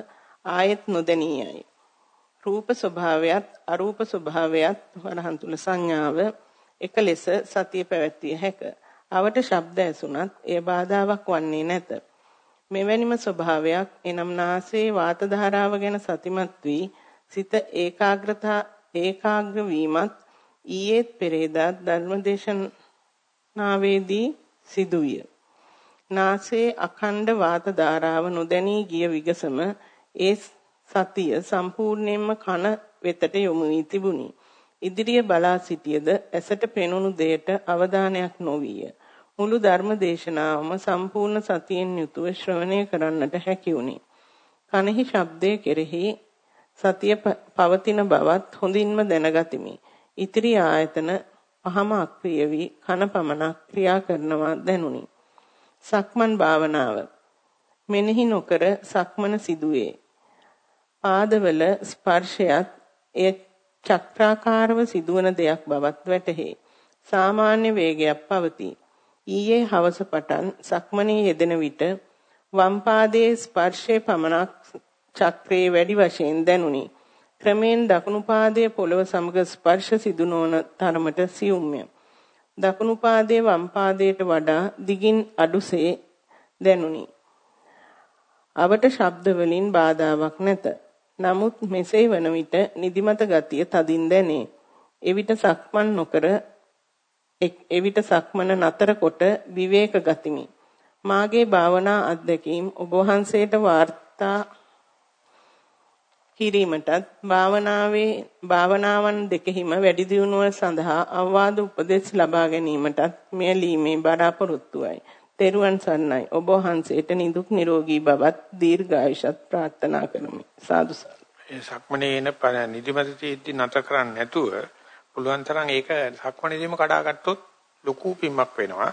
ආයෙත් නොදැනියයි. රූප ස්වභාවයත් අරූප ස්වභාවයත් වරහන් තුල සංඥාව එක ලෙස සතිය පැවැත්විය හැක. අවට ශබ්ද ඇසුණත් එය බාධාවක් වන්නේ නැත. මෙවැනිම ස්වභාවයක් එනම් නාසයේ වාත ධාරාව ගැන සතිමත් වී සිත ඒකාග්‍රතා ඒකාග්‍ර වීමත් ඊයේත් පෙරේදාත් ධර්මදේශනාවේදී සිදුවිය. නාසයේ අඛණ්ඩ වාත ධාරාව නොදැනී ගිය විගසම ඒ සතිය සම්පූර්ණයෙන්ම කන වෙතට යොමු වී තිබුණි. ඉදිරිය බලා සිටියද ඇසට පෙනුණු දෙයට අවධානයක් නොවිය. මුළු ධර්ම දේශනාවම සම්පූර්ණ සතියෙන් යුතුව ශ්‍රවණය කරන්නට හැකි වුණි. කනෙහි ශබ්දයේ කෙරෙහි සතිය පවතින බවත් හොඳින්ම දැනගතිමි. ඉතිරි ආයතන පහම අක්‍රිය වී කන පමණක් ක්‍රියා කරනවා දැනුනි. සක්මන් භාවනාව මෙනෙහි නොකර සක්මන සිදුවේ. පාදවල ස්පර්ශයත් එය චක්‍රාකාරව සිදුවන දෙයක් බවත් වැටහි. සාමාන්‍ය වේගයක් පවතී. ඊයේ හවස පටන් සක්මනේ යෙදෙන විට වම් පාදයේ ස්පර්ශයේ පමණක් චක්‍රයේ වැඩි වශයෙන් දැනුනි. ක්‍රමෙන් දකුණු පාදයේ පොළව සමග ස්පර්ශ සිදු නොවන තරමට සියුම්ය. දකුණු පාදයේ වම් පාදයට වඩා දිගින් අඩුසේ දැනුනි. අවට ශබ්ද වලින් බාධාවක් නැත. නමුත් මෙසේ වන විට නිදිමත ගතිය තදින් දැනේ. එවිට සක්මන් නොකර එවිට සක්මන නතර කොට විවේක ගතිමි. මාගේ භාවනා අත්දැකීම් ඔබ වහන්සේට වාර්තා කිරීමටත් භාවනාවේ භාවනාවන් දෙකෙහිම වැඩි දියුණුව සඳහා අවවාද උපදෙස් ලබා ගැනීමටත් මෙය ලීමේ බලාපොරොත්තුවයි. තෙරුවන් සරණයි. ඔබ වහන්සේට නිදුක් නිරෝගී බවත් දීර්ඝායුෂත් ප්‍රාර්ථනා කරමි. සාදු ඒ සක්මනේ එන නිදිමත තීද්දි නැත කරන්නේ නැතුව පුළුවන් තරම් ඒක සක්මනේදීම කඩාගත්තොත් ලොකු පිම්මක් වෙනවා.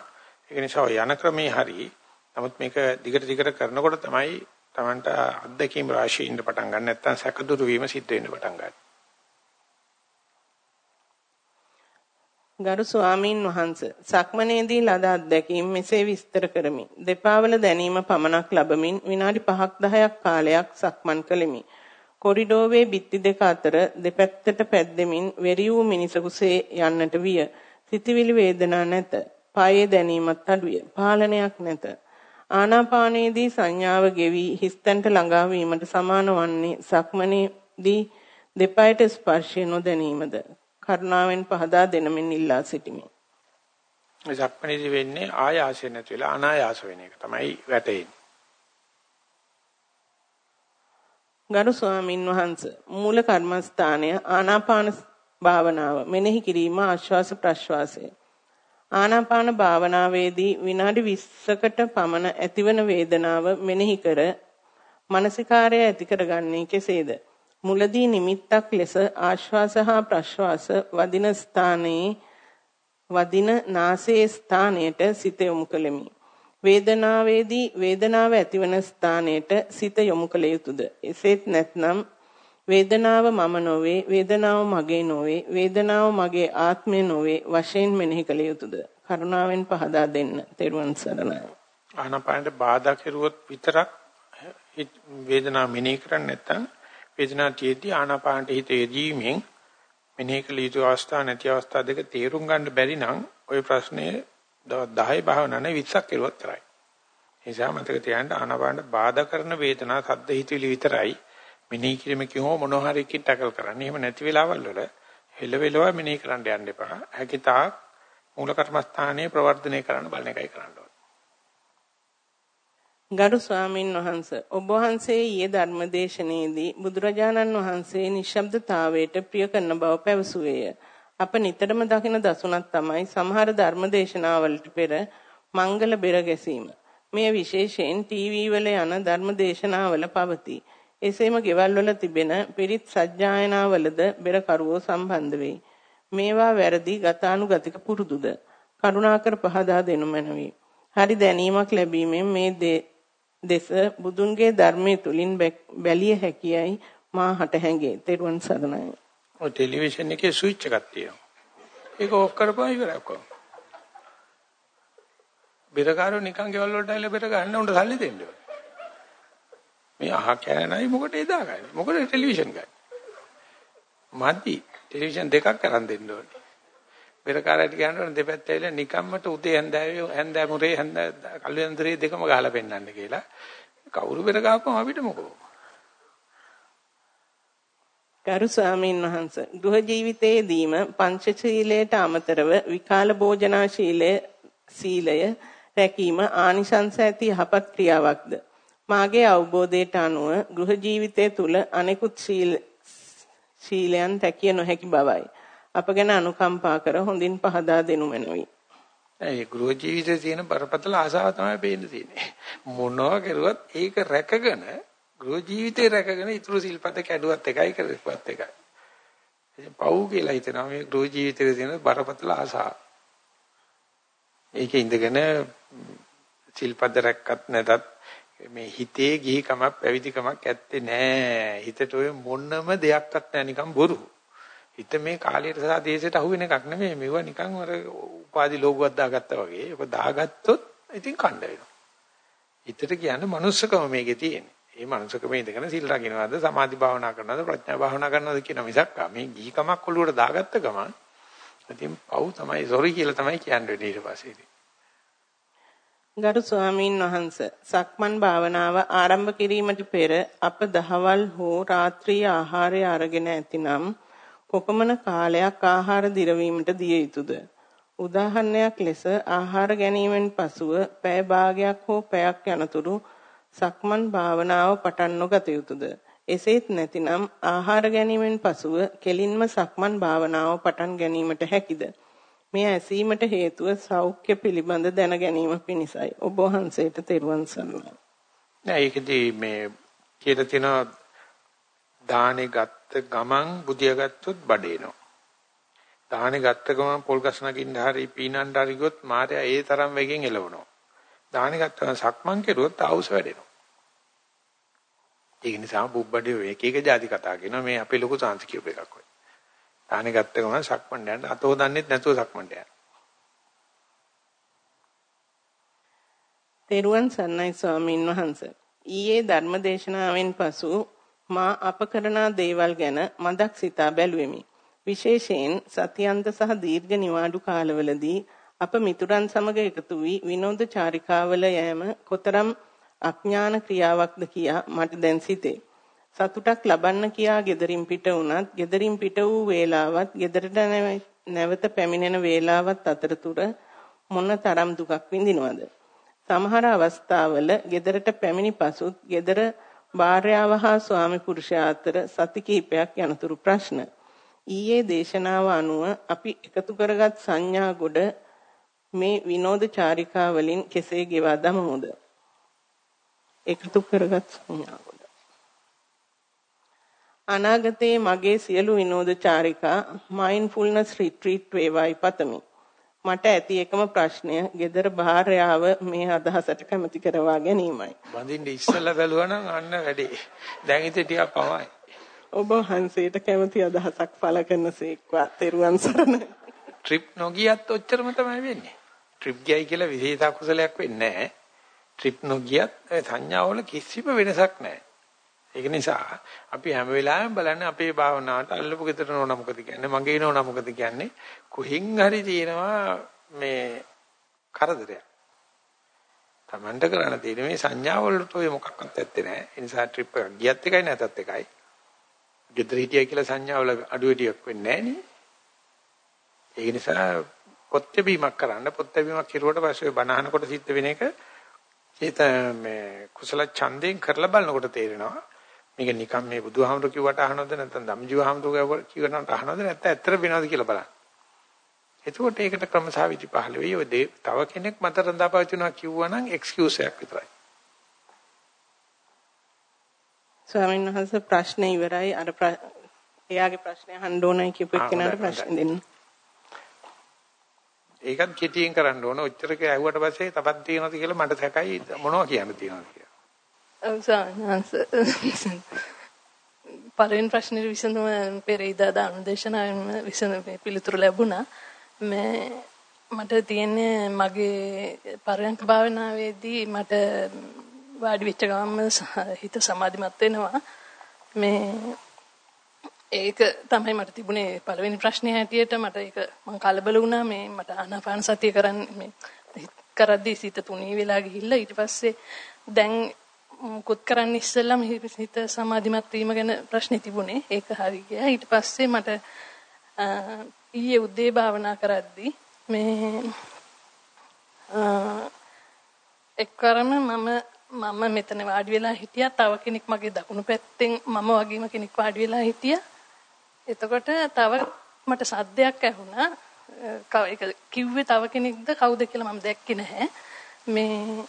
ඒක නිසා යන ක්‍රමේ හරි. නමුත් මේක දිගට දිගට කරනකොට තමයි Tamanට අත්දැකීම් රාශිය ඉන්න පටන් ගන්න නැත්නම් සැකදුරු වීම සිද්ධ වෙන්න පටන් ගන්නවා. ගරු ස්වාමීන් වහන්ස සක්මනේදී ලද අත්දැකීම් මෙසේ විස්තර කරමි. දෙපාවල දැනීම පමණක් ලැබමින් විනාඩි 5ක් 10ක් කාලයක් සක්මන් කළෙමි. කොරිඩෝවේ බිත්ති දෙක අතර දෙපැත්තට පැද්දෙමින් වෙරි වූ මිනිසකුසේ යන්නට විය. සිතවිලි වේදනා නැත. පායේ දැනීමත් අඩුය. පාලනයක් නැත. ආනාපානයේදී සංඥාව ගෙවි හිස්තන්ට ළඟා වීමට සමාන වන්නේ සක්මනේදී දෙපයට ස්පර්ශය නොදැනීමද කරුණාවෙන් පහදා දෙනමින් ඉල්ලා සිටිමි. සක්මනේදී වෙන්නේ ආයාසය නැති වෙලා අනායාස වෙන එක තමයි වැටෙන්නේ. ගරු ස්වාමින් වහන්සේ මූල කර්මස්ථානය ආනාපාන භාවනාව මෙනෙහි කිරීම ආශ්වාස ප්‍රශ්වාසය ආනාපාන භාවනාවේදී විනාඩි 20කට පමණ ඇතිවන වේදනාව මෙනෙහි කර මානසිකාරය ඇති කරගන්නේ කෙසේද? මුලදී නිමිත්තක් ලෙස ආශ්වාස හා ප්‍රශ්වාස වදින ස්ථානයේ වදින නාසයේ ස්ථානයට සිත යොමු කළෙමි. වේදනාවේදී වේදනාව ඇතිවන ස්ථානයට සිත යොමු කළ යුතුයද? එසේත් නැත්නම් වේදනාව මම නොවේ වේදනාව මගේ නොවේ වේදනාව මගේ ආත්මය නොවේ වශයෙන් මෙනෙහි කළ යුතුයද? කරුණාවෙන් පහදා දෙන්න. තෙරුවන් සරණයි. ආනපානට බාධා කෙරුවොත් විතරක් වේදනාව මෙනෙහි කරන්නේ නැත්නම් වේදනාව තියෙද්දි ආනාපානට හිත යෙදීමෙන් මෙනෙහි කළ යුතු අවස්ථා නැති අවස්ථා දෙක තේරුම් ගන්න බැරි නම් ওই ප්‍රශ්නේ 10 භාවනා නේ 20ක් කෙරුවත් කරයි. ඒ නිසා මතක තියාගන්න ආනාපානට බාධා කරන වේදනා සද්ද හිතවිලි විතරයි මෙනෙහි කිරීම කිව්වො මොනවා හරි එකකින් ටැකල් කරන්න. එහෙම නැති වෙලාවල් වල හෙලවෙලව මෙනෙහි කරන්න යන්න එපා. හැකිතාක් මූල කර්මස්ථානයේ ප්‍රවර්ධනය කරන්න බලන එකයි කරන්න ඕනේ. ගරු ස්වාමින් වහන්ස ඔබ වහන්සේ ඊයේ ධර්මදේශනයේදී බුදුරජාණන් වහන්සේ නිශ්ශබ්දතාවයට ප්‍රිය කරන බව පැවසුවේය. අප නිතරම දකින දසුණක් තමයි සමහර ධර්මදේශනාවලට පෙර මංගල බෙර ගැසීම. මෙය විශේෂයෙන් ටීවී වල යන ධර්මදේශනාවල පවතී. එසේම ගෙවල් වල තිබෙන පිරිත් සජ්ජායනාවලද බෙර කරුවෝ සම්බන්ධ වෙයි. මේවා වැරදි ගතානුගතික පුරුදුද? කරුණාකර පහදා දෙනු මැනවි. හරි දැනීමක් ලැබීමෙන් මේ දෙස බුදුන්ගේ ධර්මයේ තුලින් බැලිය හැකියයි මා හට හැඟේ. තෙරුවන් සරණයි. ඔය ටෙලිවිෂන් එකේ ස්විච් එකක් තියෙනවා. ඒක ඕෆ් කරපුවා ඉවරයි කොහොම. බෙරකාරෝ නිකන් ගෙවල් වලට ඇවිල්ලා බෙර ගන්න උන්ට සල්ලි දෙන්න ඕනේ. මේ අහ කෑනයි මොකට එදා ගන්න. මොකද ටෙලිවිෂන් ගන්න. මදි. ටෙලිවිෂන් දෙකක් අරන් දෙන්න ඕනේ. පෙරකාරයට කියනවනේ දෙපැත්ත ඇවිල්ලා නිකම්මට උදේ හැන්දෑවේ හැන්දෑ මුරේ හැන්දෑ කල්යන්තරේ දෙකම ගහලා පෙන්නන්න කියලා. කවුරු පෙර ගාපම අපිට මොකෝ. ගරු ස්වාමීන් වහන්ස ගෘහ ජීවිතයේදීම පංචශීලයට අමතරව විකාල භෝජනා ශීලය සීලය රැකීම ආනිශංස ඇති යහපත් ක්‍රියාවක්ද මාගේ අවබෝධයට අනුව ගෘහ ජීවිතය තුල අනෙකුත් ශීලයන් තැකිය නොහැකි බවයි අප ගැන අනුකම්පා කර හොඳින් පහදා දෙනු මැනවි. ඒ ගෘහ ජීවිතයේ තියෙන බරපතල ආසාව තමයි පේන්න තියෙන්නේ. මොනවා කරුවත් ඒක රැකගෙන ගෘහ ජීවිතේ රැකගෙන ඊතුරු සිල්පද කැඩුවත් එකයි කරපුවත් එකයි. ඉතින් පව් කියලා හිතනවා මේ ගෘහ ජීවිතයේ තියෙන බරපතල ආසාව. ඒකේ ඉඳගෙන සිල්පද රැක්කත් නැතත් මේ හිතේ ගිහිකමක් පැවිදිකමක් ඇත්තේ නෑ. හිතට ඔය මොනම දෙයක්වත් නෑ නිකන් බොරු. හිත මේ කාලයට සහ දේශයට අහු වෙන එකක් නෙමෙයි. මෙව නිකන් අර උපාදි ලෝගුවක් දාගත්තා වගේ. ඒක දාගත්තොත් ඉතින් කණ්ඩ වෙනවා. හිතට කියන්නේ manussකම මේකේ තියෙන්නේ. මේ manussකම ඉඳගෙන සිල් රකින්නවද සමාධි භාවනා කරනවද ප්‍රඥා භාවනා කරනවද කියන මිසක් මේ ගිහිකමක් ඔළුවට දාගත්ත ගමන් ඉතින් පව් තමයි සොරි කියලා තමයි කියන්නේ ඊට පස්සේ. ගරු ස්වාමීන් වහන්ස සක්මන් භාවනාව ආරම්භ කිරීමට පෙර අප දහවල් හෝ රාත්‍රී ආහාරය අරගෙන ඇතිනම් කොපමණ කාලයක් ආහාර දිරවීමට දිය යුතුද? උදාහරණයක් ලෙස ආහාර ගැනීමෙන් පසුව පැය භාගයක් හෝ පැයක් යනතුරු සක්මන් භාවනාව පටන් නොගත යුතුද? එසේත් නැතිනම් ආහාර ගැනීමෙන් පසුව කෙලින්ම සක්මන් භාවනාව පටන් ගැනීමට හැකිද? මේ ඇසීමට හේතුව සෞඛ්‍ය පිළිබඳ දැන ගැනීම පිණිසයි. ඔබ වහන්සේට තෙරුවන් සරණයි. නෑ ඒකදී මේ කියලා තියෙන දානේ ගත්ත ගමන් බුදියා ගත්තොත් බඩේනවා. දානේ ගත්ත ගමන් පොල් ගස් නගින්න හරි පීනන්න හරි ගියොත් මාර්යා ඒ තරම් වෙගෙන් එලවනවා. දානේ ගත්තම සක්මන් කෙරුවොත් ආවුස වැඩෙනවා. ඒක නිසා බුබ්බඩේ එක එක ಜಾති කතා කරනවා මේ අපේ ලොකු සාංශ කියූප එකක් ඔය. දානේ ගත්ත ගමන් සක්මන් යන්න අතෝ දන්නෙත් නැතුව සක්මන්ට යන්න. තෙරුවන් සන්නයි ස්වාමීන් වහන්ස. ඊයේ ධර්මදේශනාවෙන් පසු මා අප කරන දේවල් ගැන මදක් සිතා බැලුවෙමි. විශේෂයෙන් සතියන්ත සහ දීර්ඝ නිවාඩු කාලවලදී අප මිතුරන් සමග එකතු වී විනෝද චාරිකාවල යෑම කොතරම් අඥාන ක්‍රියාවක්ද කියා මට දැන් සිතේ. සතුටක් ලබන්න කියා gederin පිට වුණත් gederin පිට වූ වේලාවත් gederට නැවත පැමිණෙන වේලාවත් අතරතුර මොන තරම් දුකක් විඳිනවද? සමහර අවස්ථාවල gederට පැමිණි පසුත් gedara භාර්යාව හා ස්වාමි පුරුෂයා අතර සති කිහිපයක් යනතුරු ප්‍රශ්න. ඊයේ දේශනාව අනුව අපි එකතු කරගත් සංඥා ගොඩ මේ විනෝද චාරිකා වලින් කෙසේ ගෙවා දමමුද? එකතු කරගත් සංඥා ගොඩ. අනාගතයේ මගේ සියලු විනෝද චාරිකා මයින්ඩ්ෆුල්නස් රිට්‍රීට් වේවායි පතමි. මට ඇති එකම ප්‍රශ්නය gedara භාර්යාව මේ අදහසට කැමති කරවා ගැනීමයි. බඳින්න ඉස්සෙල්ලා බැලුවා නම් අන්න වැඩේ. දැන් ඉතින් ටිකක් පමයි. ඔබ වහන්සේට කැමති අදහසක් පළ කරනසේක්වා. තෙරුවන් සරණයි. ට්‍රිප් නොගියත් ඔච්චරම තමයි වෙන්නේ. ට්‍රිප් ගියයි කියලා විශේෂ කුසලයක් වෙන්නේ නැහැ. ට්‍රිප් නොගියත් සංඥාවල කිසිම වෙනසක් නැහැ. ඒක නිසා අපි හැම වෙලාවෙම බලන්නේ අපේ භාවනාවට අල්ලපු ගෙදර නෝන මොකද කියන්නේ මගේ නෝන මොකද කියන්නේ කොහින් හරි තියෙනවා මේ කරදරයක්. Tamanට කරන්න තියෙන මේ සංඥා වලට ඔය මොකක්වත් ඇත්තේ නැහැ. ඒ නිසා ට්‍රිප් එක ගියත් එකයි නැතත් එකයි. ගෙදර හිටියයි කියලා සංඥාවල අඩුවෙටියක් වෙන්නේ නැහැ නේ. ඒ නිසා පොත් බීමක් කරන්න පොත් බීමක් කිරුවට පස්සේ බනහනකොට සිද්ධ වෙන එක ඒත මේ කුසල ඡන්දයෙන් කරලා බලනකොට තේරෙනවා මේක නිකන් මේ බුදුහාමුදුරු කිව්වට අහනවද නැත්නම් ධම්මජීව හාමුදුරු කිව්වට අහනවද නැත්නම් ඇත්තට වෙනවද කියලා බලන්න. එතකොට ඒකට ක්‍රමසාවිදි පහළ වෙයි. ඔය තව කෙනෙක් මත රඳාපවතිනවා කිව්වනම් එක්ස්කියුස් එකක් විතරයි. ස්වාමීන් වහන්සේ ප්‍රශ්න ඉවරයි. අර එයාගේ ප්‍රශ්නය අහන්න ඕනයි කියපු එක්කෙනාට ප්‍රශ්න දෙන්න. ඒකත් කෙටියෙන් කරන්න ඕන. ඔච්චරක ඇහුවට පස්සේ තවත් තියෙනවද කියලා මට සැකයි මොනවද කියන්න තියෙනවද කියලා. අවසානස පළවෙනි ප්‍රශ්නේ විසඳුම පෙරේදා දානුදේශනාවෙන් විසඳ පිළිතුරු ලැබුණා. මේ මට තියෙන්නේ මගේ පරයන්ක භාවනාවේදී මට වාඩි වෙච්ච ගමන්ම හිත සමාධිමත් වෙනවා. මේ ඒක තමයි මට තිබුණේ පළවෙනි ප්‍රශ්නේ හැටියට මට ඒක මම කලබල වුණා මේ මට ආනාපාන සතිය කරන්න මේ කරද්දී සිත තුනී වෙලා ගිහිල්ලා ඊට පස්සේ දැන් මුකුත් කරන්න ඉස්සෙල්ලාම හිත සමාධිමත් වීම ගැන ප්‍රශ්නේ තිබුණේ. ඒක හරි ගියා. ඊට පස්සේ මට ඊයේ උදේ භාවනා කරද්දී මේ එක්වරම මම මම මෙතන වාඩි වෙලා හිටියා. තව කෙනෙක් මගේ දකුණු පැත්තෙන් මම වගේම කෙනෙක් වාඩි වෙලා හිටියා. එතකොට තව මට සද්දයක් ඇහුණා. ඒක කිව්වේ තව කෙනෙක්ද කවුද කියලා මම දැක්කේ නැහැ. මේ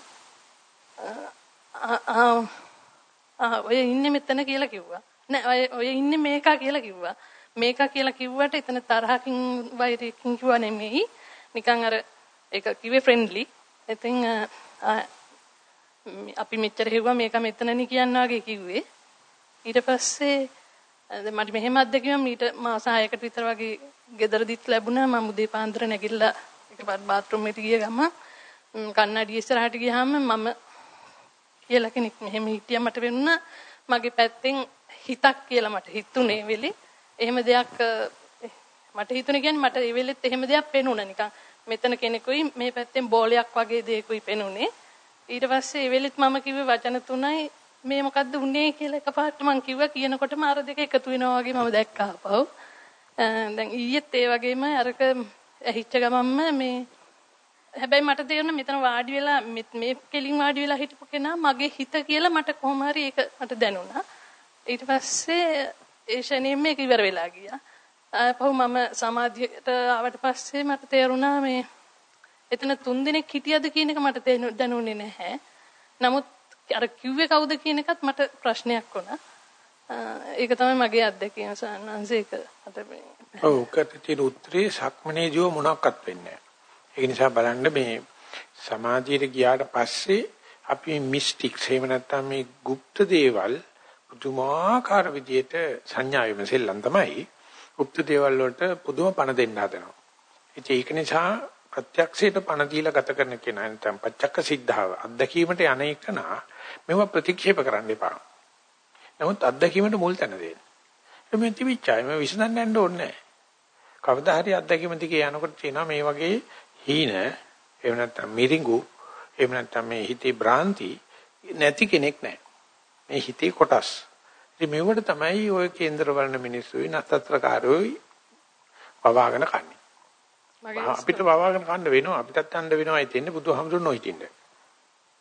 ආ ඔය ඉන්නේ මෙතන කියලා කිව්වා. නෑ ඔය ඔය ඉන්නේ මේකා කියලා කිව්වා. මේකා කියලා කිව්වට එතන තරහකින් වෛරයකින් කිව්වා නෙමෙයි. නිකන් අර ඒක කිව්වේ ෆ්‍රෙන්ඩ්ලි. ඉතින් අපි මෙච්චර හිව්වා මේක මෙතනනේ කියන්න වගේ කිව්වේ. ඊට පස්සේ මට මෙහෙම අත්දැකීම මීට මාස 6කට විතර වගේ ගෙදරදිත් ලැබුණා. මම උදේ පාන්දර නැගිටලා එකපාරට බාත් รู ම් එකට ගිය ගම කන්නඩිය ඉස්සරහට ගියාම මම කියලා කෙනෙක් මෙහෙම හිටියා මට වෙනුණා. මගේ පැත්තෙන් හිතක් කියලා මට හිතුනේ වෙලේ. එහෙම දෙයක් මට හිතුනේ කියන්නේ මට ඒ වෙලෙත් එහෙම දෙයක් පෙනුණා. නිකන් මෙතන කෙනෙකුයි මේ පැත්තෙන් බෝලයක් වගේ දෙයක්ුයි පෙනුනේ. ඊට පස්සේ ඒ වෙලෙත් මම කිව්වේ වචන තුනයි මේ මොකද්ද උනේ කියලා එකපාරට මං කිව්වා කියනකොටම අර දෙක එකතු වෙනවා වගේ මම දැක්කා පව් දැන් ඊයේත් ඒ වගේම අරක ඇහිච්ච ගමන්ම මේ හැබැයි මට තේරුණා මෙතන වාඩි වෙලා මේ කෙලින් වාඩි වෙලා හිටපු කෙනා මගේ හිත කියලා මට කොහොම හරි ඒක මට දැනුණා. ඊට පස්සේ ඒ ෂණියෙන් මේක ඉවර වෙලා ගියා. ආපහු මම සමාධියට ආවට පස්සේ මට තේරුණා මේ එතන තුන් දිනක් හිටියද කියන එක මට දැනුනේ නැහැ. නමුත් අර කිව්වේ කවුද කියන එකත් මට ප්‍රශ්නයක් වුණා. ඒක තමයි මගේ අත්දැකීම සාන්නංශයක මට මේ. ඔව් කටිට උත්තරේ සක්මනේජෝ මොනක්වත් වෙන්නේ නැහැ. ඒ නිසා බලන්න මේ සමාධියට ගියාට පස්සේ අපි මිස්ටික්ස් එහෙම නැත්නම් මේ গুপ্ত දේවල් පුදුමාකාර විදියට සංඥා විමසෙල්ලන් තමයි গুপ্ত දේවල් වලට පුදුම පණ දෙන්න හදනවා. ඒක නිසා ප්‍රත්‍යක්ෂයට පණ දීලා ගත කරන කෙනා නැත්නම් පච්චක්ක සිද්ධාව අත්දැකීමට යන එක නා මේව ප්‍රතික්ෂේප කරන්න එපා. නමුත් අත්දැකීමට මුල් තැන දෙන්න. එමෙ තිබිච්චයි මම විසඳන්න යන්න ඕනේ නැහැ. කවදා හරි අත්දැකීම දිගේ යනකොට තියෙනවා මේ වගේ හීන එහෙම නැත්නම් මිරිඟු එහෙම නැත්නම් මේ හිතේ භ්‍රාන්ති නැති කෙනෙක් නැහැ. මේ හිතේ කොටස්. ඉතින් මේවට තමයි ওই කේන්දර වලන මිනිස්සුයි නත්තත්‍රකාරයෝයි වවාගෙන කන්නේ. අපිට වවාගෙන කන්න වෙනවා අපිටත් යන්න වෙනවා ඒ තියන්නේ බුදුහාමුදුරන් නොහිටින්න.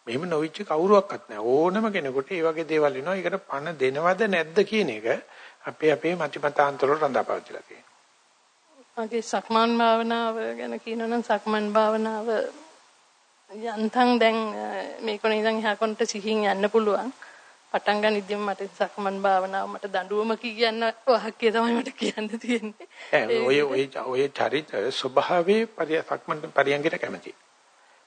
මෙහෙම නොවිච්ච කවුරුවක්වත් නැහැ. ඕනම කෙනෙකුට මේ වගේ දේවල් වෙනවා. ඒකට පණ දෙනවද නැද්ද කියන එක අපේ අපේ මතිමතාන්තර වල රඳාපවතිලා තියෙනවා. මගේ සක්මන් භාවනාව ගැන කියනනම් සක්මන් භාවනාව යන්තම් දැන් මේකන ඉඳන් එහා කොනට සිහින් යන්න පුළුවන්. පටන් ගනිද්දිම මට සක්මන් භාවනාව මට දඬුවම කියන්න වාක්‍ය තමයි මට කියන්න තියෙන්නේ. ඔය ඔය ඔය චරිත ස්වභාවයේ පරිසක්මන් පරියංගයට කැමති.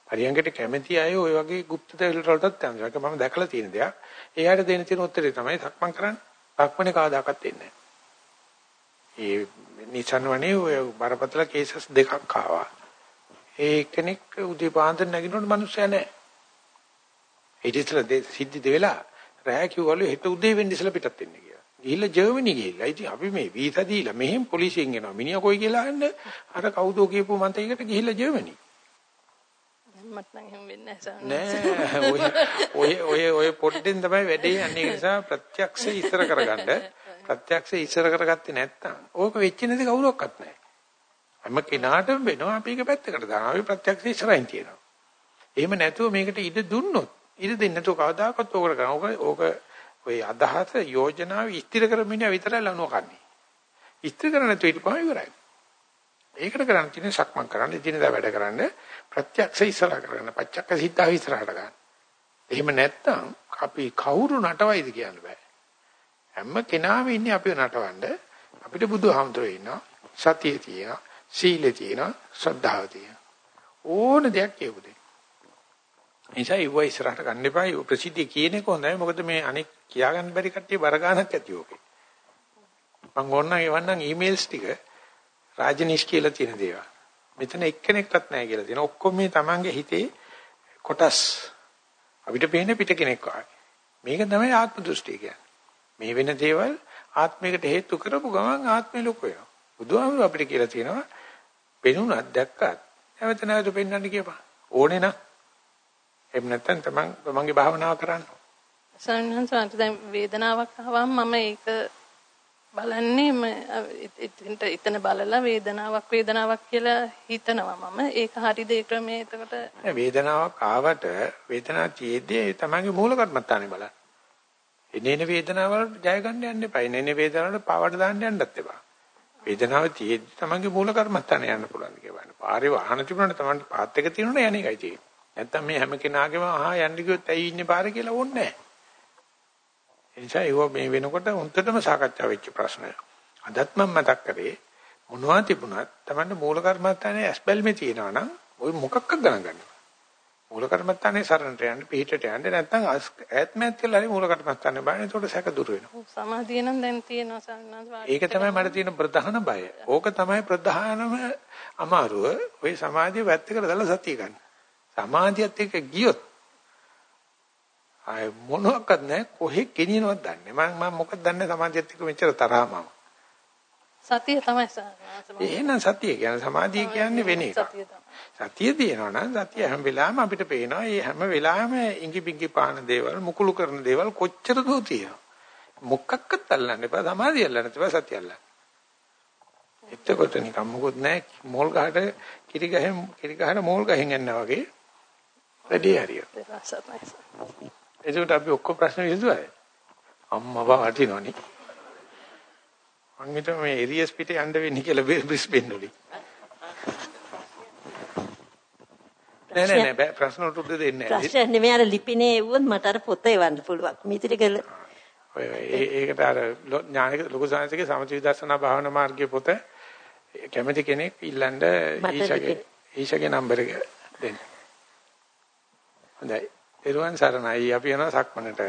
පරියංගයට කැමති අය ඔය වගේ গুপ্ত දෙවිල වලටත් යනවා. ඒක මම දැකලා තියෙන දෙයක්. එයාට දෙන්න තියෙන උත්තරේ තමයි සක්මන් කරන්න. සක්මනේ කවදාකවත් එන්නේ නැහැ. ඒ නිසන් වනේ ඔය බරපතල කේසස් දෙකක් ආවා. ඒ කෙනෙක් උදේ පාන්දර නැගිනකොට මිනිස්සයා නැහැ. ඊට ඉස්සෙල්ලා සිද්ධි දෙවෙලා රෑ කිව්වලු හෙට උදේ වෙන්න ඉස්සලා පිටත් වෙන්න කියලා. ගිහිල්ලා ජර්මනි ගිහිල්ලා. ඉතින් අපි මේ වීසා දීලා මෙහෙම පොලිසියෙන් එනවා. මිනිහා කොයි කියලා අහන්න අර කවුදෝ කියපු මන්තයකට ගිහිල්ලා ජර්මනි. මට නම් එහෙම වෙන්නේ නැහැ නෑ ඔය ඔය ඔය පොඩ්ඩෙන් තමයි වැඩේ යන්නේ. ඒ නිසා ප්‍රත්‍යක්ෂ ඉස්සර කරගන්න. ප්‍රත්‍යක්ෂ ඉස්සර කරගත්තේ නැත්තම් ඕක වෙච්ච නැති කවුරක්වත් නැහැ. හැම කෙනාටම වෙනවා අපි එක පැත්තකට දානවා. අපි ප්‍රත්‍යක්ෂ ඉස්සරහින් තියෙනවා. එහෙම නැතුව මේකට ඉඩ දුන්නොත් ඉඩ දෙන්නේ නැතුව කවදාකවත් ඕකට කරන ඕක ඕක ඔය අදහස යෝජනාව ඉස්තිර කරමින් විතරයි ලනුව කන්නේ. ඉස්තිර කරන්නේ නැතුව ඊටපස්සේ ඉවරයි. ඒකට කරන්න තියෙන්නේ සක්මන් කරන්න, දිනදා වැඩ කරන්න, ප්‍රත්‍යක්ෂ ඉස්සරහ කරගන්න, පච්චක්ක සිද්ධා ඉස්සරහට ගන්න. එහෙම නැත්නම් අපි කවුරු නටවයිද කියන්න බෑ. හැම කෙනාම ඉන්නේ අපිව නටවන්න. අපිට බුදුහාමුදුරේ ඉන්නවා, සතියේ තියෙනවා, සීලේ තියෙනවා, ශ්‍රද්ධාව තියෙනවා. ඕන දෙයක් කියුදේ. නිසා ඉව ඉස්සරහට ගන්න එපා. ප්‍රසිද්ධිය කියන එක හොඳයි. මොකද මේ අනෙක් කියාගන්න බැරි කට්ටිය බර ගන්නක් ඇති ඕකේ. මම ඕනනම් එවන්නම් ඊමේල්ස් ටික රාජනීෂ් කියලා තියෙන දේවල්. මෙතන එක්කෙනෙක්වත් නැහැ කියලා තියෙන. ඔක්කොම මේ Tamange හිතේ කොටස් අපිට පේන්නේ පිට කෙනෙක් වගේ. මේක තමයි ආත්ම දෘෂ්ටිය කියන්නේ. මේ වෙන දේවල් ආත්මයකට හේතු කරපු ගමන් ආත්මය ලොකු වෙනවා. බුදුහාමුදුරුවෝ අපිට කියලා තියෙනවා පෙනුනක් දැක්කත් නැවත නැවත පෙන්වන්න කියපන්. ඕනේ නම් එහෙම නැත්නම් තමන් තමන්ගේ භාවනාව කරන්න. සන්නහන්සන්ට දැන් වේදනාවක් ආවම මම ඒක බලන්නේ එතනට එතන බලලා වේදනාවක් වේදනාවක් කියලා හිතනවා මම. ඒක හරිද ඒ ක්‍රමයේ එතකොට වේදනාවක් ආවට වේදනාව තියේදී තමන්ගේ මූල කර්මත්තානේ බලන්න. එනේන වේදනාවල් ජය ගන්න යන්න එපා. එනේන වේදනාවල් පාවට දාන්න යන්නත් එපා. වේදනාව තියේදී තමන්ගේ මූල කර්මත්තානේ යන්න පුළුවන් කියලා. පාරේ වාහන තිබුණාට තමන්ට පාත් එක තියෙනුනේ යන්නේ එකයි තියෙන්නේ. නැත්තම් මේ හැම කෙනාගේම අහා යන්න කිව්වොත් ඇයි ඉන්නේ පාරේ කියලා ඕනේ නැහැ. ඒ නිසා ඒව මේ වෙනකොට උන්ටම සාකච්ඡා වෙච්ච ප්‍රශ්නය. අදත් මම මතක් කරේ මොනවා තිබුණත් Tamanne මූල කර්මත්තානේ ඇස්බල්මේ තියෙනවා නම් ওই මොකක්ද ගණන් ගන්නවා. මූල කර්මත්තානේ සරණට යන්න පිටට යන්න නැත්නම් ඈත්මත් කියලා හරි මූල කර්මත්තානේ බලන්න ඒකට සැක දුර වෙනවා. සමාධිය නම් දැන් තියෙනවා සන්නස් ඒක තමයි මට තියෙන ප්‍රධාන බය. ඕක තමයි ප්‍රධානම අමාරුව. ওই සමාධිය වැත්තකට දාලා සතිය ගන්න. සමාධියත් එක්ක ගියොත් ආය මොනවත් නැහැ. කොහෙ ගෙනියනවද දන්නේ මම මම මොකද දන්නේ සමාධියත් එක්ක මෙච්චර තරහා මම. සතිය තමයි එහෙනම් සතිය කියන්නේ සමාධිය කියන්නේ වෙන එක සතිය තියෙනවා නම් සතිය හැම වෙලාවෙම අපිට පේනවා. මේ හැම වෙලාවෙම ඉඟි බිඟි පාන දේවල් මුකුළු කරන දේවල් කොච්චර දෝ තියෙනවා. මොකක්වත් අල්ලන්න එපා. සමාධිය අල්ලන්න එපා. සතිය අල්ලන්න. එතකොට නිකම් මොකොත් නැහැ. මෝල් ගහට කිරි ගහෙන් කිරි ගහන මෝල් ගහෙන් යනවා වගේ වැඩි හරිය. එතකොට අපි ඔක්කොම ප්‍රශ්න විසඳුවා. අම්මව වටිනවනේ. මං හිතුවා මේ එරියස් පිට යන්න වෙන්නේ කියලා බ්‍රිස්බේන් වලින්. නෑ නෑ නෑ ප්‍රශ්න උත්තර දෙන්නේ නෑ. ප්‍රශ්න නෙමෙයි අර ලිපිනේ එවුවොත් මට අර පොත එවන්න පුළුවන්. මිත්‍රික ඔය ඒකට අර ඥානික ලොකු සාංශිකේ සමථ විදර්ශනා භාවනා මාර්ගයේ පොත කැමති කෙනෙක් ඉල්ලන්න ඊෂාගේ ඊෂාගේ නම්බර එක දෙන්න. හොඳයි. එරුවන් සරණයි අපි යනවා සක්මනට.